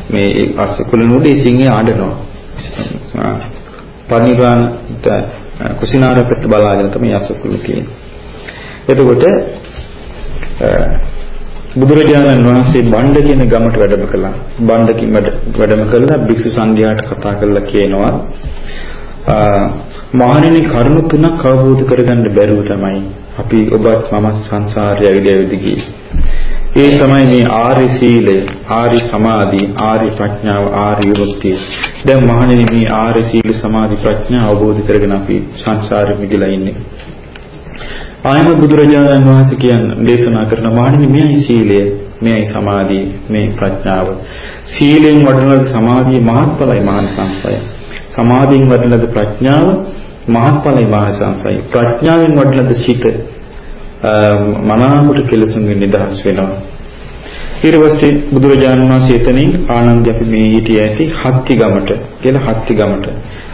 මේ අසකුලනෝඩේ සිංහේ ආඩනවා. පරිනිර්වාණ කුසිනාර පැත්ත බලාගෙන තමයි අසකුල තියෙන්නේ. එතකොට බුදුරජාණන් වහන්සේ බණ්ඩ කියන ගමට වැඩම කළා. බණ්ඩකින් වැඩම කළා භික්ෂු සංඝයාට කතා කරලා කියනවා මහණෙනි කරුණු තුනක් අවබෝධ කරගන්න බැරුව තමයි අපි ඔබත් මම සංසාරය ඇවිදවිද ඒ තමයි මේ ආර්ය සීලය, ආර්ය සමාධි, ආර්ය ප්‍රඥාව, ආර්ය විමුක්තිය. දැන් මහණෙනි මේ ආර්ය සීල සමාධි ප්‍රඥා අවබෝධ කරගෙන අපි සංසාරෙ මිදලා ඉන්නේ. ආයම බුදුරජාණන් වහන්සේ කියන්න දේශනා කරන මහණෙනි මෙයයි සීලය, මෙයයි සමාධිය, මේ ප්‍රඥාව. සීලෙන් වඩන ලද සමාධිය මහත්ඵලයි මානසංසය. සමාධියෙන් වඩන ලද ප්‍රඥාව මහත්ඵලයි මානසංසය. ප්‍රඥාවෙන් වඩන ලද සිත මනාකොට කෙලසුන්ගෙන් නිදහස් වෙනවා. ඊට පස්සේ බුදුරජාණන් වහන්සේ එතනින් ආනන්ද අපි මේ හිටිය ඇති හත්ති ගමට කියලා හත්ති ගමට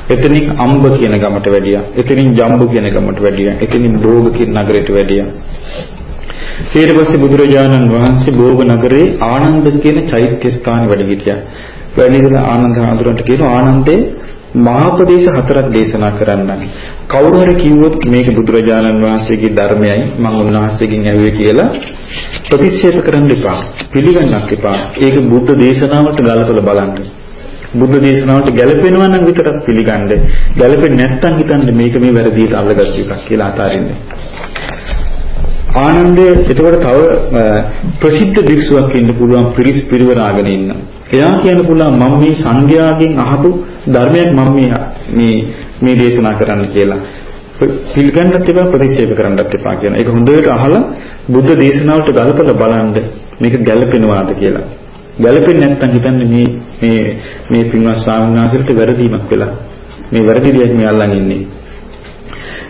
එතනින් අම්බ කියන ගමට වැඩියා. එතනින් ජම්බු කියන ගමට වැඩියා. එතනින් බෝග කියන නගරයට වැඩියා. ඊට පස්සේ බුදුරජාණන් වහන්සේ බෝග නගරේ ආනන්ද කියන චෛත්‍ය ස්ථානේ වැඩ හිටියා. වැඩිදලා ආනන්ද හඳුරන්ට කියනවා ආනන්දේ මහාපදේශ හතරක් දේශනා කරන්න. කවුරු හරි කිව්වොත් මේක බුදුරජාණන් වහන්සේගේ ධර්මයයි මම උන්වහන්සේගෙන් ඇහුවේ කියලා ප්‍රතික්ෂේප කරන්න එපා. පිළිගන්නත් එපා. ඒක බුද්ධ දේශනාවට ගලපලා බලන්න. බුද්ධ දේශනාවට ගැලපෙනවා නම් විතරක් පිළිගන්න. ගැලපෙන්නේ නැත්නම් හිතන්න මේක මේ වැරදියට අල්ලගත්තු එකක් කියලා අතාරින්න. ආනන්දේ එතකොට තව ප්‍රසිද්ධ භික්ෂුවක් ඉන්න පුළුවන් පිරිස් පිරිවරාගෙන ඉන්න. එයා කියන්න පුළුවන් මම මේ සංඝයාගෙන් අහපු ධර්මයක් මම මේ මේ මේ දේශනා කරන්න කියලා. පිළිගන්නත් එපා ප්‍රතික්ෂේප කරන්නත් එපා කියන. ඒක හොඳට අහලා බුද්ධ දේශනාවට ගලපලා බලන්න මේක ගැලපෙනවාද කියලා. ගැළපෙන්නේ නැත්නම් හිතන්නේ මේ මේ මේ පින්වත් ස්වාමීන් වහන්සේට වැරදීමක් වෙලා මේ වැරදි දෙයක් මේ අල්ලන් ඉන්නේ.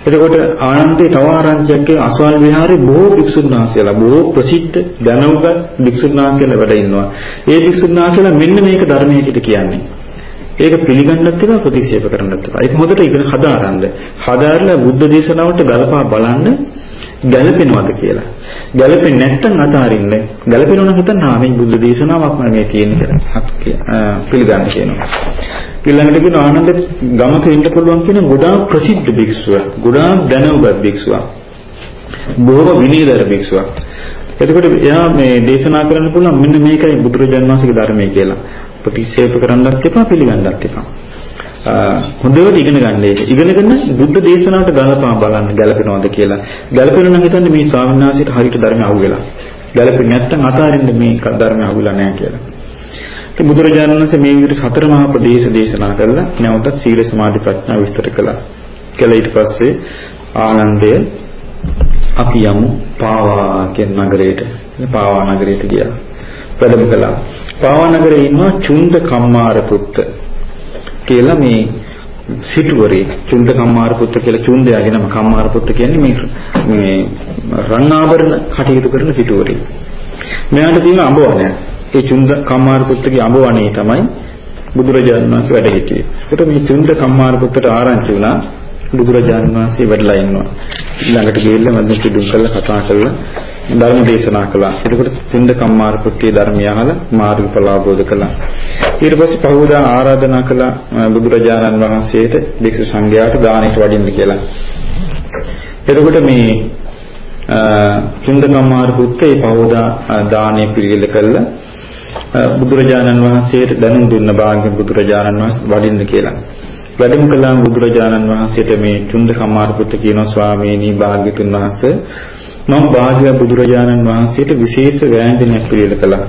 එතකොට ආනන්දේ තව ආරංචියක් කියන අසවල් විහාරේ බොහෝ භික්ෂුන් වහන්සේලා බොහෝ ප්‍රසිද්ධ දැනුගත් භික්ෂුන් වහන්සේලා වැඩ ඉන්නවා. ඒ භික්ෂුන් වහන්සේලා මෙන්න මේක ධර්මයේ කියන්නේ. ඒක පිළිගන්නත් එපා ප්‍රතික්ෂේප කරන්නත් එපා. ඒක හොඳට ඉගෙන හදාරන්න. හදාarලා බුද්ධ දේශනාවට ගලපා බලන්න ගැළපෙනවද කියලා. ගැළපෙන්නේ නැත්නම් අතාරින්න. ගැළපෙනවා නම් හිතන්න ආ මේ බුද්ධ දේශනාවක් මේ තියෙන කියලා පිළිගන්න කියනවා. ඊළඟට කියන ආනන්ද ගමක ඉන්න පුළුවන් කියන ගොඩාක් ප්‍රසිද්ධ භික්ෂුවක්. ගොඩාක් දැනුගත් භික්ෂුවක්. බොහොම විනීතර භික්ෂුවක්. එතකොට එයා මේ දේශනා කරන්න පුළුවන් මෙන්න මේකයි බුදුරජාණන් වහන්සේගේ ධර්මය කියලා. ප්‍රතික්ෂේප කරන්නත් එපා පිළිගන්නත් එපා. හොඳට ඉගෙන ගන්න ඒක. ඉගෙනගෙන බුද්ධ දේශනාවට ගලපා බලන්න ගැලපෙනවද කියලා. ගැලපෙනවා නම් හිතන්නේ මේ ස්වාමීන් වහන්සේට හරියට ධර්මය අහුවෙලා. ගැලපෙන්නේ නැත්නම් අතාරින්න මේ ධර්මය අහුවෙලා නැහැ කියලා. ඉතින් බුදුරජාණන් වහන්සේ මේ විදිහට සතර මහා ප්‍රදේශ දේශනා කරලා නැවතත් සීල සමාධි ප්‍රඥා විස්තර කළා. කළා ඊට පස්සේ ආනන්දය අපි යමු පාවා කියන නගරයට. පාවා නගරයට ගියා. වැඩම කළා. පාවා නගරේ ඉන්නවා චුන්ද කම්මාර පුත්ත කියලා මේ සිටුවරේ චුන්ද කම්මාර පුත්ත කියලා චුන්දයාගේ නම කම්මාර පුත්ත කියන්නේ මේ මේ රන් ආභරණ කටයුතු කරන සිටුවරේ. මෙයාට තියෙන අඹවණය. ඒ චුන්ද කම්මාර පුත්තගේ අඹවණේ තමයි බුදුරජාණන් වහන්සේ වැඩ සිටියේ. ඒකට මේ චුන්ද කම්මාර පුත්තට ආරංචි වුණා බුදුරජාණන් වහන්සේ වැඩලා ඉන්නවා. ළඟට ගිහිල්ලා මම පිටුම් කරලා කතා කරලා ධර්ම දේශනා කළා. එතකොට සින්ද කම්මාර පුත්‍රයේ ධර්මය අහලා මාර්ගඵල අවබෝධ කළා. ඊට පස්සේ පහවදා ආරාධනා කළා බුදුරජාණන් වහන්සේට භික්ෂු සංඝයාට දානෙට වඩින්න කියලා. එතකොට මේ සින්ද කම්මාර පුත්‍රයේ පහවදා දානෙ පිළිගල කළා. බුදුරජාණන් වහන්සේට දැනුම් දුන්න භාග්‍ය බුදුරජාණන් වහන්සේ වඩින්න කියලා. වැඩම කළාම බුදුරජාණන් වහන්සේට මේ චුන්ද කම්මාර පුත්‍ර කියනවා ස්වාමීනි භාග්‍යතුන් වහන්සේ මම භාග්‍ය බුදුරජාණන් වහන්සේට විශේෂ වෑංජනයක් පිළිල කළා.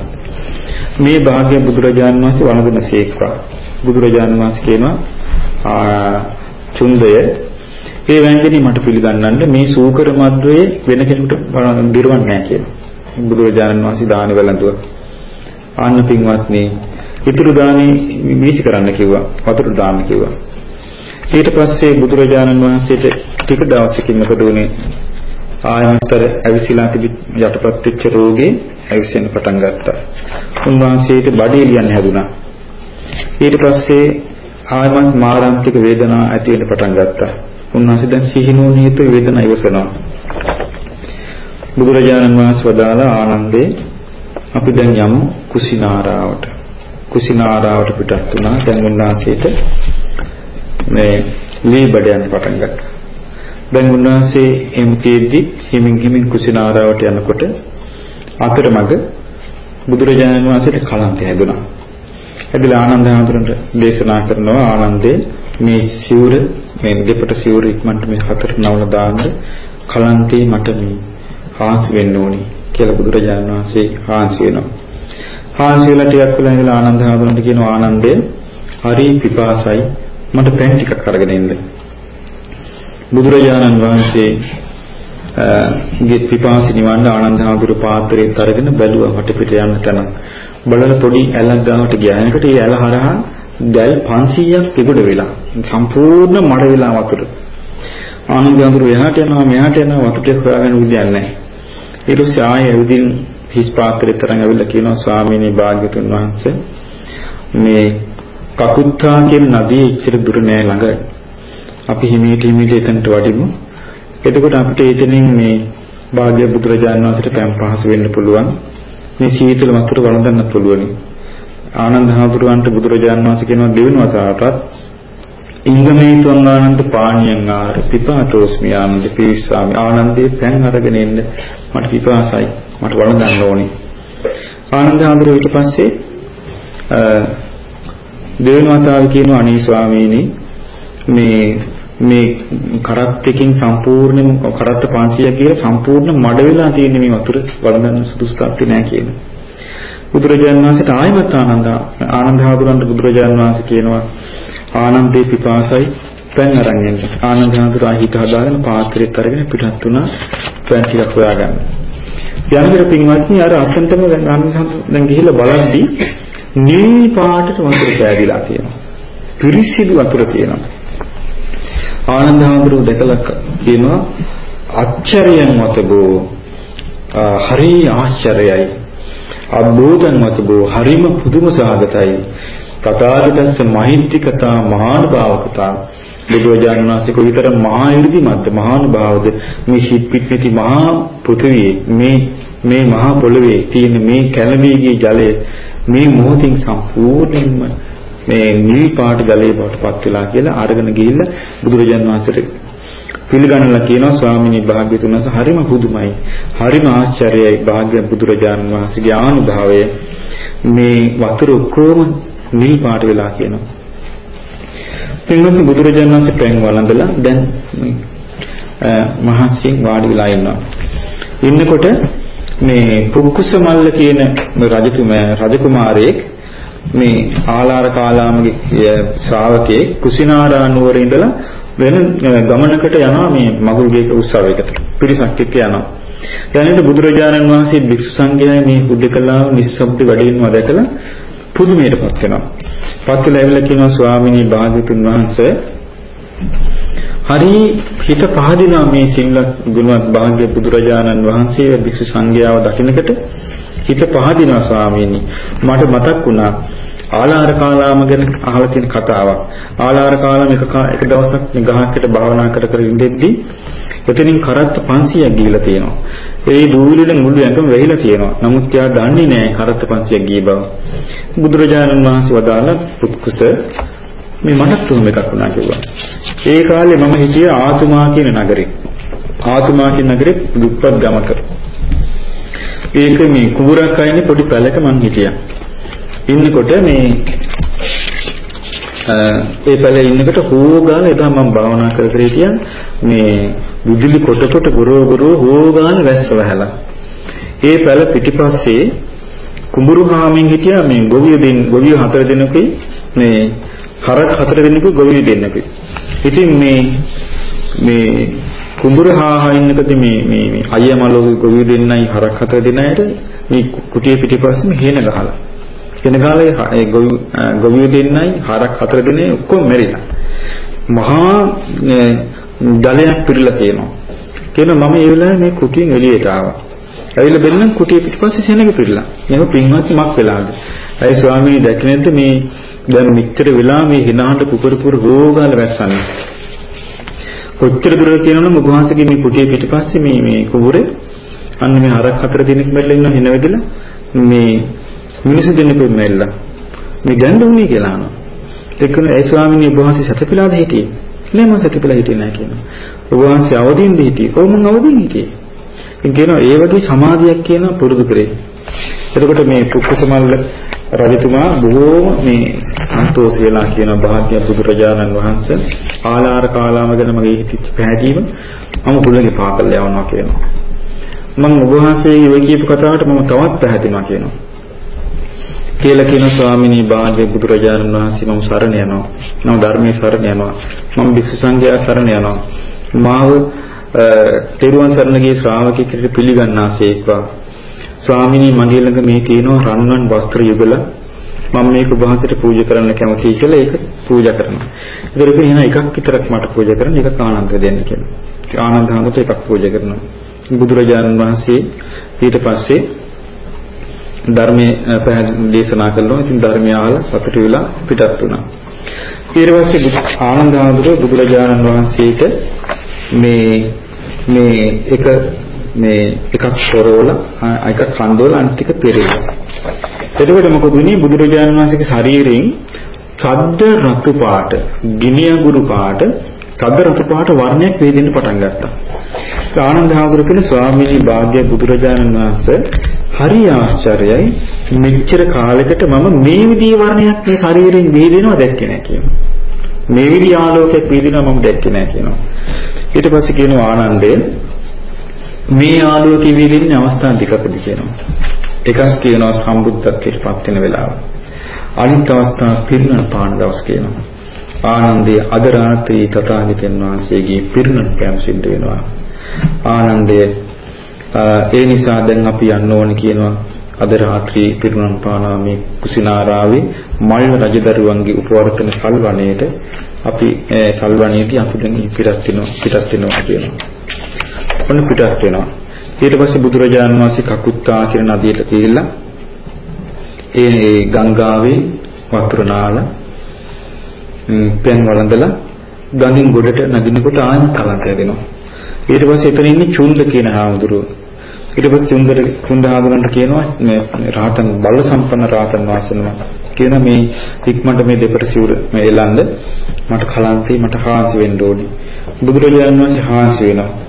මේ භාග්‍ය බුදුරජාණන් වහන්සේ වළඳන සීක්වා. බුදුරජාණන් වහන්සේ කියනවා චුන්දය ඒ වෑංජනේ මට පිළිගන්නන්න මේ සූකර මද්වේ වෙන කෙනෙකුට දිරවන්නේ නැහැ කියලා. බුදුරජාණන් වහන්සේ දානි වළඳුවා. ආන්න පින්වත්නි, ඊතුරු දානි වීසි කරන්න කිව්වා. වතුර දාන්න කිව්වා. ඊට පස්සේ බුදුරජාණන් වහන්සේට ටික දවසකින් මොකද උනේ ආයමතර ඇවිසිලා තිබි යටපත් වෙච්ච රෝගේ ඇවිස්සෙන්න පටන් ගත්තා. උන්වහන්සේට බඩේ ලියන්න හැදුනා. ඊට පස්සේ ආයමත් මාරාන්තික වේදනා ඇති වෙන්න පටන් ගත්තා. උන්වහන්සේ දැන් සිහිනුවන හේතු වේදනා ඉවසනවා. බුදුරජාණන් වහන්සේ වදාලා ආනන්දේ අපි දැන් යමු කුසිනාරාවට. කුසිනාරාවට පිටත් වුණා. දැන් උන්වහන්සේට මේ ලී බඩයන් පටන් ගත්තා. දැන් උන්වහන්සේ එම් තියෙද්දි හිමින් හිමින් කුසිනාරාවට යනකොට අතරමඟ බුදුරජාණන් වහන්සේට කලන්තය හැදුනා. ඇදලා ආනන්ද හඳුරන්ට දේශනා කරනවා ආනන්දේ මේ සිවුර මේ දෙපට සිවුර ඉක්මනට මේ හතර නවල දාන්න කලන්තේ මට මේ හාන්සි වෙන්න ඕනි කියලා බුදුරජාණන් වහන්සේ හාන්සි වෙනවා. හාන්සි වෙලා ටිකක් වෙලා ඉඳලා ආනන්ද හඳුරන්ට කියනවා ආනන්දේ හරි පිපාසයි මට පැන් ටිකක් අරගෙන එන්න. බුදුරජාණන් වහන්සේ ගේ පිපාසි නිවන්න ආනන්ද හාමුදුරු පාත්‍රයෙන් අරගෙන බැලුවා වටපිට යන්න තැන. බලන පොඩි ඇලක් ගාවට ගියා. එනකොට ඒ ඇල හරහා දැල් 500ක් තිබුණ වෙලා සම්පූර්ණ මඩ වෙලා වතුර. ආනන්ද හාමුදුරු එහාට යනවා මෙහාට යනවා වතුර ටික හොයාගෙන විදියන්නේ නැහැ. ඊට පස්සේ ආයෙ ඇවිදින් හිස් පාත්‍රෙත් තරම් ඇවිල්ලා කියනවා ස්වාමීනි භාග්‍යතුන් වහන්සේ මේ කකුත්තා කියන නදිය ඉච්චර දුර නෑ ළඟයි. අපි හිමීට හිමීට එතනට වඩිමු. එතකොට අපිට එතනින් මේ භාග්‍ය බුදුරජාණන් වහන්සේට පෑම් පහසු වෙන්න පුළුවන්. මේ සීතල වතුර වළඳන්න පුළුවනි. ආනන්ද හාමුදුරුවන්ට බුදුරජාණන් වහන්සේ කියනවා දෙවෙනි වතාවටත් ඉංගමේ තුන් ආනන්ද පාණියන් ආර පිපාතෝස්මි ආනන්ද පිරිස්සාමි ආනන්දේ පෑන් අරගෙන එන්න මට පිපාසයි මට වළඳන්න ඕනි. ආනන්ද හාමුදුරුවෝ ඊට පස්සේ දෙවෙනි වතාවේ කියනවා අනේ ස්වාමීනි මේ මේ කරත් එකකින් සම්පූර්ණයෙන්ම කරත්ත 500 කියලා සම්පූර්ණ මඩ වෙලා තියෙන මේ වතුර වළඳන්න සුදුසු තත්ත්වේ නැහැ කියන. බුදුරජාණන් වහන්සේට ආයමත් ආනන්ද ආනන්ද හාමුදුරන්ට බුදුරජාණන් වහන්සේ කියනවා ආනන්දේ පිපාසයි පෙන් අරන් එන්න. ආනන්ද හාමුදුරා හිත හදාගෙන පාත්‍රෙත් අරගෙන පිටත් වුණා පෙන් ටිකක් හොයාගන්න. යනකොට පින්වත්නි අර අසන්තම දැන් ආනන්ද දැන් ගිහිල්ලා බලද්දි නිල් පාටට වතුර පෑදිලා තියෙනවා. පිරිසිදු වතුර තියෙනවා. ආනන්ද හාමුදුරුවෝ දැකලා කියනවා අච්චරයන් වතබෝ හරි ආශ්චර්යයි. අබ්බෝධන් වතබෝ හරිම පුදුම සාගතයි. තථාගතස්ස මහිත්‍තිකතා මහානුභාවකතා. බුදුරජාණන් වහන්සේ කොයිතර මහා 이르දිමත්ද මහානුභාවද? මේ ශිප්පිත්ති මහා පෘථිවියේ මේ මේ මහා පොළවේ තියෙන මේ කැළඹී ජලය මේ මොහොතින් සම්පූර්ණයෙන්ම මේ නිල් පාට ජලයේ බවටපත් වෙලා කියලා අරගෙන ගිහිල්ලා බුදුරජාණන් වහන්සේට පිළිගන්නලා කියනවා ස්වාමිනී භාග්‍යතුන් වහන්සේ හරිම පුදුමයි හරිම ආශ්චර්යයි භාග්‍ය බුදුරජාණන් වහන්සේගේ ආනුභාවය. මේ වතුර ඔක්කොම නිල් පාට වෙලා කියනවා. පින්වත්නි බුදුරජාණන් වහන්සේ පෙන් වළඳලා දැන් මහසින් වාඩි වෙලා ඉන්නවා. ඉන්නකොට මේ පුක්කුස මල්ල කියන රජතුමා රජකුමාරයෙක් මේ ආලාර කාලාමගේ ශ්‍රාවකේ කුසිනාරා නුවර ඉඳලා වෙන ගමනකට යනවා මේ මගුල්ගේක උත්සවයකට පිරිසක් එක්ක යනවා. යනකොට බුදුරජාණන් වහන්සේ භික්ෂු සංඝයා මේ බුද්ධකලාව නිස්සබ්ද වැඩෙනවා දැකලා පුදුමයටපත් වෙනවා. පත් වෙලා ඇවිල්ලා කියනවා ස්වාමිනී භාග්‍යතුන් වහන්සේ හරි හිත පහදිනා මේ සිල්වත් ගුණවත් භාග්‍ය බුදුරජාණන් වහන්සේ භික්ෂු සංඝයාව දකින්නකට හිත පහදිනවා ස්වාමීනි මට මතක් වුණා ආලාර කාලාම ගැන අහලා තියෙන කතාවක් ආලාර කාලාම එක එක දවසක් නිගහකට භාවනා කර කර ඉඳෙද්දී එතනින් කරත්ත 500ක් ගිහිලා තියෙනවා ඒ දූවිලින මුළු ඇඟම වැහිලා තියෙනවා නමුත් එයා දන්නේ නැහැ කරත්ත 500ක් ගිය බව බුදුරජාණන් වහන්සේ වදාළ පුත්කුස මේ මටත් තුම එකක් වුණා කිව්වා. ඒ කාලේ මම හිටියේ ආතුමා කියන නගරේ. ආතුමා කියන නගරේ දුප්පත් ගමක. ඒක මේ කුඹුරක් අයිනේ පොඩි පැලක මං හිටියා. ඉන්නකොට මේ ඒ පැලේ ඉන්නකොට හෝගාන එදා මම භාවනා කර කර හිටියා මේ විදුලි කොට කොට ගොරෝ ගොරෝ හෝගාන වැස්ස වහලා. ඒ පැල පිටිපස්සේ කුඹුරු හාමින් හිටියා මේ ගොවිය දෙන්න ගොවිය හතර දෙනෙකුයි මේ හරක් හතර දෙනෙකු ගොවිය දෙන්නෙකු. ඉතින් මේ මේ කුඹුර හාහා ඉන්නකද මේ මේ මේ අයියා මලෝ ගොවිය දෙන්නයි හරක් හතර දෙනයිට මේ කුටිය පිටිපස්සෙම හේන ගහලා. හේන ගහලා ඒ ගොවිය දෙන්නයි හරක් හතර දෙනේ ඔක්කොම මැරිලා. මහා ජලයක් පිරিলা තියෙනවා. කියන මම ඒ වෙලාවේ මේ කුටියෙන් එළියට ආවා. ඇවිල්ලා බෙල්ලන් කුටිය පිටිපස්සේ සෙනඟ පිරিলা. එහෙම පින්වත් මක් වෙලාද? අය ස්වාමීනි දැක්ක නැද්ද මේ දැන් මෙච්චර වෙලා මේ හිනාට පුපුර පුර රෝගාල වැස්සන්නේ. කොච්චර දුර කියනවනම් මුගවහන්සේගේ මේ කුටිය පිටිපස්සේ මේ මේ කුඹුරේ අන්න මේ හරක් හතර දිනක් මැල්ල ඉන්න හින වෙදලා මේ මිනිස්සු දෙන්නෙක් මැල්ලා. මේ ගන්න උනේ කියලා අහනවා. එක්කන ඒ ස්වාමීන් වහන්සේ සතපිලාද හිටියේ. නෑ මම සතපිලා හිටියේ නෑ කියනවා. ඔබ වහන්සේ අවදීන්ද හිටියේ. කොහොම මම අවදීන් හිටියේ. ඉතින් කියනවා ඒ වගේ සමාධියක් කියන පුරුදු කරේ. එතකොට මේ පුක්කසමල්ල රජතුමා බොහෝම මේ සන්තෝෂ වෙලා කියන භාග්‍ය බුදුරජාණන් වහන්සේ ආලාර කාලාම ගැන මගේ හිතෙච්ච පැහැදීම මම පුළගේ පාකල් යවනවා කියනවා. මම ඔබ වහන්සේගේ ඔය කියපු කතාවට මම තවත් පැහැදිනවා කියනවා. කියලා කියන ස්වාමිනී භාග්‍ය බුදුරජාණන් වහන්සේ මම සරණ යනවා. මම ධර්මයේ සරණ යනවා. මම භික්ෂු සංඝයා සරණ යනවා. මාව තෙරුවන් සරණ ගිය ශ්‍රාවකෙකුට පිළිගන්නාසේක්වා ස්වාමිනී මගේ ළඟ මේ තියෙනවා රන්වන් වස්ත්‍ර යුගල මම මේක වහන්සේට පූජා කරන්න කැමතියි කියලා ඒක පූජා කරනවා. ඒතර ඉතින් එකක් විතරක් මට පූජා කරන්න එකක් ආනන්ද දෙන්න කියලා. ආනන්ද හඳුට එකක් පූජා කරනවා. බුදුරජාණන් වහන්සේ ඊට පස්සේ ධර්මයේ පැහැදිලි දේශනා කළා. ඉතින් ධර්මය අහලා සතුටු වෙලා පිටත් වුණා. ඊට පස්සේ ආනන්ද හඳුට බුදුරජාණන් වහන්සේට මේ මේ එක මේ එකක් පොරවල එකක් කන්දවල අනිත් එක පෙරේලා. එතකොට මොකද උනේ බුදුරජාණන් වහන්සේගේ ශරීරයෙන් සද්ද රතු පාට, ගිනි අඟුරු පාට, සද්ද රතු පාට වර්ණයක් වේදෙන්න පටන් ගත්තා. ආනන්ද හාමුදුර කියන ස්වාමීනි භාග්‍ය බුදුරජාණන් වහන්සේ හරි ආශ්චර්යයි මෙච්චර කාලයකට මම මේ විදිහේ වර්ණයක් මේ ශරීරයෙන් වේදෙනවා දැක්කේ නැහැ කියනවා. මේ විදිහ ආලෝකයක් වේදෙනවා මම දැක්කේ නැහැ කියනවා. ඊට පස්සේ කියනවා ආනන්දේ මේ ආලෝකයේ විදිහින් අවස්ථා දෙකකදී කියනවා. එකක් කියනවා සම්බුද්ධත්වයට පත් වෙන වෙලාව. අනිත් අවස්ථාව පිරිනමන පාන දවස් කියනවා. ආනන්දයේ අද රාත්‍රී තථාගතයන් වහන්සේගේ පිරිනමන පෑම සිද්ධ වෙනවා. ආනන්දයේ ඒ නිසා දැන් අපි යන්න ඕනේ කියනවා අද රාත්‍රී පිරිනමන පානා මේ කුසිනාරාවේ මල් රජදරුවන්ගේ උපවර්තන සල්වණේට අපි සල්වණේදී අපි දැන් පිටත් වෙනවා පිටත් වෙනවා කියනවා. ඔන්න පිටත් වෙනවා. ඊට පස්සේ බුදුරජාණන් වහන්සේ කකුත්තා කියන නදියට ගිහිල්ලා ඒ ගංගාවේ වතුර නාලා පෙන් වළඳලා ගඟින් ගොඩට නගිනකොට ආයෙත් කලන්ත හැදෙනවා. ඊට පස්සේ එතන ඉන්නේ චුන්ද කියන හාමුදුරුවෝ. ඊට පස්සේ චුන්දර කුන්ද හාමුදුරන්ට කියනවා මේ රාතන් බල සම්පන්න රාතන් වාසනවා. කියන මේ ඉක්මනට මේ දෙපට සිවුර මේ එලන්ද මට කලන්තේ මට හාන්සි වෙන්න ඕනේ. බුදුරජාණන් වහන්සේ හාන්සි වෙනවා.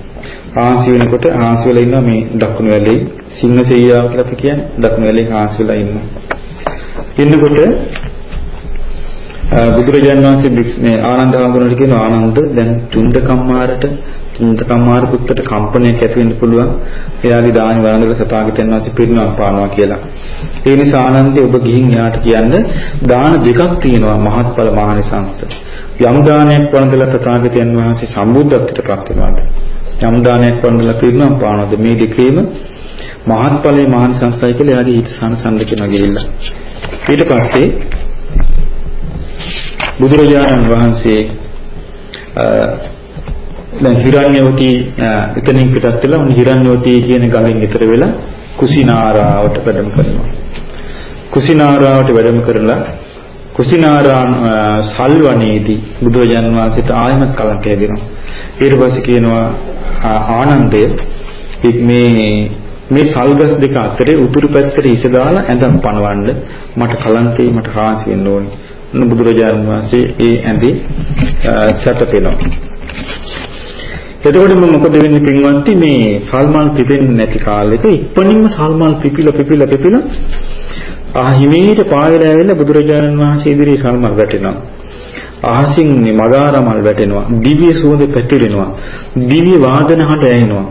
හාන්සි වෙනකොට හාන්සි වෙලා ඉන්නවා මේ දකුණු වැලේ සිංහසෙයියා කියලා අපි කියන්නේ දකුණු වැලේ හාන්සි වෙලා ඉන්නවා. ඉන්නකොට බුදුරජාණන් වහන්සේ මේ ආනන්ද හාමුදුරන්ට කියන ආනන්ද දැන් චුන්ද කම්මාරට චුන්ද කම්මාර පුත්තට කම්පනයක් ඇති වෙන්න පුළුවන්. එයාගේ දානි වරඳල සතාගතයන් වහන්සේ පිරිනමන පානවා කියලා. ඒ නිසා ආනන්දේ ඔබ ගිහින් එයාට කියන්න දාන දෙකක් තියෙනවා මහත්ඵල මහනිසංස. යම් දානයක් වරඳලා තථාගතයන් වහන්සේ සම්බුද්ධත්වයට පත් වෙනවාද? යම් දානයක් වරඳලා පිරිනමන පානවාද? මේ දෙකේම මහත්ඵලයේ මහනිසංසයි කියලා එයාගේ හිත සංසන්ද කියනවා ගිහිල්ලා. ඊට පස්සේ බුදුරජාණන් වහන්සේ දැන් හිරණ්‍යවතී එතනින් පිටත් වෙලා උන් හිරණ්‍යවතී කියන ගඟෙන් ඈතර වෙලා කුසිනාරාවට වැඩම කරනවා. කුසිනාරාවට වැඩම කරලා කුසිනාරා සල්වනේදී බුදුරජාණන් වහන්සේට ආයමත් කලන්ත හැදෙනවා. ඊට පස්සේ කියනවා ආනන්දය මේ මේ සල්ගස් දෙක අතරේ උතුරු පැත්තට ඉස දාලා ඇඳන් පනවන්න මට කලන්තේ මට හාසි වෙන්න ඕනේ. බුදුරජාණන් වහන්සේ ඒ ඇඳේ සැතපෙනවා. එතකොට මොකද වෙන්නේ පින්වත්නි මේ සල්මල් පිපෙන්නේ නැති කාලෙක ඉක්පනින්ම සල්මල් පිපිලා පිපිලා පිපිලා ආහිමීට පාවෙලා ඇවිල්ලා බුදුරජාණන් වහන්සේ ඉදිරියේ සල්මල් වැටෙනවා. අහසින් මගාරමල් වැටෙනවා. දිව්‍ය සුවඳ පැතිරෙනවා. දිව්‍ය වාදන හඬ ඇහෙනවා.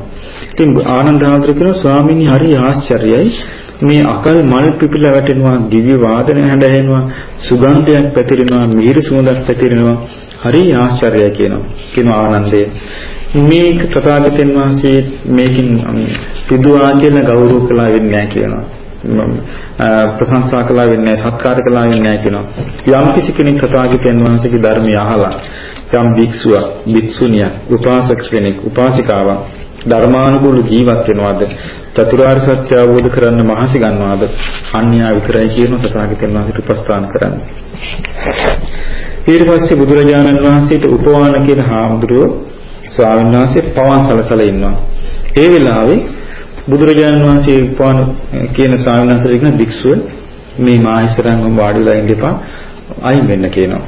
ඉතින් ආනන්ද හාමුදුරුවෝ කියනවා ස්වාමීනි හරි ආශ්චර්යයි. මේ අකල් මල් පිපිලා වැටෙනවා දිව්‍ය වාදන හැඬ ඇහෙනවා සුගන්ධයක් පැතිරෙනවා මිහිරි සුවඳක් පැතිරෙනවා හරි ආශ්චර්යයි කියනවා කියනවා ආනන්දය මේක තථාගතයන් වහන්සේ මේකින් පිදුවා කියලා ගෞරව කළා වෙන්නේ නැහැ කියනවා ප්‍රශංසා කළා වෙන්නේ නැහැ සත්කාර කළා වෙන්නේ නැහැ කියනවා. යම් කිසි කෙනෙක් තථාගතයන් වහන්සේගේ ධර්මය අහලා යම් භික්ෂුවක් භික්ෂුණියක් උපාසක කෙනෙක් උපාසිකාවක් ධර්මානුකූල ජීවත් වෙනවද? චතුරාර්ය සත්‍ය අවබෝධ කරන්න මහසි ගන්නවද? අන්‍යා විතරයි කියන තථාගතයන් වහන්සේට උපස්ථාන කරන්නේ. ඊට පස්සේ බුදුරජාණන් වහන්සේට උපවාන කියන හාමුදුරුවෝ ස්වාමීන් වහන්සේ පවන් සලසලා ඉන්නවා. ඒ වෙලාවේ බුදුරජාණන් වහන්සේ උපවාන eh, කියන ස්වාමීන් වහන්සේට කියන භික්ෂුව මේ මායිසරංගම වාඩිලා ඉන්න එපා අයින් වෙන්න කියනවා.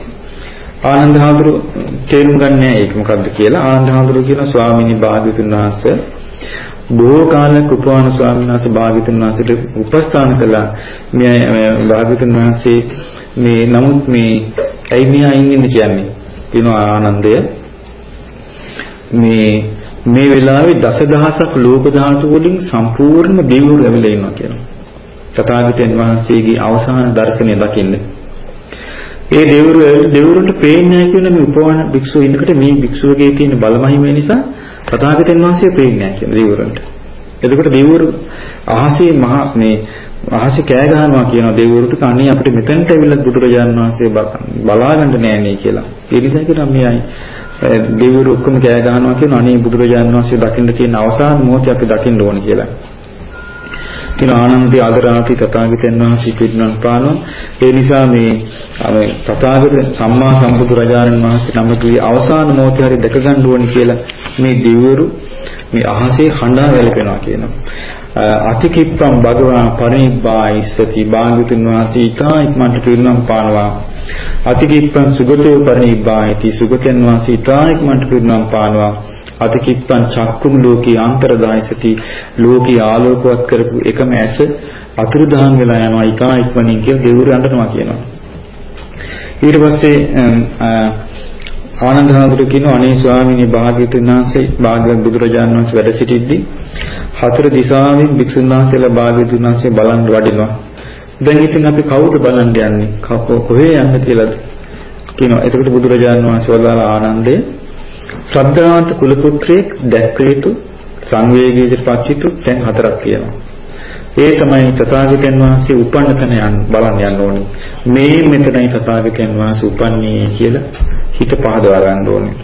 ආනන්ද හාමුදුරු eh, තේරුම් ගන්නෑ ඒක මොකද්ද කියලා. ආනන්ද හාමුදුරු කියන ස්වාමීනි භාග්‍යතුන් වහන්සේ බොහෝ කාලයක් උපවාන ස්වාමීන් වහන්සේ භාග්‍යතුන් වහන්සේට උපස්ථාන කළා. මේ භාග්‍යතුන් වහන්සේ මේ නමුත් මේ ඇයි මෙහා ඉන්නේ කියන්නේ? කියනවා ආනන්දය. මේ මේ වෙලාවේ දසදහසක් ලෝක ධාතු වලින් සම්පූර්ණ දෙවිවරු ඇවිල්ලා ඉන්නවා කියනවා තථාගතයන් වහන්සේගේ අවසාන දර්ශනය දකින්නේ ඒ දෙවිවරු දෙවිවරුන්ට පේන්නේ නැහැ කියන මේ උපවන භික්ෂුව ඉන්නකොට මේ භික්ෂුවගේ තියෙන බලමහිම නිසා තථාගතයන් වහන්සේ පේන්නේ නැහැ කියන දෙවිවරුන්ට. එතකොට දෙවිවරු අහසේ මහා මේ අහසේ කෑ ගහනවා කියන දෙවිවරුන්ට අනේ අපිට මෙතනට ඇවිල්ලා බුදුරජාණන් වහන්සේ බලාගන්න නෑනේ කියලා. ඒ නිසා කියනවා මේ දෙවිවරු ඔක්කොම කෑ ගහනවා කියන අනේ බුදුරජාණන් වහන්සේ දකින්න තියෙන අවසාන මොහොතේ අපි දකින්න ඕන කියලා. කියන ආනන්ද ආදරාති තථාගතයන් වහන්සේ පිරිනමන පානවා. ඒ නිසා මේ මේ තථාගත සම්මා සම්බුදු රජාණන් වහන්සේ නමකගේ අවසාන මොහොතේ හරි දැක ගන්න ඕනි කියලා මේ දිව්‍යරු මේ අහසේ හඬා වැළපෙනවා කියනවා. අතිකිප්පම් භගවා පරිනිබ්බායිස්සති භාග්‍යතුන් වහන්සේ ඊතා ඉක්මනට පිරිනම් පානවා. අතිකිප්පම් සුගතෝ පරිනිබ්බායිති සුගතයන් වහන්සේ ඊතා ඉක්මනට පිරිනම් පානවා. අතිකිප්පං චක්කුම් ලෝකී අන්තරදායසති ලෝකී ආලෝකවත් කරපු එකම ඇස අතුරුදහන් වෙලා යනවා ඊකා ඉක්මනින් කියලා දෙවිවරු අඬනවා කියනවා. ඊට පස්සේ ආනන්ද හාමුදුරුවෝ කියනවා අනේ ස්වාමීනි භාග්‍යවතුන් වහන්සේ භාග්‍යවත් බුදුරජාණන් වහන්සේ වැඩ සිටිද්දී හතර දිශාවෙන් භික්ෂුන් වහන්සේලා භාග්‍යවතුන් වහන්සේ බලන් වඩිනවා දැන් ඉතින් අපි කවුද බලන්න යන්නේ කොහේ යන්න කියලාද කියනවා එතකොට බුදුරජාණන් වහන්සේ වදාළ ආනන්දේ ශ්‍රද්ධාවන්ත කුල පුත්‍රයෙක් දැක්ක යුතු සංවේගීට පත්විතු තැන් හතරක් තියෙනවා. ඒ තමයි තථාගතයන් වහන්සේ උපන්න තැන යන්න බලන්න යන්න ඕනේ. මේ මෙතනයි තථාගතයන් වහන්සේ උපන්නේ කියලා හිත පහදවා ගන්න ඕනේ.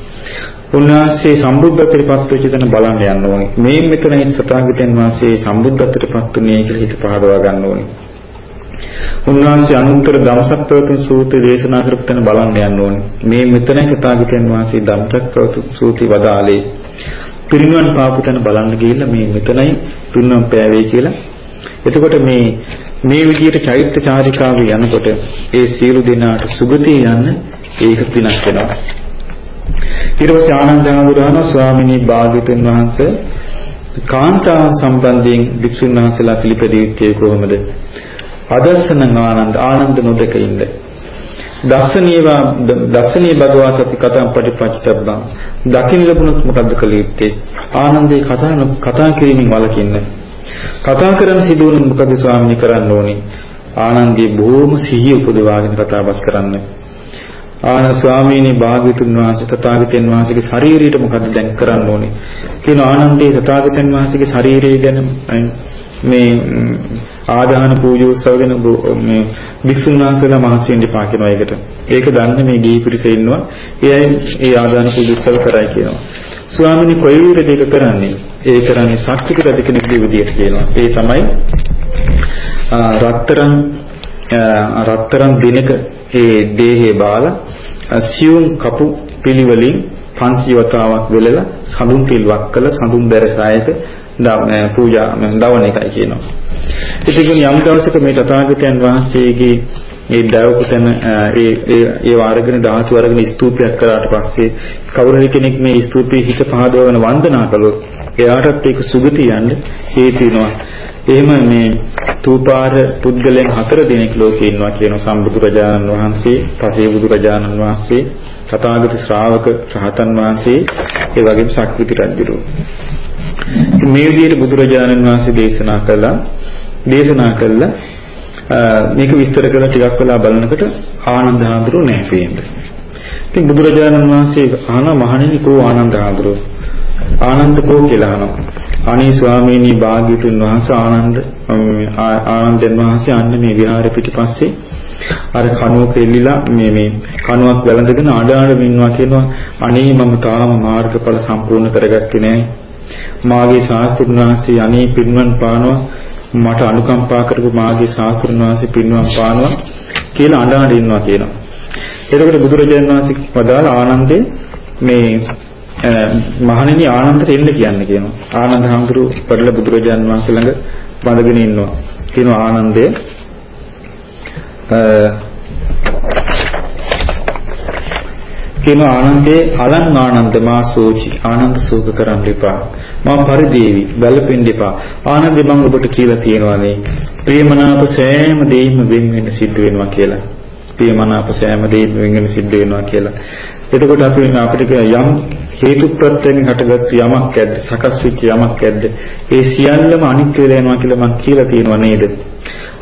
උන්වහන්සේ සම්බුද්ධත්වයට පත් වෙච්ච තැන බලන්න යන්න ඕනේ. මේ මෙතනයි තථාගතයන් වහන්සේ සම්බුද්ධත්වයට පත් වුණේ කියලා හිත පහදවා ගන්න ඕනේ. උන්වහන්සේ අනුත්තර ධම්සක්පවතුන් සූත්‍රය දේශනා කරපු තැන බලන්න යන්න ඕනේ. මේ මෙතනයි තථාගතයන් වහන්සේ ධම්සක්පවතුන් සූත්‍රය වදාළේ. පිරිනුවන් පාපු තැන බලන්න ගිහිල්ලා මේ මෙතනයි පිරිනුවන් පෑවේ කියලා. එතකොට මේ මේ විදිහට චෛත්‍ය චාරිකාවේ යනකොට ඒ සියලු දෙනාට සුගතිය යන්න ඒක පිනක් වෙනවා. ඊට පස්සේ ආනන්ද හඳුරන ස්වාමිනී භාග්‍යතුන් වහන්සේ කාන්තාවන් සම්බන්ධයෙන් වික්ෂුන් වහන්සේලා පිළිපැදියුත්තේ කොහොමද? අදස්සන ආනන්ද ආනන්ද නොදක ඉන්න. දස්සනීයවා දස්සනීය භගවා සති කතම් පටිපච්චබ්බං දකින්න ලැබුණොත් මොකද්ද කළ යුත්තේ? ආනන්දේ කතා කතා කිරීමෙන් වළකින්න. කතා කරන සිදුවන මොකද ස්වාමීනි කරන්න ඕනේ? ආනන්දේ බොහොම සිහිය උපදවාගෙන කතා බස් කරන්න. ආන ස්වාමීනි භාග්‍යතුන් වහන්සේ තථාගතයන් වහන්සේගේ ශරීරයට මොකද්ද දැන් කරන්න ඕනේ කියන ආනන්දේ තථාගතයන් වහන්සේගේ ශරීරය ගැන මේ ආදාන පූජෝත්සව ගැන මේ වික්ෂුන් වහන්සේලා මහන්සි වෙන්න එපා කියනවා ඒකට. ඒක දන්නේ මේ ගිහි පිරිස ඉන්නවා. ඒ අය ඒ ආදාන පූජෝත්සව කරයි කියනවා. ස්වාමීනි කොයි විදිහට ඒක කරන්නේ? ඒ කරන්නේ ශක්තික රජ කෙනෙකුගේ විදිහට කියනවා. ඒ තමයි රත්තරන් රත්තරන් දිනක ඒ දේහේ බාලා සියුම් කපු පිළිවෙලින් 500 වතාවක් වෙලලා සඳුන් තෙල් වක් කළ සඳුන් දැරසායක පූජා දවන එකයි කියනවා. ඉතින් යම් දවසක මේ තථාගතයන් වහන්සේගේ ඒ දවපු තැන ඒ ඒ ඒ අරගෙන ධාතු අරගෙන ස්තූපයක් කරාට පස්සේ කවුරු කෙනෙක් මේ ස්තූපයේ හිත පහදවගෙන වන්දනා කළොත් එයාටත් ඒක සුගතිය යන්න හේතු වෙනවා. එහෙම මේ තූපාර පුද්ගලයන් හතර දෙනෙක් ලෝකේ ඉන්නවා කියන සම්බුදුරජාණන් වහන්සේ, පසේ බුදුරජාණන් වහන්සේ, තථාගත ශ්‍රාවක රහතන් වහන්සේ, ඒ වගේම ශක්තිති රජුරු. මේ විදිහට බුදුරජාණන් වහන්සේ දේශනා කළා දේශනා කළා මේක විස්තර කරලා ටිකක් වෙලා බලනකොට ආනන්ද හාමුදුරුවෝ නැහැ පේන්නේ. ඉතින් බුදුරජාණන් වහන්සේ අහන මහණෙනි කෝ ආනන්ද හාමුදුරුවෝ ආනන්ද කෝ කියලා අහනවා. අනේ ස්වාමීනි භාග්‍යතුන් වහන්සේ ආනන්ද ආනන්දයන් වහන්සේ අන්නේ මේ විහාරෙ පිටිපස්සේ අර කනුවක එල්ලිලා මේ මේ කනුවක් වැළඳගෙන ආඩාඩ ඉන්නවා කියනවා අනේ මම තාම මාර්ගඵල සම්පූර්ණ කරගත්තේ නැහැ මාගේ ශාස්ත්‍රඥ වහන්සේ අනේ පින්වන් පානවා මට අනුකම්පා කරපු මාගේ ශාස්ත්‍රඥ වහන්සේ පින්වන් පානවා කියලා අඬ ඉන්නවා කියනවා. එතකොට බුදුරජාණන් වහන්සේ වදාළ ආනන්දේ මේ මහණෙනි ආනන්දට එන්න කියන්න කියනවා. ආනන්ද හඳුරු පඩල බුදුරජාණන් වහන්සේ ළඟ බඳගෙන ඉන්නවා. කියනවා ආනන්දේ කියන ආනන්දේ අලං ආනන්ද මා සෝචි. ආනන්ද සෝක කරන්න එපා. මා පරිදේවි. වැළපෙන්න එපා. ආනන්දේ මම ඔබට කියලා තියෙනවානේ. ප්‍රේමනාප සෑම දෙයක්ම වෙන් වෙන්න සිද්ධ වෙනවා කියලා. ප්‍රේමනාප සෑම දෙයක්ම වෙන් වෙන්න සිද්ධ වෙනවා කියලා. එතකොට අපි අපිට යම් හේතු ප්‍රත්‍යයෙන් හටගත් යමක් ඇද්ද සකස් වෙච්ච යමක් ඇද්ද ඒ සියල්ලම අනිත්‍ය වෙලා යනවා කියලා මම කියලා තියෙනවා නේද?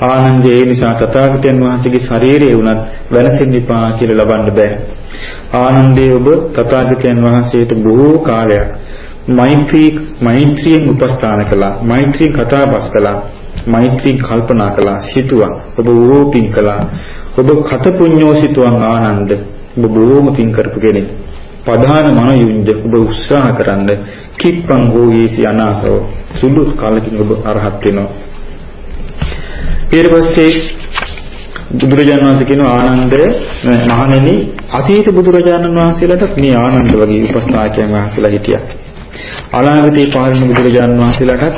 ආනන්දේ ඒ නිසා තථාගතයන් වහන්සේගේ ශරීරය වුණත් වෙනසෙන්න එපා කියලා ලබන්න බෑ. ආනන්දේ ඔබ තථාගතයන් වහන්සේට බොහෝ කාලයක් මෛත්‍රී මෛත්‍රියෙන් උපස්ථාන කළා මෛත්‍රී කතාබස් කළා මෛත්‍රී කල්පනා කළා හිතුවා ඔබ ඕපින් කළා. ඔබ කත පුඤ්ඤෝ සිතුවන් ආනන්ද. ඔබ බොහෝම පින් කරපු කෙනෙක්. පධාන මනයුන්ද ඔබ උත්සාහ කරන්න. කිප්පං හෝයේසි අනාසව. සුළු කාලෙකින් ඔබ අරහත් වෙනවා. ඊට පස්සේ බුදුරජාණන් වහන්සේ කියන ආනන්ද මහණෙනි අතීත බුදුරජාණන් වහන්සේලාට මේ ආනන්ද වගේ උපස්ථායකයන් වහන්සේලා හිටියා. අනාගතේ පාලන බුදුරජාණන් වහන්සේලාට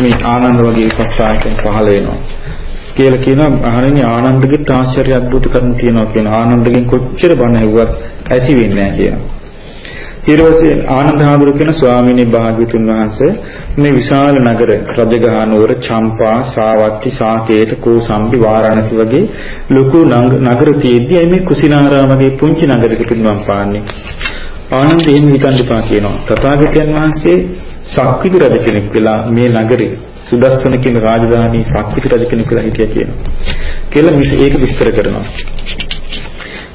මේ ආනන්ද වගේ උපස්ථායකයන් පහළ වෙනවා. කියලා කියනවා මහණෙනි ආනන්දගේ ආශ්චර්ය අද්භූත කරුණු තියෙනවා කියන ආනන්දගෙන් කොච්චර බණ ඇහුවත් ඇති වෙන්නේ නැහැ කියනවා. ඊට පස්සේ ආනන්ද හාමුදුරුවෝ කියන ස්වාමීනි භාග්‍යතුන් වහන්සේ මේ විශාල නගර රජගහ නුවර චම්පා සාවත්ති සාකේත කෝසම්බි වාරාණසි වගේ ලොකු නගර තියෙද්දි මේ කුසිනාරාම වගේ පුංචි නගරයක පින්නම් පාන්නේ ආනන්ද එහෙම හිතන්න එපා කියනවා තථාගතයන් වහන්සේ ශක්තික රජ කෙනෙක් වෙලා මේ නගරේ සුදස්සන කියන රාජධානී ශක්තික රජ කෙනෙක් වෙලා හිටියා කියනවා කියලා ඒක විස්තර කරනවා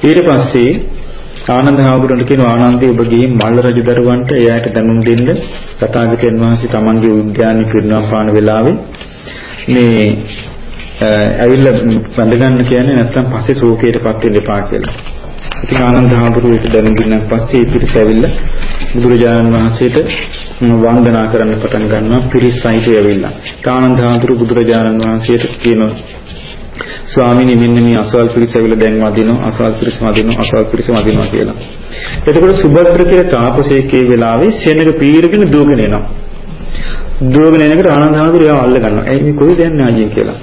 ඊට පස්සේ ආනන්ද හාමුදුරන්ට කියනවා ආනන්දේ ඔබ ගිහින් මල්ල රජ දරුවන්ට එයාට දැනුම් දෙන්න තථාගතයන් වහන්සේ තමන්ගේ උද්‍යානයේ පිරිනමන පාන වෙලාවේ මේ ඇවිල්ලා බඳ ගන්න කියන්නේ නැත්තම් පස්සේ ශෝකයටපත් වෙන්න එපා කියලා. ඉතින් ආනන්ද හාමුදුරුවෝ ඒක දැනුම් දුන්නාන් පස්සේ ඒ පිරිස ඇවිල්ලා බුදුරජාණන් වහන්සේට වන්දනා කරන්න පටන් ගන්නවා පිරිස් සහිතව ඇවිල්ලා. ආනන්ද හාමුදුරුවෝ බුදුරජාණන් වහන්සේට කියනවා ස්වාමීනි මෙන්න මේ අසවල් පිරිස ඇවිල්ලා දැන් වදිනවා අසවල් පිරිස වදිනවා අසවල් පිරිස වදිනවා කියලා. එතකොට සුභද්‍ර කියලා තාපසේකේ වෙලාවේ සෙනඟ පීරගෙන දුවගෙන එනවා. දුවගෙන එනකොට ආනන්ද හාමුදුරුවෝ එයාව අල්ල ගන්නවා. එයි මේ කොහෙද යන්නේ ආජී කියලා.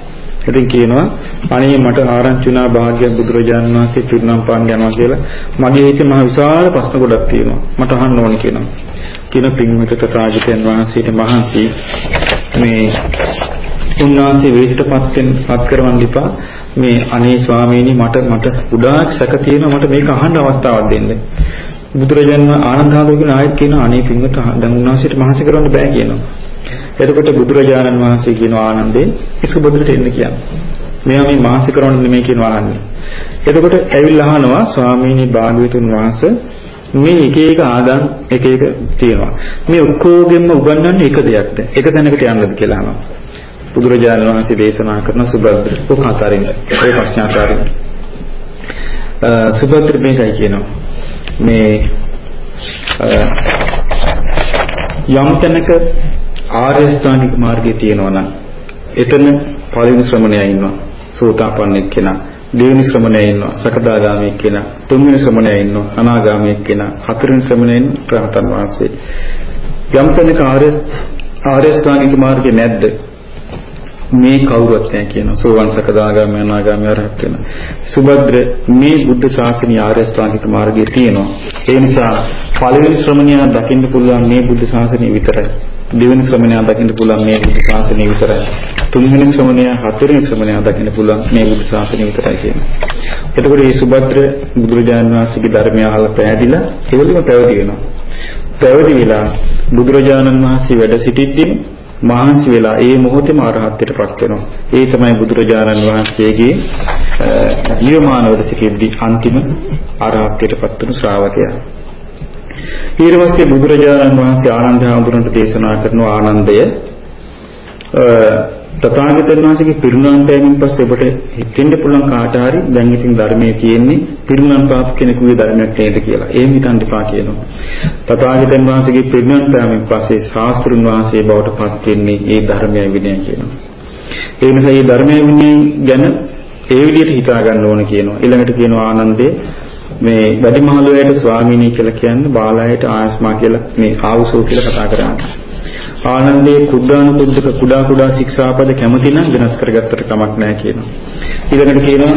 ඉතින් කියනවා අනේ මට ආරංචි වුණා භාග්‍ය බුදුරජාණන් වහන්සේ පිරිනම් පාන්න යනවා කියලා. මගේ හිතේ මහ විශාල ප්‍රශ්න ගොඩක් තියෙනවා. මට අහන්න ඕනේ කියනවා. කියන පින්විත තථාගතයන් වහන්සේට මහන්සි මේ උන්වහන්සේ වේසිතපත් වෙන පත් කරවන්න ඉපා මේ අනේ ස්වාමීනි මට මට උඩාක් සැක තියෙනවා මට මේක අහන්න අවස්ථාවක් දෙන්න. බුදුරජාණන් ආනන්දහාමුදුරුවෝ කියන ආයත් කියන අනේ පින්වත දැන් උන්වහන්සේට මහන්සි කරවන්න බෑ කියනවා. එතකොට බුදුරජාණන් වහන්සේ කියන ආනන්දේ ඉසුබදුලට එන්න කියන්නේ. මෙයා මේ මහන්සි කරවන්න නෙමෙයි කියන ආනන්දේ. එතකොට ඇවිල්ලා අහනවා ස්වාමීනි භාග්‍යවතුන් වහන්සේ මේ එක එක ආගම් එක එක තියෙනවා. මේ ඔක්කොගෙම උගන්වන්නේ එක දෙයක්ද? එක තැනකට යන්නද කියලා අහනවා. බුදුරජාණන් වහන්සේ දේශනා කරන සුබද්‍ර කොහාතරින්ද? ඒ ප්‍රශ්නාකාරින්. සුබද්‍ර මේකයි කියනවා. මේ යම් තැනක ආර්ය ස්ථානික මාර්ගයේ තියෙනවා නම් එතන පළවෙනි ශ්‍රමණයා ඉන්නවා. සෝතාපන්න එක්කෙනා. දෙවෙනි ශ්‍රමණයා ඉන්නවා. සකදාගාමී එක්කෙනා. තුන්වෙනි ශ්‍රමණයා ඉන්නවා. අනාගාමී එක්කෙනා. හතරවෙනි ශ්‍රමණයා ඉන්නවා. රහතන් වහන්සේ. යම් තැනක ආර්ය ආර්ය ස්ථානික මාර්ගේ නැද්ද? මේ කවුරුත් නැහැ කියනවා සෝවන් සකදාගාමී අනාගාමී අරහත් වෙන සුබද්‍ර මේ බුද්ධ ශාසනීය ආර්ය ශ්‍රාණික මාර්ගයේ තියෙනවා. ඒ නිසා පළවෙනි ශ්‍රමණයා දකින්න පුළුවන් මේ බුද්ධ ශාසනය විතරයි. දෙවෙනි ශ්‍රමණයා දකින්න පුළුවන් මේ බුද්ධ ශාසනය විතරයි. තුන්වෙනි ශ්‍රමණයා හතරවෙනි ශ්‍රමණයා දකින්න පුළුවන් මේ බුද්ධ ශාසනය විතරයි කියනවා එතකොට මේ සුබද්‍ර බුදුරජාණන් වහන්සේගේ ධර්මය අහලා පැහැදිලා ඒවලුම පැවිදි වෙනවා. පැවිදි වෙලා බුදුරජාණන් වහන්සේ වැඩ සිටිද්දී මහන්සි වෙලා ඒ මොහොතේම අරහත්ත්වයටපත් වෙනවා. ඒ තමයි බුදුරජාණන් වහන්සේගේ ජීවමාන වැඩ සිටිද්දී අන්තිම අරහත්ත්වයටපත් වුණු ශ්‍රාවකයා. ඊට පස්සේ බුදුරජාණන් වහන්සේ ආනන්ද හාමුදුරන්ට දේශනා කරන ආනන්දය තථාගතයන් වහන්සේගේ පිරුණම් පෑමෙන් පස්සේ ඔබට හිතෙන්න පුළුවන් කාට හරි දැන් ඉතින් ධර්මයේ තියෙන්නේ පිරුණම් පාප කෙනෙකුගේ ධර්මයක් නේද කියලා. එහෙම හිතන්න එපා කියනවා. තථාගතයන් වහන්සේගේ පිරුණම් පෑමෙන් පස්සේ ශාස්ත්‍රුන් වහන්සේ බවට පත් වෙන්නේ ඒ ධර්මයේ විනය කියනවා. ඒ නිසා මේ ධර්මයේ විනය ගැන ඒ විදිහට හිතා ගන්න ඕන කියනවා. ඊළඟට කියනවා ආනන්දේ මේ වැඩිමහලුවේට ස්වාමීනි කියලා කියන්නේ බාලයට ආයස්මා කියලා මේ ආවුසෝ කියලා කතා කරන්නේ. ආනන්දේ කුඩානුකුද්දක කුඩා කුඩා ශික්ෂාපද කැමති නම් වෙනස් කරගත්තට කමක් නැහැ කියනවා. ඊළඟට කියනවා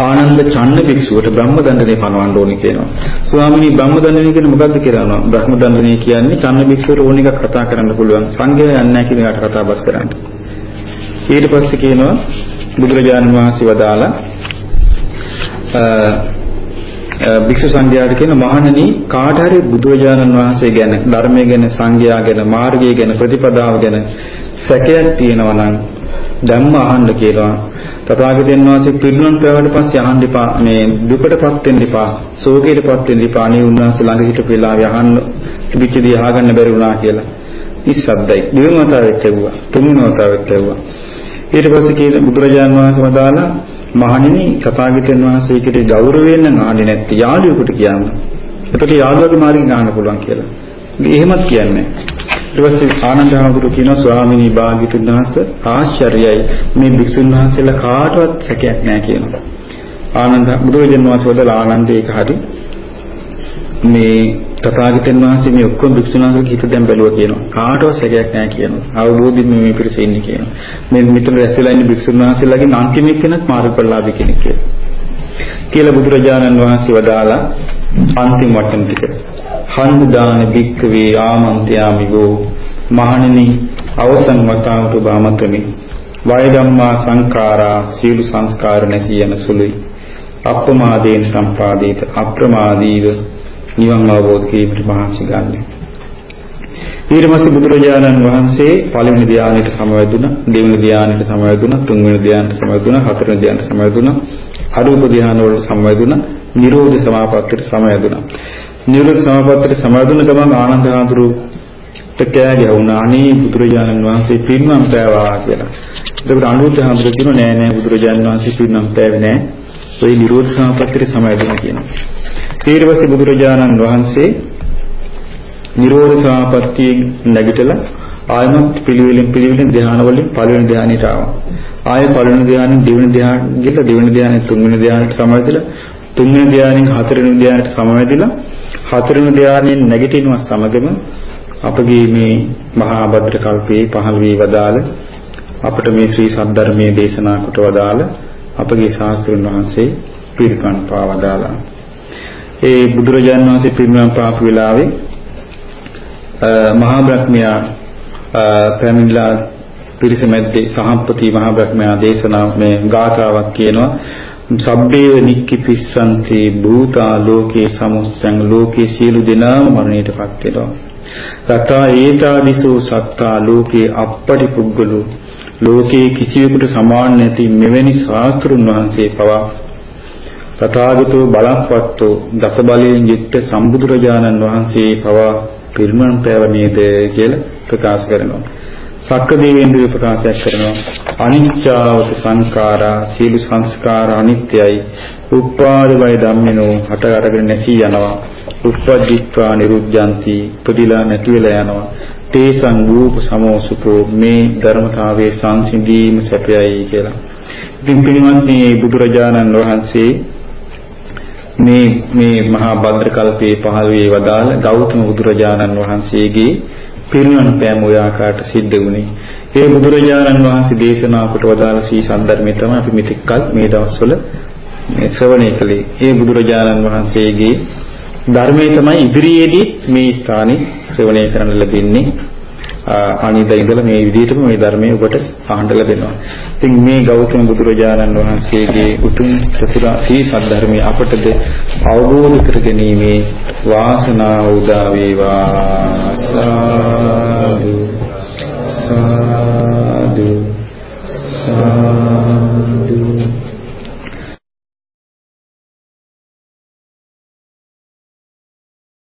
ආනන්ද චන්න භික්ෂුවට බ්‍රහ්ම දණ්ඩනේ පනවන්න ඕනේ කියනවා. ස්වාමිනී බ්‍රහ්ම දණ්ඩනේ කියන්නේ මොකක්ද කියලා අහනවා. බ්‍රහ්ම දණ්ඩනේ කියන්නේ චන්න භික්ෂුවට ඕන එකක් කතා කරන්න පුළුවන්. සංඝයා යන්නේ නැහැ කියන එකට කතා බස් කරන්න. ඊට පස්සේ කියනවා බුදුරජාණන් වහන්සේ වදාලා භික්ෂු සංඝයාට කියන මහණෙනි කාට හරි බුදුරජාණන් වහන්සේ ගැන ධර්මය ගැන සංඝයා ගැන මාර්ගය ගැන ප්‍රතිපදාව ගැන සැකයක් තියෙනවා නම් ධම්ම අහන්න කියලා. තථාගතයන් වහන්සේ පිරිනුවම් පෑවට පස්සේ අහන්න එපා. මේ දුකටපත් වෙන්න එපා. ශෝකයටපත් වෙන්න එපා. අනේ උන්වහන්සේ ළඟ හිටපු වෙලාවේ අහන්න තිබිච්ච දේ අහගන්න බැරි වුණා කියලා. ඉස්සද්දයි දෙවෙනි වතාවෙත් ඇහුවා. තුන්වෙනි වතාවෙත් ඇහුවා. ඊට පස්සේ කියන බුදුරජාණන් වහන්සේ වදාලා මහණෙනි තථාගතයන් වහන්සේකට ගෞරවයෙන් නම් ආන්නේ නැත්තේ යාළුවෙකුට කියන්න. එතකොට යාළුවගේ මාර්ගෙන් ගන්න පුළුවන් කියලා. එහෙමත් කියන්නේ. ඊට පස්සේ ආනන්ද හාමුදුරුවෝ කියනවා ස්වාමීනි භාග්‍යතුන් වහන්සේ ආශ්චර්යයි මේ භික්ෂුන් වහන්සේලා කාටවත් සැකයක් නැහැ කියනවා. ආනන්ද බුදුරජාණන් වහන්සේ වදාළ ආනන්ද ඒක හරි මේ තථාගතයන් වහන්සේ මේ ඔක්කොම භික්ෂුන් වහන්සේගේ හිත දැන් බැලුවා කියනවා. කාටවත් සැකයක් නැහැ කියනවා. අවබෝධයෙන් මේ පිරිස ඉන්නේ කියනවා. මේ මෙතන රැස්ලා ඉන්න භික්ෂුන් වහන්සේලාගෙන් අන්තිම එක්කෙනත් මාර්ගඵලලාභී කෙනෙක් කියලා. කියලා බුදුරජාණන් වහන්සේ වදාලා අන්තිම වචන ටික. හන්දාන භික්ඛවේ ආමන්ත්‍යාමිගෝ මහණෙනි අවසන් වතාවට බාමතමි. වය ධම්මා සංඛාරා සීල සංස්කාර නැසී යන සුළුයි. අප්‍රමාදයෙන් සම්පාදිත අප්‍රමාදීව නිවන් අවබෝධ කිරීමට මහන්සි ගන්න. ඊට පස්සේ බුදුරජාණන් වහන්සේ පළවෙනි ධානයට සමවැදුණා, දෙවෙනි ධානයට සමවැදුණා, තුන්වෙනි ධානයට සමවැදුණා, හතරවෙනි ධානයට සමවැදුණා, අරූප ධාන වලට සමවැදුණා, නිරෝධ සමාපත්තියට සමවැදුණා. නිරෝධ සමාපත්තියට සමවැදුණ ගමන් ආනන්ද හාමුදුරුවෝ කෑ ගැහුණා අනේ බුදුරජාණන් වහන්සේ පින්නම් පෑවා කියලා. ඒකට අනුරුද්ධ හාමුදුරුවෝ කියනවා නෑ නෑ බුදුරජාණන් වහන්සේ පින්නම් පෑවේ නෑ. ඔය නිරෝධ සමාපත්තියට සමවැදුණා කියනවා. ඊට පස්සේ බුදුරජාණන් වහන්සේ නිරෝධ සමාපත්තියෙන් නැගිටලා ආයමත් පිළිවෙලින් පිළිවෙලින් ධ්‍යාන වලින් පළවෙනි ධ්‍යානෙට ආවා. ආය පළවෙනි ධ්‍යානෙන් දෙවෙනි ධ්‍යානෙ ගිහලා දෙවෙනි ධ්‍යානෙන් තුන්වෙනි ධ්‍යානට සමවැදිලා තුන්වෙනි ධ්‍යානෙන් හතරවෙනි ධ්‍යානට සමවැදිලා හතරවෙනි ධ්‍යානෙන් නැගිටිනවා සමගම අපගේ මේ මහා භද්‍ර කල්පයේ පහළ වී වදාළ අපට මේ ශ්‍රී සද්ධර්මයේ දේශනා කොට වදාළ අපගේ ශාස්ත්‍රඥ වහන්සේ පිරිකන් පාවදාලා. ඒ බුදුරජාණන් වහන්සේ පිරිනමන පාපු වෙලාවේ මහා බ්‍රහ්මයා පැමිණලා පිරිස මැද්දේ සහම්පති මහා බ්‍රහ්මයා දේශනා මේ ගාථාවක් කියනවා සබ්බේව නික්කිපිස්සන්ති භූතා ලෝකේ සමුස්සං ලෝකේ සියලු දෙනාම මරණයටපත් වෙනවා. රතා ඒතාදිසෝ සත්තා ලෝකේ අපපටි පුද්ගලෝ ලෝකේ කිසිවෙකුට සමාන නැති මෙවැනි ශාස්ත්‍රුන් වහන්සේ පවා තථාගතෝ බලප්පත්තෝ දස බලයෙන් යුක්ත සම්බුදුරජාණන් වහන්සේ පවා පිරිනමන පෑවනේද කියලා ප්‍රකාශ කරනවා. සක්‍රදේවේන්ද්‍රය ප්‍රකාශයක් කරනවා. අනිච්චාවත සංඛාරා සීල සංස්කාර අනිත්‍යයි. උපාද වය ධම්මිනෝ හට අරගෙන නැසී යනවා. උපජ්ජිත්වා නිරුද්ධಂತಿ ප්‍රතිලා නැති වෙලා යනවා. තේසං රූප සමෝසුකෝ මේ ධර්මතාවයේ සංසිඳීම සැපයයි කියලා. ඉතින් පින්වත්නි බුදුරජාණන් වහන්සේ මේ මේ මහා භද්‍ර කල්පයේ පහළ වේ වදාළ ගෞතම බුදුරජාණන් වහන්සේගේ පිරිනවන පෑම ඔය ආකාරයට සිද්ධ වුණේ. ඒ බුදුරජාණන් වහන්සේ දේශනා කොට වදාළ සී සන්දර්මයේ තමයි අපි මෙතෙක්කල් මේ දවස්වල මේ ශ්‍රවණය කළේ. ඒ බුදුරජාණන් වහන්සේගේ ධර්මයේ තමයි ඉදිරියේදී මේ ස්ථානේ ශ්‍රවණය කරන්න ලැබෙන්නේ. අනිදා ඉඳලා මේ විදිහටම මේ ධර්මයේ ඔබට අහන්න ලැබෙනවා. ඉතින් මේ ගෞතම බුදුරජාණන් වහන්සේගේ උතුම් චතුරා සී සද්ධර්මය අපටද අවබෝධ කරගැනීමේ වාසනාව උදා වේවා. සාදු සාදු සාදු